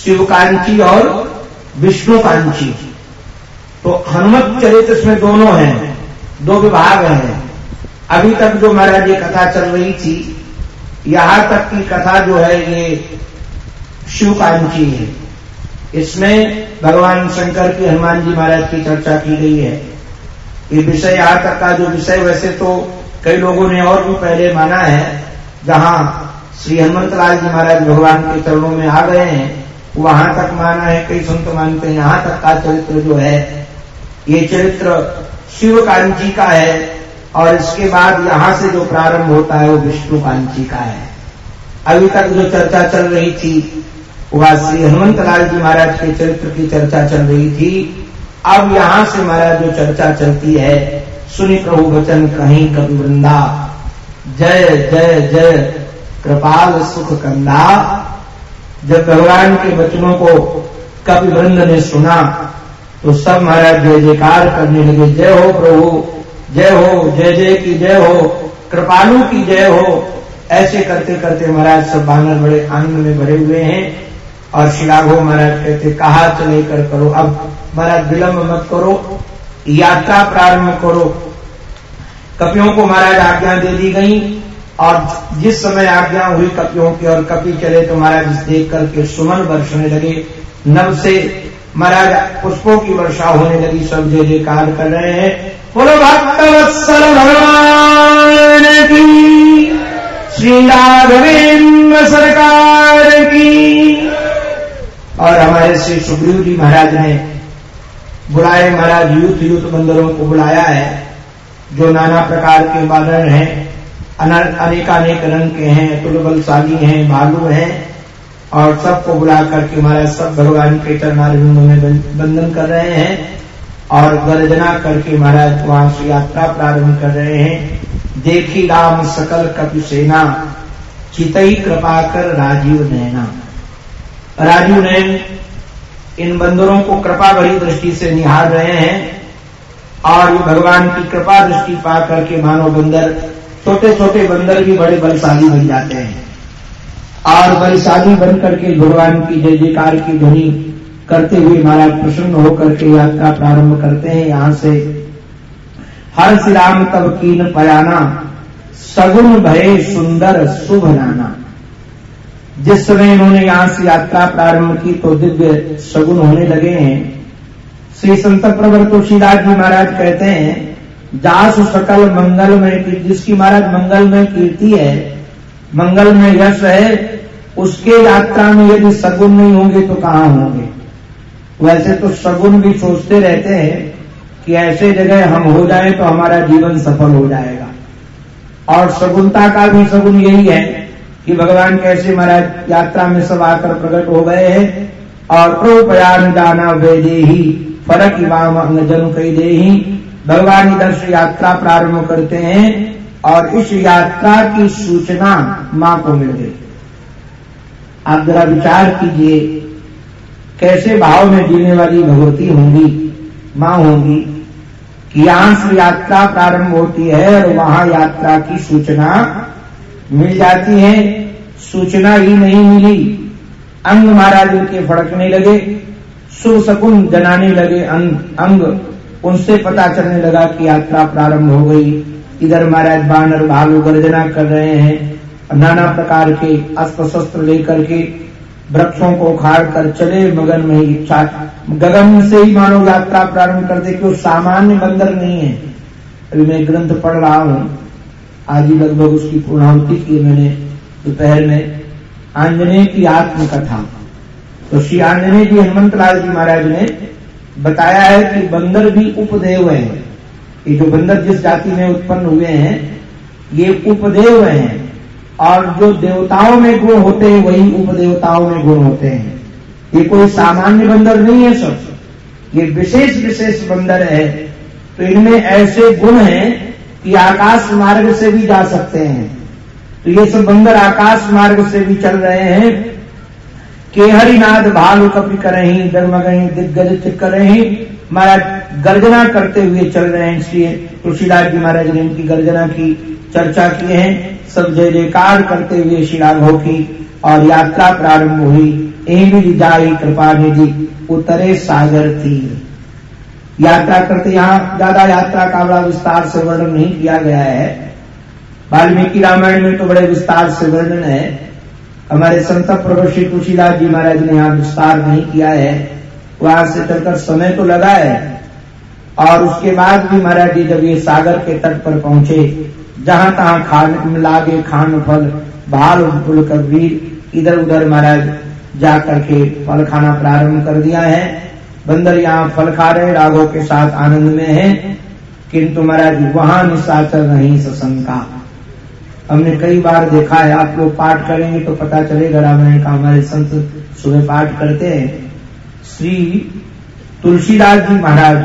शिव कांची और विष्णु कांची तो हनुमत चरित्र इसमें दोनों हैं, दो विभाग हैं। अभी तक जो महाराज ये कथा चल रही थी, यहाँ तक की कथा जो है ये शिव कांची है। इसमें भगवान शंकर की, हनुमान जी महाराज की चर्चा की गई है। ये विषय यहाँ तक का जो विषय वैसे तो कई लोगों ने और भी पहले माना है, जहाँ श्री हनुमत लाल जी महाराज भगवान के चरणों में आ गए हैं, वहाँ तक माना है, कई संत मानते हैं, यहाँ तक का चरित्र जो है, ये चरित्र शिव कांची का है, और इसके बाद यहाँ से जो प्रारंभ होता है, वो विष्णु कांची का है। अभी तक जो चर्चा चल रही थी, वह श्री हनुमत लाल जी महाराज के चरित्र की चर्चा चल रही थी अब यहाँ से महाराज जो चर्चा चलती है, सुनी प्रभु वचन कहीं कवि वृंदा। जय जय जय, कृपाल सुख कंदा। जब भगवान के वचनों को कवि वृंद ने सुना तो सब महाराज जय जयकार करने लगे, जय हो प्रभु, जय हो, जय जय की जय हो, कृपालु की जय हो। ऐसे करते करते महाराज सब बानर बड़े आनंद में भरे हुए हैं। और शिलाघो महाराज कहते कहा चले कर करो। अब महाराज विलंब मत करो, यात्रा प्रारंभ करो। कपियों को महाराज आज्ञा दे दी गई, और जिस समय आज्ञा हुई कपियों की और कपि चले तो महाराज देख करके सुमन वर्षने लगे। नव से महाराज पुष्पों की वर्षा होने लगी, सब जय जयकार कर रहे हैं। बोलो भक्त वत्सल भगवान की, श्री राघवेन्द्र सरकार की और हमारे श्री सुग्रीव जी महाराज ने बुलाए महाराज युद्ध युद्ध बंदरों को बुलाया है, जो नाना प्रकार के बादल हैं अनेकानेक रंग के हैं तुल बलशाली हैं, भालू हैं, और सबको बुला करके महाराज सब भगवान के चरणारिंदों में बंधन कर रहे हैं, और गर्जना करके महाराज वहाँ से यात्रा प्रारंभ कर रहे हैं। देखी राम सकल कपि सेना चितई कृपा कर राजीव नैना। राजीव नैन इन बंदरों को कृपा भरी दृष्टि से निहार रहे हैं और भगवान की कृपा दृष्टि पा करके मानो बंदर छोटे छोटे बंदर भी बड़े बलशाली बन जाते हैं। और बलशाली बन करके भगवान की जय जयकार की ध्वनि करते हुए महाराज प्रसन्न होकर के यात्रा प्रारंभ करते हैं। यहाँ से हर श्री राम तब कीन पयाना सगुन भय सुंदर, शुभ नाना। जिस समय इन्होंने यहाँ से यात्रा प्रारंभ की तो दिव्य सगुन होने लगे हैं। श्री संत प्रवर तुलसीदास जी महाराज कहते हैं, जासु सकल मंगल में जिसकी महाराज मंगल में कीर्ति है मंगल में यश है, उसके यात्रा में यदि सगुन नहीं होंगे तो कहाँ होंगे? वैसे तो सगुन भी सोचते रहते हैं कि ऐसे जगह हम हो जाए तो हमारा जीवन सफल हो जाएगा। और सगुनता का भी सगुन यही है कि भगवान कैसे महाराज यात्रा में सब आकर प्रकट हो गए हैं और प्रभु प्रयाण जाना वेदे ही फरक इमाम अंगजन कई दे ही। भगवान इधर से यात्रा प्रारंभ करते हैं और इस यात्रा की सूचना माँ को मिल गई। आप जरा विचार कीजिए, कैसे भाव में जीने वाली भगवती होंगी, माँ होंगी, कि यहाँ से यात्रा प्रारंभ होती है और वहाँ यात्रा की सूचना मिल जाती है, सूचना ही नहीं मिली। अंग महाराज उनके फड़कने लगे शुभ शकुन जनाने लगे अंग अंग। उनसे पता चलने लगा कि यात्रा प्रारंभ हो गई। इधर महाराज बानर भालू गर्जना कर रहे हैं नाना प्रकार के अस्त्र शस्त्र लेकर के वृक्षों को उखाड़ कर चले मगन में ही गगन से ही मानो यात्रा प्रारंभ कर दे कि सामान्य बंदर नहीं है। अभी मैं ग्रंथ पढ़ रहा हूँ। आज ही लगभग उसकी पूर्णाहुति की मैंने दोपहर में आंजने की आत्मकथा। तो श्री आंजने जी, हनुमंत लाल जी महाराज ने बताया है कि बंदर भी उपदेव हैं। ये जो बंदर जिस जाति में उत्पन्न हुए हैं, ये उपदेव हैं। और जो देवताओं में गुण होते हैं, वही उपदेवताओं में गुण होते हैं। ये कोई सामान्य बंदर नहीं है सब। ये विशेष विशेष बंदर है। तो इनमें ऐसे गुण हैं कि आकाश मार्ग से भी जा सकते हैं। तो ये सब बंदर आकाश मार्ग से भी चल रहे हैं। के हरिनाथ भालू कपि करही डगमगही दिग्गज चिक रही महाराज, गर्जना करते हुए चल रहे हैं इसलिए तुलसीदास जी महाराज ने इनकी गर्जना की, चर्चा की है। सब जय जयकार करते हुए श्री राघव की और यात्रा प्रारंभ हुई। एम जाई कृपा निधि उतरे सागर तीर। यात्रा करते, यहाँ ज़्यादा यात्रा का बड़ा विस्तार से वर्णन नहीं किया गया है। वाल्मीकि रामायण में तो बड़े विस्तार से वर्णन है। हमारे संत प्रभु श्री तुलसीदास जी महाराज ने यहाँ विस्तार नहीं किया है। वहाँ से चलकर समय तो लगा है। और उसके बाद भी महाराज जी जब ये सागर के तट पर पहुँचे, जहाँ तहां खान लागे खान फल, भाल फुल कर वीर इधर उधर महाराज जा करके फल खाना प्रारंभ कर दिया है। बंदर यहाँ फल खा रहे राघव के साथ आनंद में है। किंतु महाराज, वहाँ निशाचर नहीं सशंका हमने कई बार देखा है, आप लोग पाठ करेंगे तो पता चलेगा, रामायण का हमारे संत सुबह पाठ करते हैं। श्री तुलसीदास जी महाराज,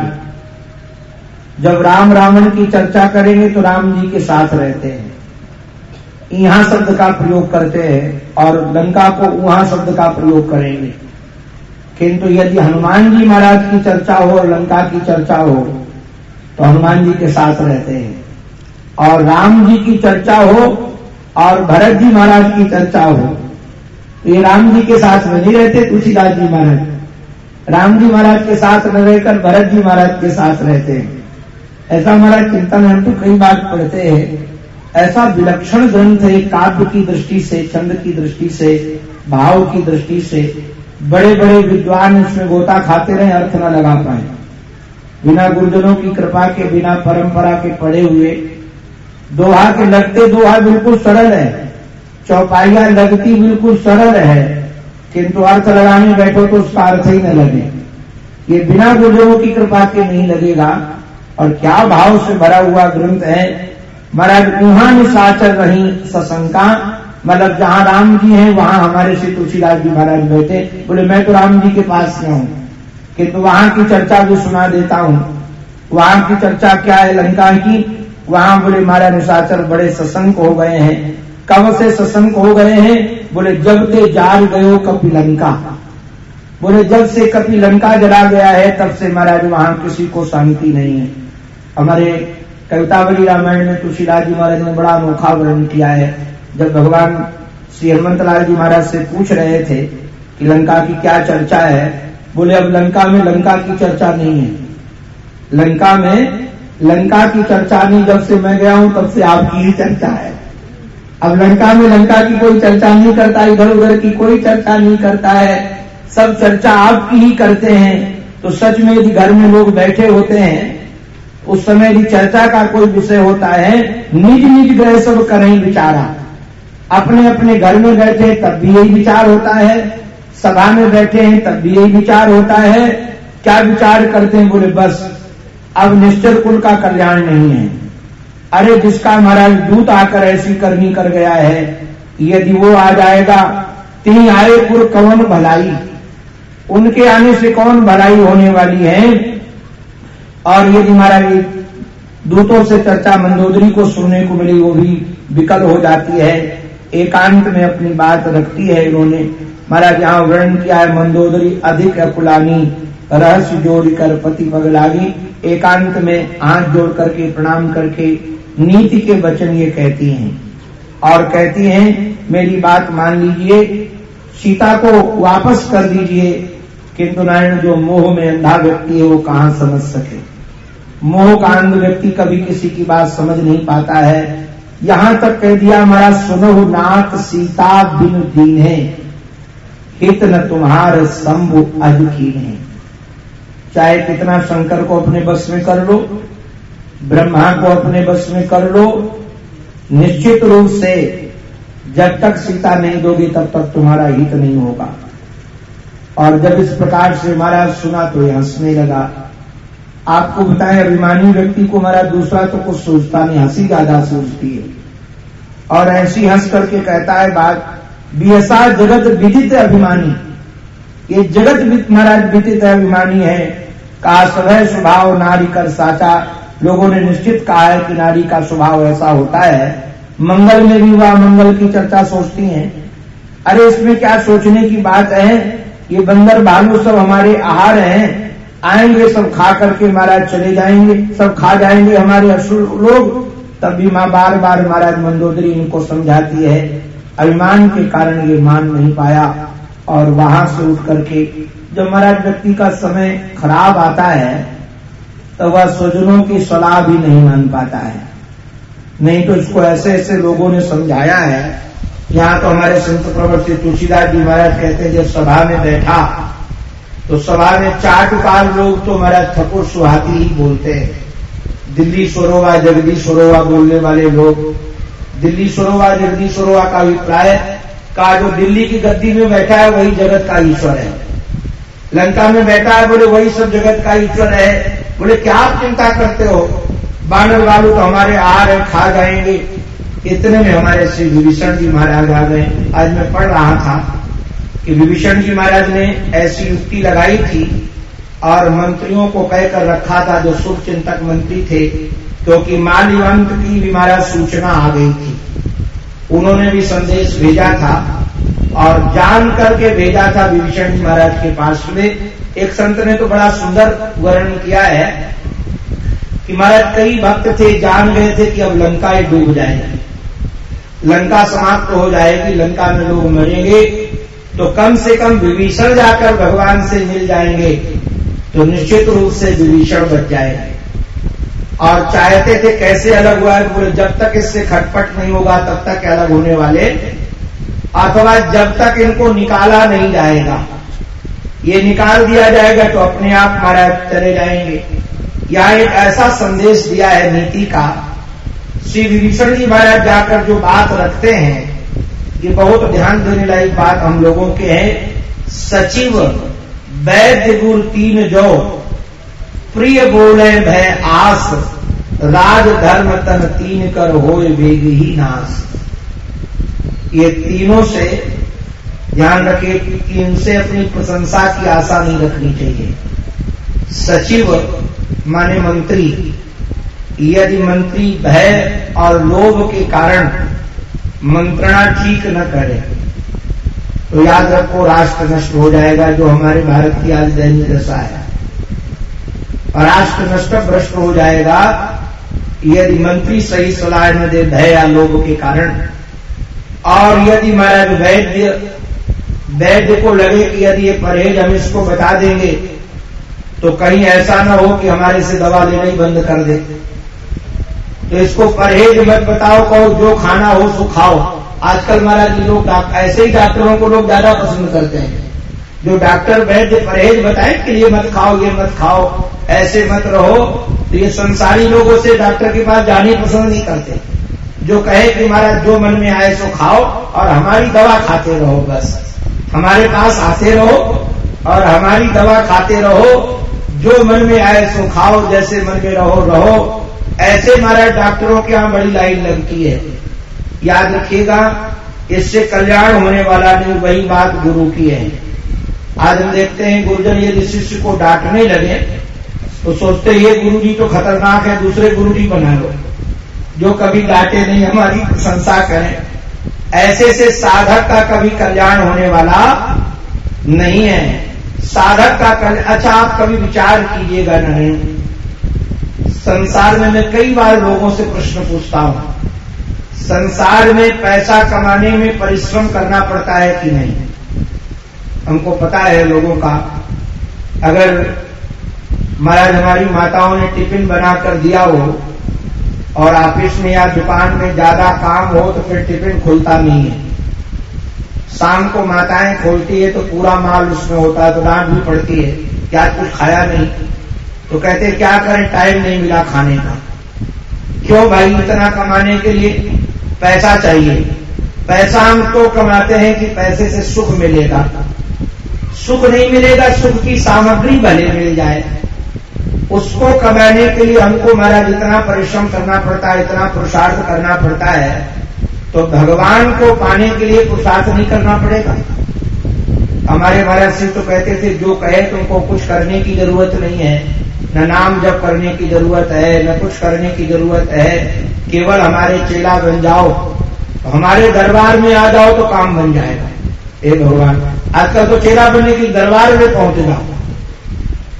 जब राम रावण की चर्चा करेंगे तो राम जी के साथ रहते हैं। यहाँ शब्द का प्रयोग करते हैं और लंका को वहाँ शब्द का प्रयोग करेंगे। किंतु यदि हनुमान जी महाराज की चर्चा हो और लंका की चर्चा हो तो हनुमान जी के साथ रहते हैं। और राम जी की चर्चा हो और भरत जी महाराज की चर्चा हो तो ये राम जी के साथ में नहीं रहते, तुलसीदास जी महाराज। राम जी महाराज के साथ न रहकर भरत जी महाराज के साथ रहते हैं। ऐसा हमारा चिंतन हम तो कई बार पढ़ते हैं। ऐसा विलक्षण ग्रंथ है, काव्य की दृष्टि से छंद की दृष्टि से, भाव की दृष्टि से बड़े बड़े विद्वान इसमें गोता खाते रहे, अर्थ न लगा पाए। बिना गुरुजनों की कृपा के, बिना परंपरा के पड़े हुए। दोहा के लगते दोहा बिल्कुल सरल है। चौपाइया लगती बिल्कुल सरल है। किंतु अर्थ लगाने बैठो तो उसका अर्थ ही न लगे। ये बिना गुरुजनों की कृपा के नहीं लगेगा। और क्या भाव से भरा हुआ ग्रंथ है। महाराज वहाँ निशाचर रही सशंका। मतलब जहाँ राम जी हैं, वहाँ हमारे श्री तुलसीदास जी महाराज बैठे बोले, मैं तो राम जी के पास में हूँ। किंतु वहाँ की चर्चा भी सुना देता हूँ। वहाँ की चर्चा क्या है लंका की? वहाँ बोले, महाराज निशाचर बड़े सशंक हो गए हैं। कब से सशंक हो गए हैं? बोले, जब ते जार गयो कपि लंका। बोले, जब से कपि लंका जला गया है, तब से महाराज वहाँ किसी को शांति नहीं है। हमारे कवितावली रामायण में तुलसीदास जी महाराज ने बड़ा अनोखा वर्णन किया है। जब भगवान श्री हनुमत लाल जी महाराज से पूछ रहे थे कि लंका की क्या चर्चा है, बोले, अब लंका में लंका की चर्चा नहीं है। लंका में लंका की चर्चा नहीं, जब से मैं गया हूँ, तब से आपकी ही चर्चा है। अब लंका में लंका की कोई चर्चा नहीं करता इधर उधर की कोई चर्चा नहीं करता है। सब चर्चा आपकी ही करते हैं। तो सच में यदि घर में लोग बैठे होते हैं, उस समय यदि चर्चा का कोई विषय होता है निज निज ग्रह सब करें विचारा। अपने अपने घर में बैठे तब भी यही विचार होता है। सभा में बैठे हैं, तब भी यही विचार होता है। क्या विचार करते हैं? बोले, बस, अब निश्चर कुल का कल्याण नहीं है। अरे, जिसका महाराज दूत आकर ऐसी करनी कर गया है, यदि वो आ जाएगा ती आए पुर कौन भलाई? उनके आने से कौन भलाई होने वाली है? और यदि महाराज दूतों से चर्चा मंदोदरी को सुनने को मिली, वो भी विकल हो जाती है। एकांत में अपनी बात रखती है इन्होंने। महाराज, यहाँ वर्णन किया है, मंदोदरी, अधिक अकुलानी रहस्य जोड़ कर पति पगलागी एकांत में हाथ जोड़ करके, प्रणाम करके, नीति के वचन ये कहती हैं। और कहती हैं, मेरी बात मान लीजिए, सीता को वापस कर दीजिए, किंतु नारायण, जो मोह में अंधा व्यक्ति है, वो कहाँ समझ सके? मोह का अंध व्यक्ति कभी किसी की बात समझ नहीं पाता है। यहाँ तक कह दिया हमारा सुनो नाथ सीता बिन दीन है। हित न तुम्हार शंभु अजकीन है। चाहे कितना शंकर को अपने बस में कर लो, ब्रह्मा को अपने बस में कर लो, निश्चित रूप से जब तक सीता नहीं दोगे, तब तक तुम्हारा हित नहीं होगा। और जब इस प्रकार से महाराज सुना तो ये हंसने लगा। आपको बताएँ, अभिमानी व्यक्ति को हमारा दूसरा तो कुछ सोचता नहीं, हँसी ज़्यादा सोचती है। और ऐसी हंस करके कहता है बात बियसा जगत विदित अभिमानी। ये जगत महाराज विदित अभिमानी है। कहा सवय स्वभाव नारी कर साचा। लोगों ने निश्चित कहा है कि नारी का स्वभाव ऐसा होता है। मंगल में भी वह मंगल की चर्चा सोचती हैं। अरे इसमें क्या सोचने की बात है? ये बंदर भालू सब हमारे आहार हैं। आएँगे, सब खा करके महाराज चले जाएँगे, सब खा जाएँगे हमारे असुर लोग। तब भी माँ बार बार महाराज मंदोदरी इनको समझाती है। अभिमान के कारण ये मान नहीं पाया और वहाँ से उठ करके जब महाराज व्यक्ति का समय खराब आता है तो वह स्वजनों की सलाह भी नहीं मान पाता है। नहीं तो इसको ऐसे ऐसे लोगों ने समझाया है। यहाँ तो हमारे संत प्रवर्तित तुलसीदास जी महाराज कहते हैं, जब सभा में बैठा तो सभा में चाट पाल लोग तो महाराज ठकुर सुहाती ही बोलते हैं। दिल्ली सरोवा जगदीश सरोवा बोलने वाले लोग। दिल्ली सरोवा जगदीश सरोवा का अभिप्राय, का जो दिल्ली की गद्दी में बैठा है, वही जगत का ईश्वर है। लंका में बैठा है, बोले, वही सब जगत का ईश्वर है। बोले, क्या आप चिंता करते हो? बानर वालू तो हमारे आ रहे खा जाएँगे। इतने में हमारे श्री विभीषण जी महाराज आ गए। आज मैं पढ़ रहा था। कि विभीषण जी महाराज ने ऐसी युक्ति लगाई थी और मंत्रियों को कहकर रखा था, जो शुभ चिंतक मंत्री थे, क्योंकि माल्यवंत की भी महाराज सूचना आ गई थी। उन्होंने भी संदेश भेजा था और जान करके भेजा था विभीषण जी महाराज के पास में। एक संत ने तो बड़ा सुंदर वर्णन किया है कि महाराज, कई भक्त थे, जान गए थे कि अब लंका ही डूब जाएगी। लंका समाप्त हो जाएगी, लंका में लोग मरेंगे। तो कम से कम विभीषण जाकर भगवान से मिल जाएँगे तो निश्चित रूप से विभीषण बच जाएँगे। और चाहते थे कैसे अलग हुआ है बोले, जब तक इससे खटपट नहीं होगा, तब तक अलग होने वाले अथवा जब तक इनको निकाला नहीं जाएगा। ये निकाल दिया जाएगा तो अपने आप महाराज चले जाएँगे। यह एक ऐसा संदेश दिया है नीति का, श्री विभीषण जी महाराज जाकर जो बात रखते हैं ये बहुत ध्यान देने लायक बात हम लोगों के है। सचिव वैद्य गुरु तीन जो प्रिय बोले भय, आस, राज, धर्म, तन तीन कर हो वेग ही नाश। ये तीनों से ध्यान रखे कि इनसे अपनी प्रशंसा की आशा नहीं रखनी चाहिए। सचिव माने मंत्री। यदि मंत्री भय और लोभ के कारण मंत्रणा ठीक न करे तो याद रखो राष्ट्र नष्ट हो जाएगा जो हमारे भारत की आज दैन्य दशा है। और राष्ट्र नष्ट भ्रष्ट हो जाएगा यदि मंत्री सही सलाह न दे भय या लोभ के कारण। और यदि महाराज वैद्य वैद्य को लगे कि यदि ये परहेज हम इसको बता देंगे तो कहीं ऐसा ना हो कि हमारे से दवा लेना ही बंद कर दे। तो इसको परहेज मत बताओ, कहो, जो खाना हो, सो खाओ। आजकल महाराज लोग ऐसे ही डॉक्टरों को लोग ज़्यादा पसंद करते हैं। जो डॉक्टर वैद्य परहेज बताए कि ये मत खाओ, ये मत खाओ, ऐसे मत रहो तो ये संसारी लोगों से डॉक्टर के पास जाने पसंद नहीं करते। जो कहे कि महाराज, जो मन में आए, सो खाओ और हमारी दवा खाते रहो बस। हमारे पास आते रहो और हमारी दवा खाते रहो। जो मन में आए, सो खाओ, जैसे मन में रहो रहो। ऐसे महाराज डॉक्टरों के यहाँ बड़ी लाइन लगती है। याद रखिएगा, इससे कल्याण होने वाला नहीं वही बात गुरु की है। आज हम देखते हैं गुरुजन यदि शिष्य को डांटने लगे तो सोचते ये गुरु जी तो खतरनाक है, दूसरे गुरु जी बना लो। जो कभी डांटे नहीं, हमारी प्रशंसा करें। ऐसे से साधक का कभी कल्याण होने वाला नहीं है। साधक का कल्याण अच्छा आप कभी विचार कीजिएगा नहीं। संसार में मैं कई बार लोगों से प्रश्न पूछता हूँ, संसार में पैसा कमाने में परिश्रम करना पड़ता है कि नहीं? हमको पता है लोगों का, अगर महाराज हमारी माताओं ने टिफ़िन बनाकर दिया हो और ऑफ़िस में या दुकान में ज़्यादा काम हो तो फिर टिफ़िन खुलता नहीं है। शाम को माताएँ खोलती है तो पूरा माल उसमें होता है तो डांट भी पड़ती है, क्या कुछ खाया नहीं? तो कहते, क्या करें? टाइम नहीं मिला खाने का। क्यों भाई? इतना कमाने के लिए पैसा चाहिए। पैसा हम तो कमाते हैं कि पैसे से सुख मिलेगा। सुख नहीं मिलेगा, सुख की सामग्री भले मिल जाए। उसको कमाने के लिए हमको महाराज इतना परिश्रम करना पड़ता है, इतना पुरुषार्थ करना पड़ता है तो भगवान को पाने के लिए पुरुषार्थ नहीं करना पड़ेगा। हमारे महाराज सिंह तो कहते थे, जो कहे तुमको कुछ करने की ज़रूरत नहीं है न नाम जब करने की ज़रूरत है, न कुछ करने की ज़रूरत है। केवल हमारे चेला बन जाओ, हमारे दरबार में आ जाओ तो काम बन जाएगा। हे भगवान, आजकल तो चेला बनने की दरबार में पहुँच जाओ।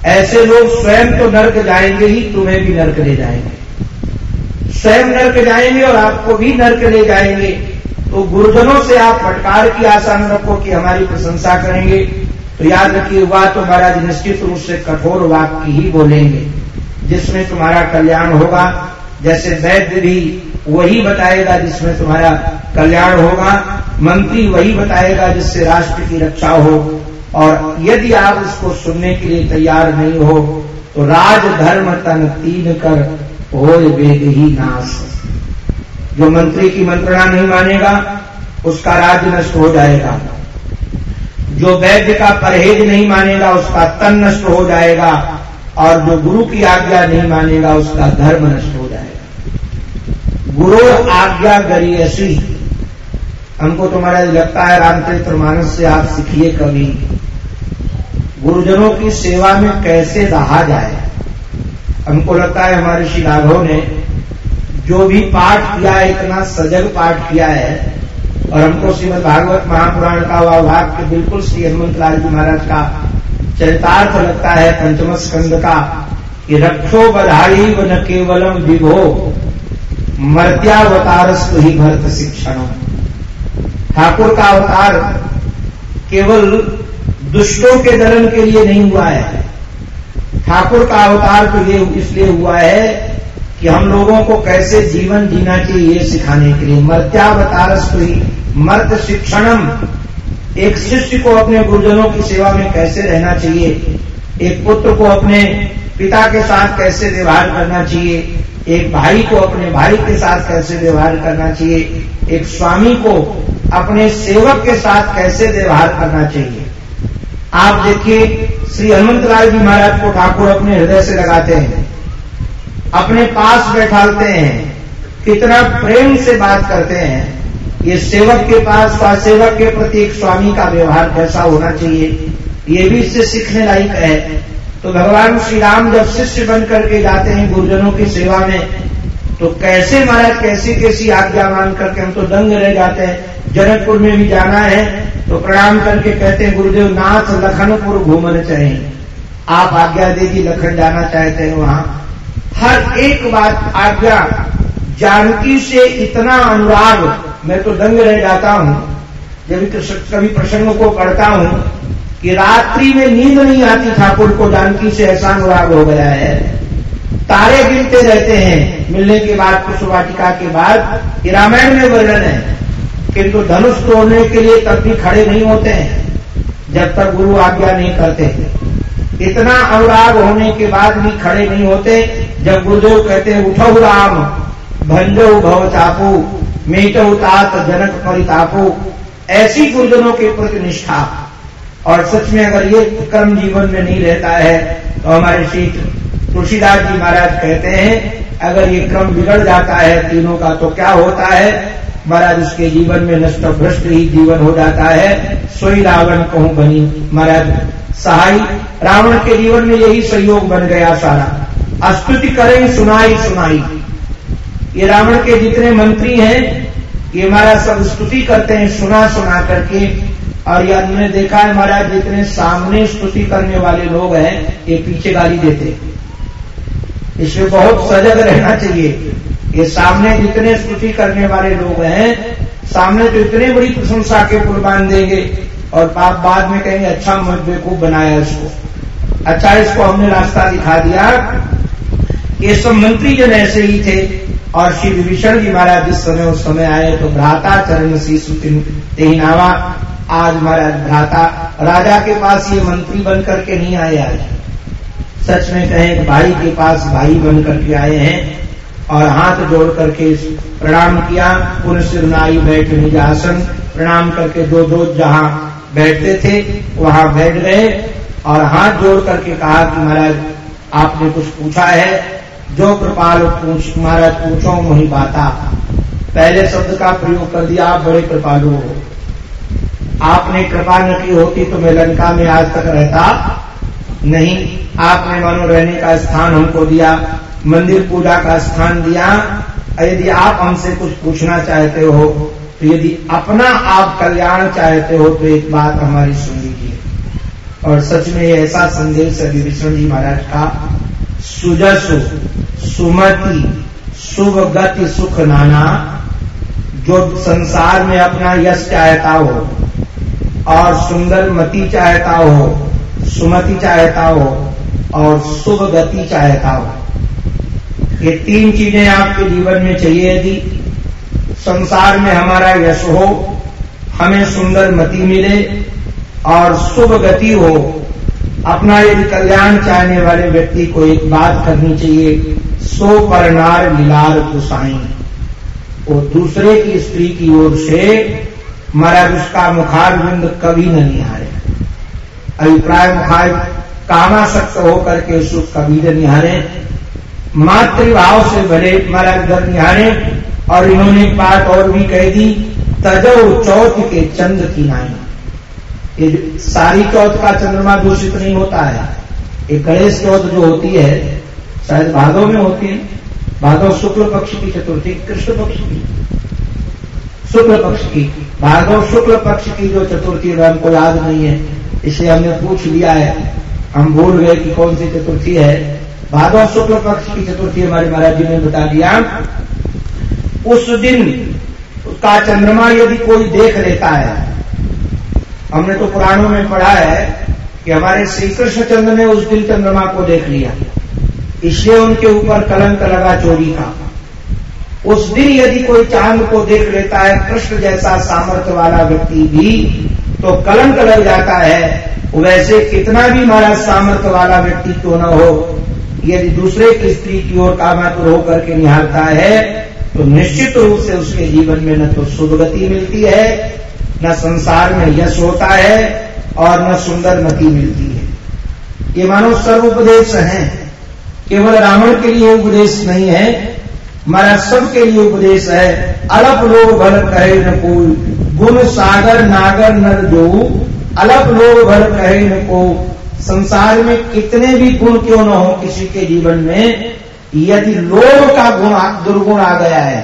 ऐसे लोग स्वयं तो नर्क जाएँगे ही, तुम्हें भी नर्क ले जाएँगे। स्वयं नर्क जाएँगे और आपको भी नर्क ले जाएँगे। तो गुरुजनों से आप फटकार की आशा न रखो कि हमारी प्रशंसा करेंगे। तो याद रखिए हुआ तो महाराज निश्चित रूप से कठोर वाक्य ही बोलेंगे, जिसमें तुम्हारा कल्याण होगा। जैसे वैद्य भी वही बताएगा जिसमें तुम्हारा कल्याण होगा, मंत्री वही बताएगा जिससे राष्ट्र की रक्षा हो। और यदि आप उसको सुनने के लिए तैयार नहीं हो तो राज धर्म तन तीन कर हो वेद ही नाश। जो मंत्री की मंत्रणा नहीं मानेगा, उसका राज्य नष्ट हो जाएगा। जो वैद्य का परहेज नहीं मानेगा, उसका तन नष्ट हो जाएगा, और जो गुरु की आज्ञा नहीं मानेगा, उसका धर्म नष्ट हो जाएगा। गुरु आज्ञा गरी ऐसी हमको तो महाराज लगता है, रामचरित्र मानस से आप सीखिए कभी। गुरुजनों की सेवा में कैसे रहा जाए? हमको लगता है, हमारे श्री राघव ने जो भी पाठ किया है, इतना सजग पाठ किया है और हमको श्रीमद भागवत महापुराण का वह वाक्य बिल्कुल श्री हनुमत लाल जी महाराज का चरितार्थ लगता है, पंचम स्कंद का, कि रक्षो बधाई व न केवलम विभो, मर्त्यावतारस्तु ही भरत शिक्षण। ठाकुर का अवतार केवल दुष्टों के दलन के लिए नहीं हुआ है। ठाकुर का अवतार तो ये इसलिए हुआ है कि हम लोगों को कैसे जीवन जीना चाहिए ये सिखाने के लिए। मर्त्यावतारस ही मर्त शिक्षणम एक शिष्य को अपने गुरुजनों की सेवा में कैसे रहना चाहिए? एक पुत्र को अपने पिता के साथ कैसे व्यवहार करना चाहिए? एक भाई को अपने भाई के साथ कैसे व्यवहार करना चाहिए? एक स्वामी को अपने सेवक के साथ कैसे व्यवहार करना चाहिए? आप देखिए, श्री हनुमत लाल जी महाराज को ठाकुर अपने हृदय से लगाते हैं। अपने पास बैठालते हैं कितना प्रेम से बात करते हैं, ये सेवक के पास सेवक के प्रति एक स्वामी का व्यवहार कैसा होना चाहिए, ये भी इससे सीखने लायक है। तो भगवान श्री राम जब शिष्य बन करके जाते हैं गुरुजनों की सेवा में तो कैसे महाराज, कैसी कैसी आज्ञा मान करके हम तो दंग रह जाते हैं, जनकपुर में भी जाना है तो प्रणाम करके कहते हैं, गुरुदेव, नाथ लखनपुर घूमने चाहिए आप आज्ञा दीजिए लखन जाना चाहते हैं वहाँ। हर एक बात आज्ञा। जानकी से इतना अनुराग, मैं तो दंग रह जाता हूँ। जब कभी प्रसंग को पढ़ता हूँ कि रात्रि में नींद नहीं आती ठाकुर को, जानकी से ऐसा अनुराग हो गया है। तारे गिनते रहते हैं। मिलने के बाद पुष्पवाटिका के बाद रामायण में वर्णन है, किंतु धनुष तोड़ने के लिए तब भी खड़े नहीं होते हैं, जब तक गुरु आज्ञा नहीं करते। इतना अनुराग होने के बाद भी खड़े नहीं होते। जब गुरुदेव कहते हैं, उठो राम, भंजो भव चापू, मेटो तात जनक परितापू। ऐसी गुरुजनों के प्रति निष्ठा। और सच में अगर ये कर्म जीवन में नहीं रहता है तो हमारे श्री तुलसीदास जी महाराज कहते हैं, अगर ये क्रम बिगड़ जाता है तीनों का तो क्या होता है? महाराज उसके जीवन में नष्ट भ्रष्ट ही जीवन हो जाता है। सोई रावण कहूँ बनी। महाराज सहाय रावण के जीवन में यही सहयोग बन गया सारा। अस्तुति करें, सुनाई सुनाई। ये रावण के जितने मंत्री हैं, ये महाराज सब स्तुति करते हैं, सुना सुना करके। और ये हमने देखा है महाराज, जितने सामने स्तुति करने वाले लोग हैं, ये पीछे गाली देते। इसमें बहुत सजग रहना चाहिए। ये सामने जितने स्तुति करने वाले लोग हैं, सामने तो इतने बड़ी प्रशंसा के बाँध देंगे और आप बाद में कहेंगे अच्छा मैं बेकूफ बनाया इसको। अच्छा इसको हमने रास्ता दिखा दिया। ये सब मंत्री जन ऐसे ही थे और श्री विभीषण जी महाराज जिस समय उस समय आए तो भ्राता चरण सी सुतिन नावा आज महाराज भ्राता, राजा के पास ये मंत्री बन करके नहीं आए आज। सच में कहें, भाई के पास भाई बन करके आए हैं और हाथ जोड़ करके प्रणाम किया, पुनः बैठ निज आसन, प्रणाम करके दो दो जहाँ बैठते थे, वहाँ बैठ गए और हाथ जोड़ करके कहा कि महाराज, आपने कुछ पूछा है? जो कृपाल पूछ, महाराज पूछो, वही बाता पहले शब्द का प्रयोग कर दिया, आप बड़े कृपालु हो। आपने कृपा न की होती तो मैं लंका में आज तक रहता। नहीं, आपने मानो रहने का स्थान हमको दिया। मंदिर पूजा का स्थान दिया। यदि आप हमसे कुछ पूछना चाहते हो तो यदि अपना आप कल्याण चाहते हो तो एक बात हमारी सुन लीजिए। और सच में ऐसा संदेश है, विभीषण जी महाराज का, सुजसु, सुमति शुभ गति सुख नाना, जो संसार में अपना यश चाहता हो, और सुंदर मति चाहता हो, सुमति चाहता हो, और शुभ गति चाहता हो। ये तीन चीज़ें आपके जीवन में चाहिए यदि संसार में हमारा यश हो, हमें सुंदर मति मिले और शुभ गति हो, अपना यदि कल्याण चाहने वाले व्यक्ति को एक बात करनी चाहिए, सो परनार लीलार कुसाई वो दूसरे की स्त्री की ओर से महाराज उसका मुखार बिंद कभी न निहारे अभिप्राय मुखार कामासक्त होकर के सुख कभी बीज निहारे मातृभाव से भले महाराज घर और इन्होंने एक बात और भी कह दी तजो चौथ के चंद्र की नाई। ये सारी चौथ का चंद्रमा दूषित नहीं होता है। ये गणेश चौथ जो होती है, शायद भादव में होती है। भादव शुक्ल पक्ष की चतुर्थी, कृष्ण पक्ष की। शुक्ल पक्ष की। भार्गव शुक्ल पक्ष की जो चतुर्थी है, हमको याद नहीं है। इसे हमने पूछ लिया है। हम भूल गए कि कौन सी चतुर्थी है। भादव शुक्ल पक्ष की चतुर्थी हमारे महाराज जी ने बता दिया। उस दिन का चंद्रमा यदि कोई देख लेता है, हमने तो पुराणों में पढ़ा है कि हमारे श्री कृष्ण चंद्र ने उस दिन चंद्रमा को देख लिया। इसलिए उनके ऊपर कलंक लगा चोरी का। उस दिन यदि कोई चाँद को देख लेता है, कृष्ण जैसा सामर्थ्य वाला व्यक्ति भी तो कलंक लग जाता है, वैसे कितना भी महाराज सामर्थ्य वाला व्यक्ति क्यों न हो। यदि दूसरे की स्त्री की ओर कामातुर होकर के निहारता है तो निश्चित रूप से उसके जीवन में न तो सुदगति मिलती है, न संसार में यश होता है और न सुंदर मति मिलती है। ये मानो सर्व उपदेश है। केवल रावण के लिए उपदेश नहीं है हमारा सबके लिए उपदेश है। अलप लोग भल कहे न कोई गुण सागर नागर नर जो अलप लोग भल कहे न को संसार में कितने भी गुण क्यों न हो किसी के जीवन में, यदि लोभ का गुण दुर्गुण आ गया है।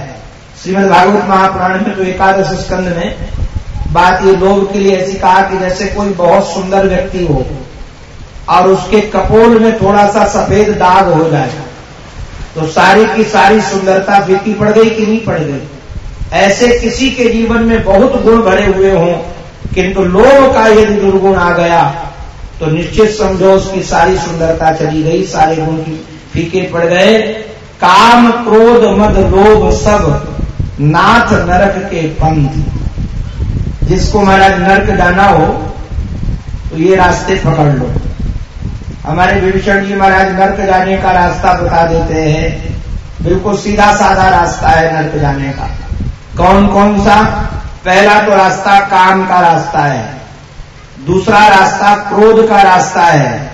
श्रीमद भागवत महापुराण में तो एकादश स्कंद में बात ये लोभ के लिए ऐसी कहा कि जैसे कोई बहुत सुंदर व्यक्ति हो और उसके कपोल में थोड़ा सा सफ़ेद दाग हो जाए तो सारी की सारी सुंदरता फीकी पड़ गई कि नहीं पड़ गई? ऐसे किसी के जीवन में बहुत गुण भरे हुए हों, किंतु लोभ का यदि दुर्गुण आ गया तो निश्चित समझो उसकी सारी सुंदरता चली गई, सारे गुण की फीके पड़ गए। काम, क्रोध, मद, लोभ सब नाथ नरक के पंथ जिसको महाराज नरक जाना हो तो ये रास्ते पकड़ लो। हमारे विभीषण जी महाराज नर्क जाने का रास्ता बता देते हैं। बिल्कुल सीधा साधा रास्ता है नर्क जाने का। कौन कौन सा? पहला तो रास्ता काम का रास्ता है। दूसरा रास्ता क्रोध का रास्ता है।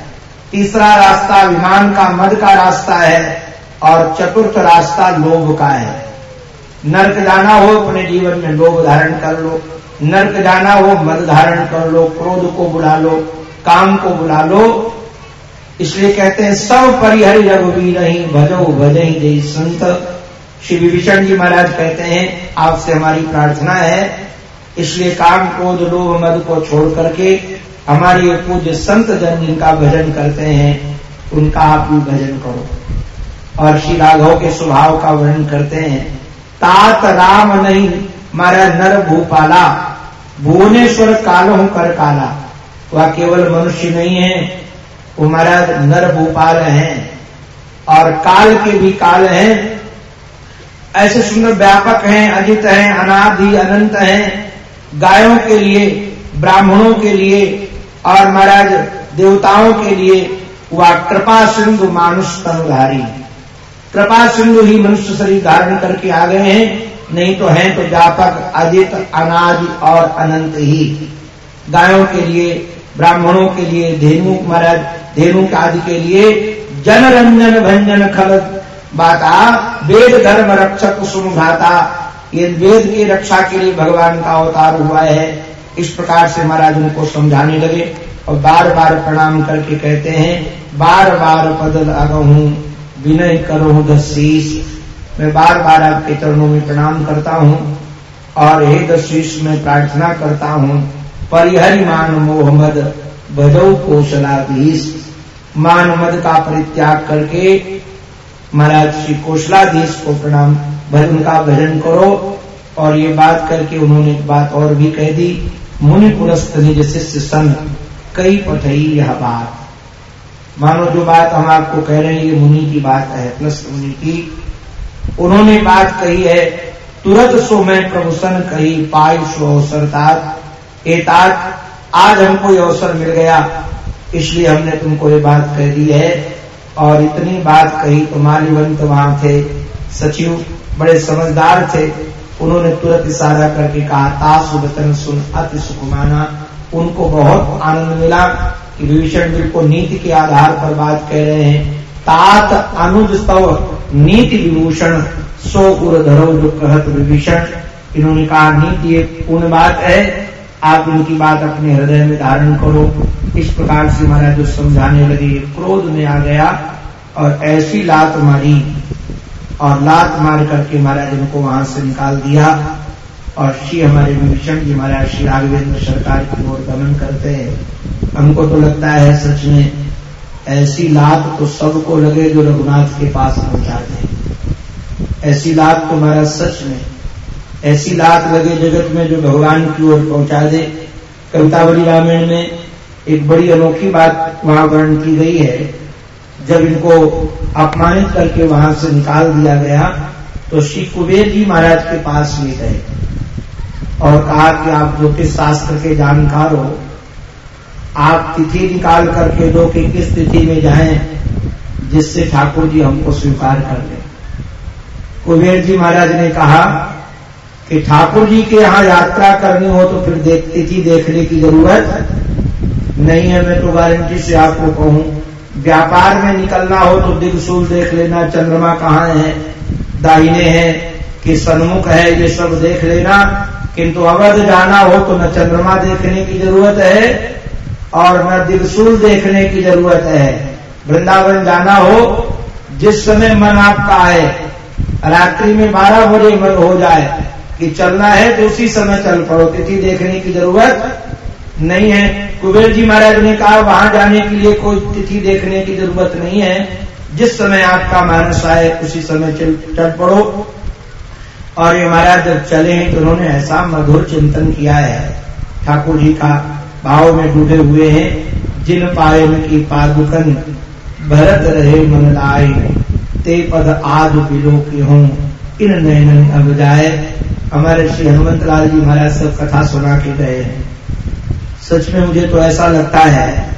तीसरा रास्ता विमान का मद का रास्ता है और चतुर्थ रास्ता लोभ का है। नर्क जाना हो अपने जीवन में लोभ धारण कर लो। नर्क जाना हो मद धारण कर लो, क्रोध को बुला लो, काम को बुला लो। इसलिए कहते हैं, सब परिहरि रघुवीर नहीं, भजो भजई जय संत। श्री विभीषण जी महाराज कहते हैं, आपसे हमारी प्रार्थना है इसलिए काम क्रोध लोभ मद को छोड़ करके हमारे पूज्य संत जन जिनका भजन करते हैं, उनका आप भी भजन करो। और श्री राघव के स्वभाव का वर्णन करते हैं, तात राम नहीं मारा नर भूपाला, भुवनेश्वर कालो कर काला। वह केवल मनुष्य नहीं है, वो महाराज नर भूपाल हैं, और काल के भी काल हैं। ऐसे सुंदर व्यापक हैं, अजित हैं, अनादि अनंत हैं गायों के लिए, ब्राह्मणों के लिए और महाराज देवताओं के लिए वह कृपा सिंधु मानुष तनुधारी। कृपा सिंधु ही मनुष्य शरीर धारण करके आ गए हैं, नहीं तो हैं तो व्यापक अजित अनाज और अनंत ही। गायों के लिए, ब्राह्मणों के लिए, धेनु महाराज, धेनु आदि के लिए जन रंजन भंजन खल बाता, वेद धर्म रक्षक सुनघाता ये वेद की रक्षा के लिए भगवान का अवतार हुआ है। इस प्रकार से महाराज उनको समझाने लगे और बार बार प्रणाम करके कहते हैं बार बार पद हूँ विनय करो दशीष। मैं बार बार आपके चरणों में प्रणाम करता हूँ और हे दशीष, में प्रार्थना करता हूँ, परिहरि मान मोहम्मद, भजो कौशलाधीश मान मद का परित्याग करके महाराज श्री कौशलाधीश को प्रणाम। भजन का भजन करो। और ये बात करके उन्होंने एक बात और भी कह दी। मुनि पुरस्त निज शिष्य सन कई पठई यह बात। मानो जो बात हम आपको कह रहे हैं, ये मुनि की बात है प्लस मुनि की। उन्होंने बात कही है, तुरंत सो मैं प्रभु सन कही, पाई सो अवसरतात एतात आज हमको ये अवसर मिल गया, इसलिए हमने तुमको ये बात कह दी है। और इतनी बात कही तो माल्यवंत वहाँ थे। सचिव बड़े समझदार थे। उन्होंने तुरंत इशारा करके कहा, तासु वतन सुन अति सुखमाना उनको बहुत आनंद मिला कि विभीषण को नीति के आधार पर बात कह रहे हैं। तात अनुज स्तव नीति विभूषण सो उर जो कहत विभीषण। इन्होंने कहा, नीति एक पूर्ण बात है। आप उनकी बात अपने हृदय में धारण करो। इस प्रकार से महाराज जो समझाने लगे क्रोध में आ गया और ऐसी लात मारी और लात मार करके महाराज इनको वहाँ से निकाल दिया और श्री हमारे विभीषण जी महाराज श्री राघवेंद्र सरकार की ओर गमन करते हैं। हमको तो लगता है सच में ऐसी लात तो सबको लगे जो रघुनाथ के पास पहुँचा दे ऐसी लात तो महाराज सच में ऐसी लात लगे जगत में जो भगवान की ओर पहुँचा दे। कवितावली रामायण में एक बड़ी अनोखी बात वहाँ वर्ण की गई है। जब इनको अपमानित करके वहाँ से निकाल दिया गया तो श्री कुबेर जी महाराज के पास ले गए और कहा कि आप ज्योतिष शास्त्र के जानकार हो। आप तिथि निकाल करके दो कि किस तिथि में जाएँ, जिससे ठाकुर जी हमको स्वीकार कर ले। कुबेर जी महाराज ने कहा कि ठाकुर जी के यहाँ यात्रा करनी हो तो फिर देख थी देखने की ज़रूरत नहीं है। मैं तो गारंटी से आपको कहूँ, व्यापार में निकलना हो तो दिग्सूल देख लेना, चंद्रमा कहाँ है, दाहिने हैं, कि सन्मुख है, ये सब देख लेना। किंतु अवध जाना हो तो न चंद्रमा देखने की ज़रूरत है और न दिग्सूल देखने की ज़रूरत है। वृंदावन जाना हो, जिस समय मन आपका आए, रात्रि में बारह बजे मन हो जाए कि चलना है तो उसी समय चल पड़ो। तिथि देखने की ज़रूरत नहीं है। कुबेर जी महाराज ने कहा, वहाँ जाने के लिए कोई तिथि देखने की ज़रूरत नहीं है। जिस समय आपका मानस आए, उसी समय चल चल पड़ो। और ये महाराज जब चले हैं तो उन्होंने ऐसा मधुर चिंतन किया है। ठाकुर जी का भाव में डूबे हुए हैं। जिन पायन की पादुकन भरत रहे मन लाए, ते पद आद के हूँ। इन नयन अब जाए हमारे श्री हनुमत लाल जी महाराज सब कथा सुना के गए हैं। सच में मुझे तो ऐसा लगता है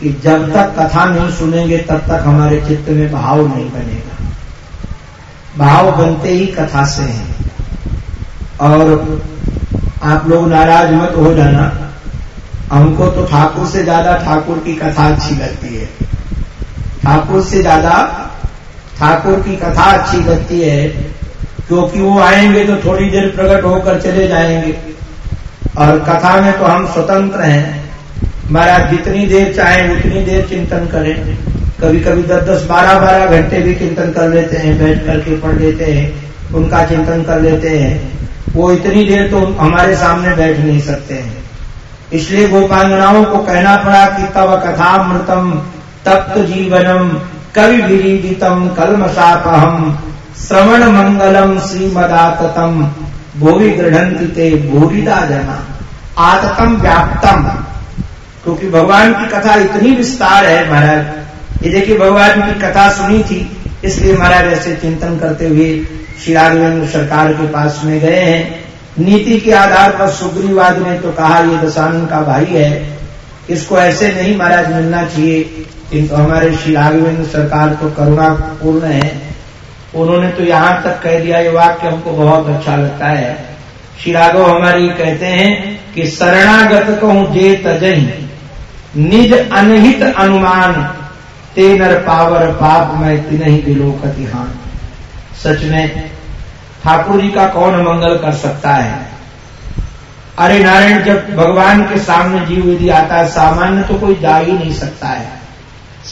कि जब तक कथा नहीं सुनेंगे, तब तक हमारे चित्त में भाव नहीं बनेगा। भाव बनते ही कथा से हैं। और आप लोग नाराज़ मत हो जाना। हमको तो ठाकुर से ज़्यादा ठाकुर की कथा अच्छी लगती है। ठाकुर से ज़्यादा ठाकुर की कथा अच्छी लगती है। क्योंकि वो आएँगे तो थोड़ी देर प्रकट होकर चले जाएँगे। और कथा में तो हम स्वतंत्र हैं। महाराज जितनी देर चाहे उतनी देर चिंतन करें। कभी कभी दस दस बारह बारह घंटे भी चिंतन कर लेते हैं, बैठ करके पढ़ लेते हैं, उनका चिंतन कर लेते हैं। वो इतनी देर तो हमारे सामने बैठ नहीं सकते हैं। इसलिए गोपांगनाओं को कहना पड़ा कि तब कथा मृतम तप्त जीवनम। कवि विरीडितम कलमशापहम श्रवण मंगलम श्रीमदातम भूवि गृहंति ते भूरिदा जना। आततम व्याप्तम क्योंकि भगवान की कथा इतनी विस्तार है महाराज। ये देखिए, भगवान की कथा सुनी थी, इसलिए महाराज ऐसे चिंतन करते हुए श्री राघवेंद्र सरकार के पास में गए हैं। नीति के आधार पर सुग्रीवाद ने तो कहा, ये दशानन का भाई है। इसको ऐसे नहीं महाराज मिलना चाहिए। किंतु हमारे श्री राघवेंद्र सरकार तो करुणा पूर्ण है। उन्होंने तो यहाँ तक कह दिया, ये वाक्य हमको बहुत अच्छा लगता है। श्री राघव हमारे कहते हैं कि शरणागत कहूँ जे तजही, निज अनहित अनुमान, ते नर पावर पाप मैं तिनही दिलोकति हान सच में, ठाकुर जी का कौन मंगल कर सकता है? अरे नारायण, जब भगवान के सामने जीव यदि आता है, सामान्य तो कोई जा ही नहीं सकता है।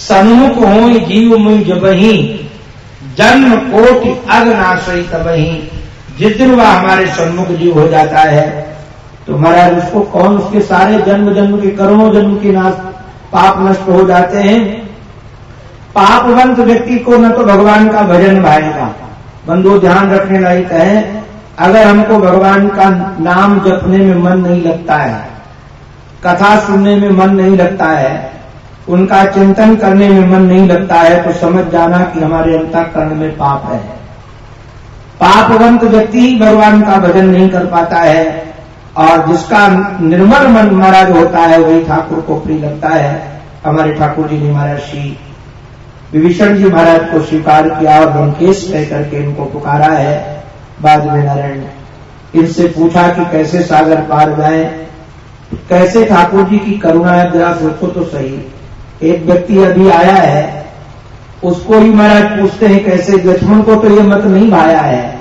सन्मुख हो जीव मुझ जब ही जन्म कोटि तब ही जिस दिन वह हमारे सन्मुख जीव हो जाता है तो महाराज उसको कौन उसके सारे जन्म जन्म के करोड़ों जन्म के नाश पाप नष्ट हो जाते हैं? पापवंत व्यक्ति को न तो भगवान का भजन भाएगा। बंधु, ध्यान रखने लायक है, अगर हमको भगवान का नाम जपने में मन नहीं लगता है, कथा सुनने में मन नहीं लगता है उनका चिंतन करने में मन नहीं लगता है तो समझ जाना कि हमारे अंतकरण में पाप है। पापवंत व्यक्ति ही भगवान का भजन नहीं कर पाता है, और जिसका निर्मल मन महाराज होता है, वही ठाकुर को प्रिय लगता है। हमारे ठाकुर जी ने महाराज श्री विभीषण जी महाराज को स्वीकार किया और लंकेश कह करके इनको पुकारा है। बाद में नारायण इनसे पूछा कि कैसे सागर पार जाए? कैसे ठाकुर जी की करुणा है, जरा सोचो तो सही। एक व्यक्ति अभी आया है, उसको ही महाराज पूछते हैं कैसे लक्ष्मण को तो ये मत नहीं भाया है।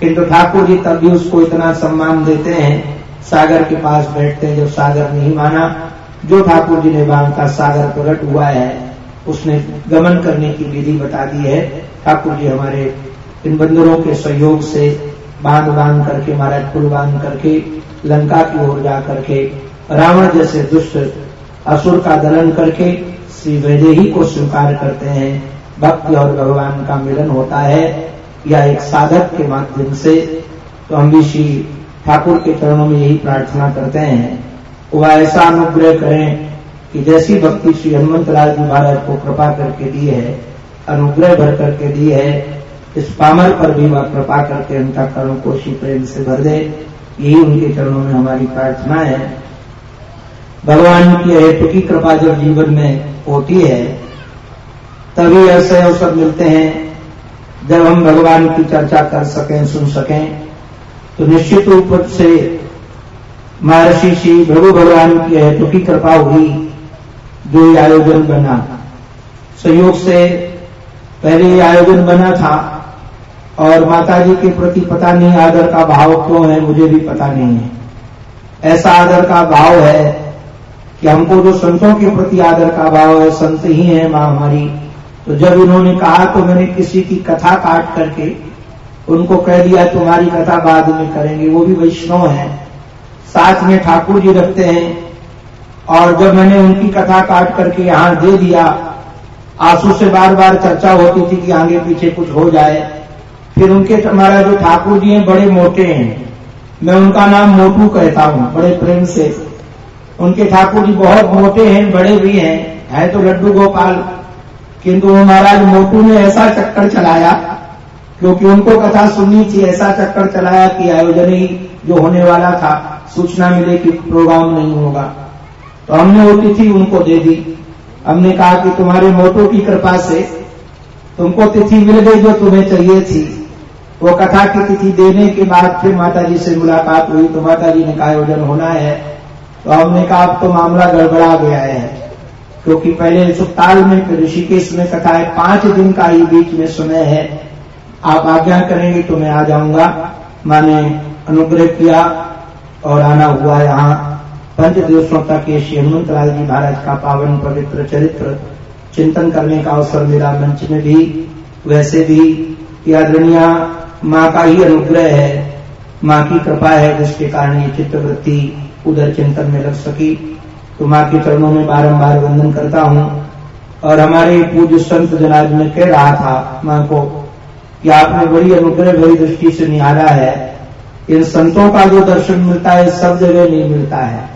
किंतु ठाकुर जी तब भी उसको इतना सम्मान देते हैं, सागर के पास बैठते हैं, जब सागर नहीं माना, जो ठाकुर जी ने बांधा सागर प्रकट हुआ है, उसने गमन करने की विधि बता दी है। ठाकुर जी हमारे इन बंदरों के सहयोग से बाँध बाँध करके, महाराज पुल बाँध करके, लंका की ओर जा करके, रावण जैसे दुष्ट असुर का दलन करके श्री वैदेही को स्वीकार करते हैं। भक्ति और भगवान का मिलन होता है या एक साधक के माध्यम से। तो हम भी श्री ठाकुर के चरणों में यही प्रार्थना करते हैं। वह ऐसा अनुग्रह करें कि जैसी भक्ति श्री हनुमत लाल जी महाराज को कृपा करके दी है, अनुग्रह भर करके दी है, इस पामर पर भी वह कृपा करके उनका कर्म को श्री प्रेम से भर दे। यही उनके चरणों में हमारी प्रार्थना है। भगवान की हेतु की कृपा जब जीवन में होती है, तभी ऐसे अवसर मिलते हैं। जब हम भगवान की चर्चा कर सकें, सुन सकें तो निश्चित रूप से महर्षि श्री प्रभु भगवान की हेतु की कृपा हुई जो ये आयोजन बना संयोग से पहले ये आयोजन बना था, और माता जी के प्रति पता नहीं आदर का भाव क्यों है, मुझे भी पता नहीं है। ऐसा आदर का भाव है कि हमको जो संतों के प्रति आदर का भाव है, संत ही है माँ हमारी तो जब इन्होंने कहा तो मैंने किसी की कथा काट करके उनको कह दिया, तुम्हारी कथा बाद में करेंगे। वो भी वैष्णव है। साथ में ठाकुर जी रखते हैं। और जब मैंने उनकी कथा काट करके यहाँ दे दिया, आँसू से बार बार चर्चा होती थी कि आगे पीछे कुछ हो जाए। फिर उनके हमारा जो ठाकुर जी हैं, बड़े मोटे हैं। मैं उनका नाम मोटू कहता हूँ, बड़े प्रेम से। उनके ठाकुर जी बहुत मोटे हैं, बड़े भी हैं। है तो लड्डू गोपाल। किंतु वो महाराज मोटू ने ऐसा चक्कर चलाया, क्योंकि उनको कथा सुननी थी, ऐसा चक्कर चलाया कि आयोजन ही जो होने वाला था, सूचना मिले कि प्रोग्राम नहीं होगा। तो हमने वो तिथि उनको दे दी। हमने कहा कि तुम्हारे मोटो की कृपा से तुमको तिथि मिल गई जो तुम्हें चाहिए थी। वो कथा की तिथि देने के बाद फिर माता जी से मुलाकात हुई। तो माता जी ने कहा, आयोजन होना है। तो हमने कहा, अब तो मामला गड़बड़ा गया है। क्योंकि पहले सुखताल में, फिर ऋषिकेश में कथा है पाँच दिन का ही बीच में समय है। आप आज्ञा करेंगे तो मैं आ जाऊँगा। माने अनुग्रह किया और आना हुआ यहाँ। पंच दिवसों तक ये श्री हनुमत लाल जी महाराज का पावन पवित्र चरित्र चिंतन करने का अवसर मिला। मंच में भी, वैसे भी यह दुनिया माँ का ही अनुग्रह है। माँ की कृपा है जिसके कारण ये चित्रवृत्ति उधर चिंतन में लग सकी। तो माँ के चरणों में बारंबार वंदन करता हूँ। और हमारे पूज्य संत जनाज में कह रहा था, माँ को, कि आपने बड़ी अनुग्रह भरी दृष्टि से निहारा है। इन संतों का जो दर्शन मिलता है, सब जगह नहीं मिलता है।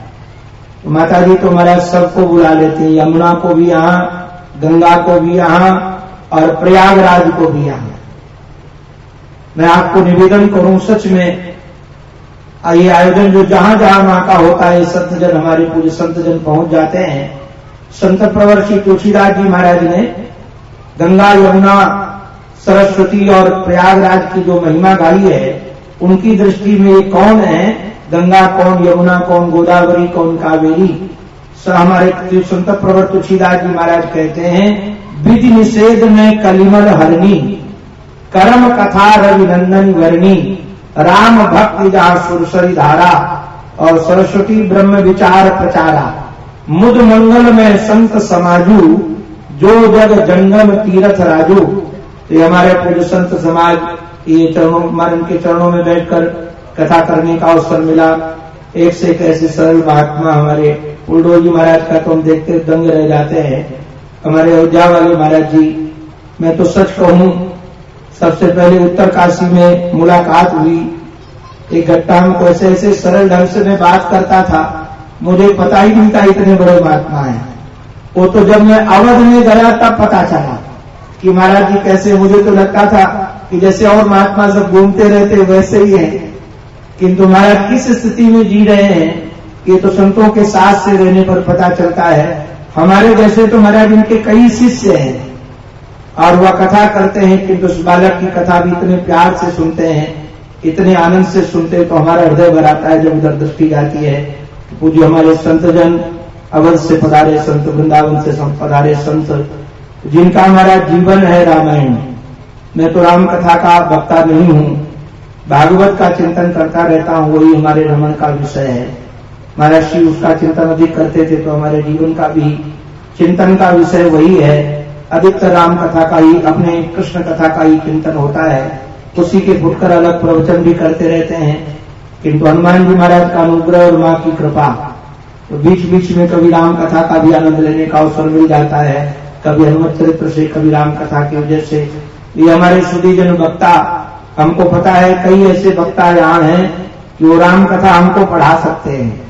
तो माता जी तो महाराज सबको बुला लेते हैं। यमुना को भी यहाँ, गंगा को भी यहाँ, और प्रयागराज को भी यहाँ। मैं आपको निवेदन करूँ सच में ये आयोजन जो जहाँ जहाँ माँ का होता है संत जन हमारे पूरे संत जन पहुँच जाते हैं। संत प्रवर श्री तुलसीदास जी महाराज ने गंगा, यमुना, सरस्वती और प्रयागराज की जो महिमा गाई है, उनकी दृष्टि में ये कौन है? गंगा कौन, यमुना कौन, गोदावरी कौन, कावेरी? हमारे संत प्रवर तुलसीदास जी महाराज कहते हैं, विधि निषेध में कलिमल हरणी, कर्म कथा रविनंदन वर्णी। राम भक्ति जहा सुरसरी धारा और सरस्वती ब्रह्म विचार प्रचारा। मुद मंगल में संत समाजू, जो जग जंगम तीरथ राजू। ये हमारे पूज्य संत समाज ये चरणों हमारे उनके चरणों में बैठकर कथा करने का अवसर मिला। एक से एक ऐसे सरल महात्मा हमारे उल्डो जी महाराज का तो हम देखते दंग रह जाते हैं। हमारे अयोध्या वाले महाराज जी, मैं तो सच कहूँ सबसे पहले उत्तर काशी में मुलाकात हुई। एक घट्टा में ऐसे ऐसे सरल ढंग से मैं बात करता था। मुझे पता ही नहीं था इतने बड़े महात्मा है। वो तो जब मैं अवध में गया तब पता चला कि महाराज जी कैसे मुझे तो लगता था कि जैसे और महात्मा सब घूमते रहते वैसे ही है। किंतु महाराज किस स्थिति में जी रहे हैं, ये तो संतों के साथ से रहने पर पता चलता है। हमारे जैसे तो महाराज इनके कई शिष्य हैं। और वह कथा करते हैं किंतु उस बालक की कथा भी इतने प्यार से सुनते हैं, इतने आनंद से सुनते हैं तो हमारा हृदय भराता है जब उधर दृष्टि जाती है पूज्य हमारे संतजन, अवध से पधारे संत, वृंदावन से पधारे संत, जिनका हमारा जीवन है रामायण। मैं तो राम कथा का वक्ता नहीं हूँ, भागवत का चिंतन करता रहता हूँ, वही हमारे रमन का विषय है। महर्षि उसका चिंतन अधिक करते थे तो हमारे जीवन का भी चिंतन का विषय वही है। अधिकतर राम कथा का ही, अपने कृष्ण कथा का ही चिंतन होता है। उसी के फुटकर अलग प्रवचन भी करते रहते हैं। किंतु हनुमान जी महाराज का अनुग्रह और माँ की कृपा। तो बीच बीच में कभी राम कथा का भी आनंद लेने का अवसर मिल जाता है। कभी हनुमत चरित्र से, कभी राम कथा की वजह से। ये हमारे सुधीजन वक्ता, हमको पता है, कई ऐसे वक्ता यहाँ हैं कि वो राम कथा हमको पढ़ा सकते हैं।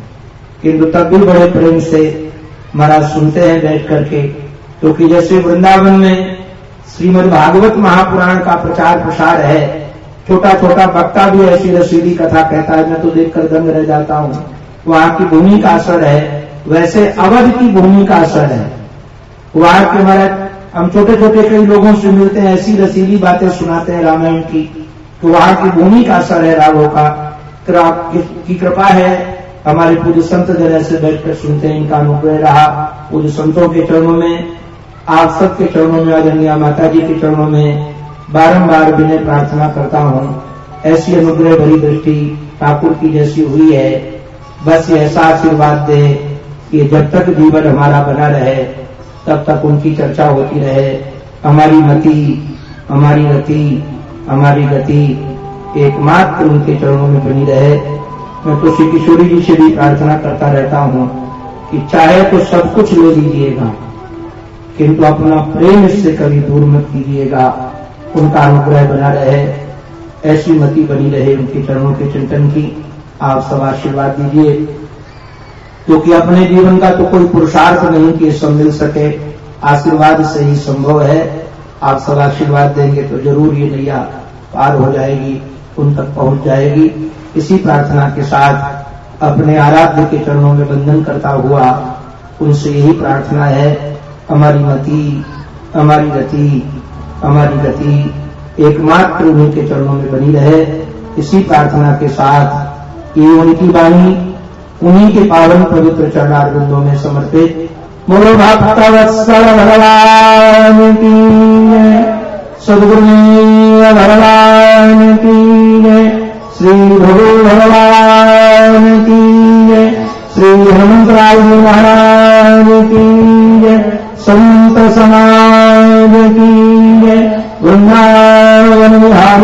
किंतु तब भी बड़े प्रेम से महाराज सुनते हैं बैठ करके। क्योंकि तो जैसे वृंदावन में श्रीमद भागवत महापुराण का प्रचार प्रसार है छोटा छोटा वक्ता भी ऐसी रसीदी कथा कहता है, मैं तो देखकर दंग रह जाता हूँ। वहाँ की भूमि का असर है, वैसे अवध की भूमि का असर है। वहाँ के महाराज हम छोटे छोटे कई लोगों से मिलते हैं, ऐसी रसीली बातें सुनाते हैं रामायण की तो वहाँ की भूमि का असर है राघो का। की कृपा है, हमारे पूज्य संत जन ऐसे बैठकर सुनते हैं, इनका अनुग्रह रहा। पूज्य संतों के चरणों में आप सबके चरणों में आदरणीय माता जी के चरणों में बारंबार विनय प्रार्थना करता हूँ। ऐसी अनुग्रह भरी दृष्टि ठाकुर की जैसी हुई है। बस ये ऐसा आशीर्वाद दे कि जब तक जीवन हमारा बना रहे, तब तक उनकी चर्चा होती रहे। हमारी मति, हमारी गति हमारी गति एकमात्र उनके चरणों में बनी रहे। मैं तो श्री किशोरी जी से भी प्रार्थना करता रहता हूँ कि चाहे तो सब कुछ ले लीजिएगा। किंतु अपना प्रेम इससे कभी दूर मत कीजिएगा। उनका अनुग्रह बना रहे। ऐसी मति बनी रहे उनके चरणों के चिंतन की। आप सब आशीर्वाद दीजिए। क्योंकि तो अपने जीवन का तो कोई पुरुषार्थ नहीं कि सब मिल सके। आशीर्वाद से ही संभव है। आप सब आशीर्वाद देंगे तो ज़रूर ये नैया पार हो जाएगी, उन तक पहुँच जाएगी। इसी प्रार्थना के साथ अपने आराध्य के चरणों में बंधन करता हुआ उनसे यही प्रार्थना है हमारी मति हमारी गति हमारी गति एकमात्र उन्हीं के चरणों में बनी रहे इसी प्रार्थना के साथ ये उनकी वाणी उन्हीं के पावन पवित्र चरणारविंदों में समर्पित मोर भक्त भगवान की भगवान की श्री भगु भगवान की श्री हनुमंतराय महाराज की संत समाज की वृंदावन विहार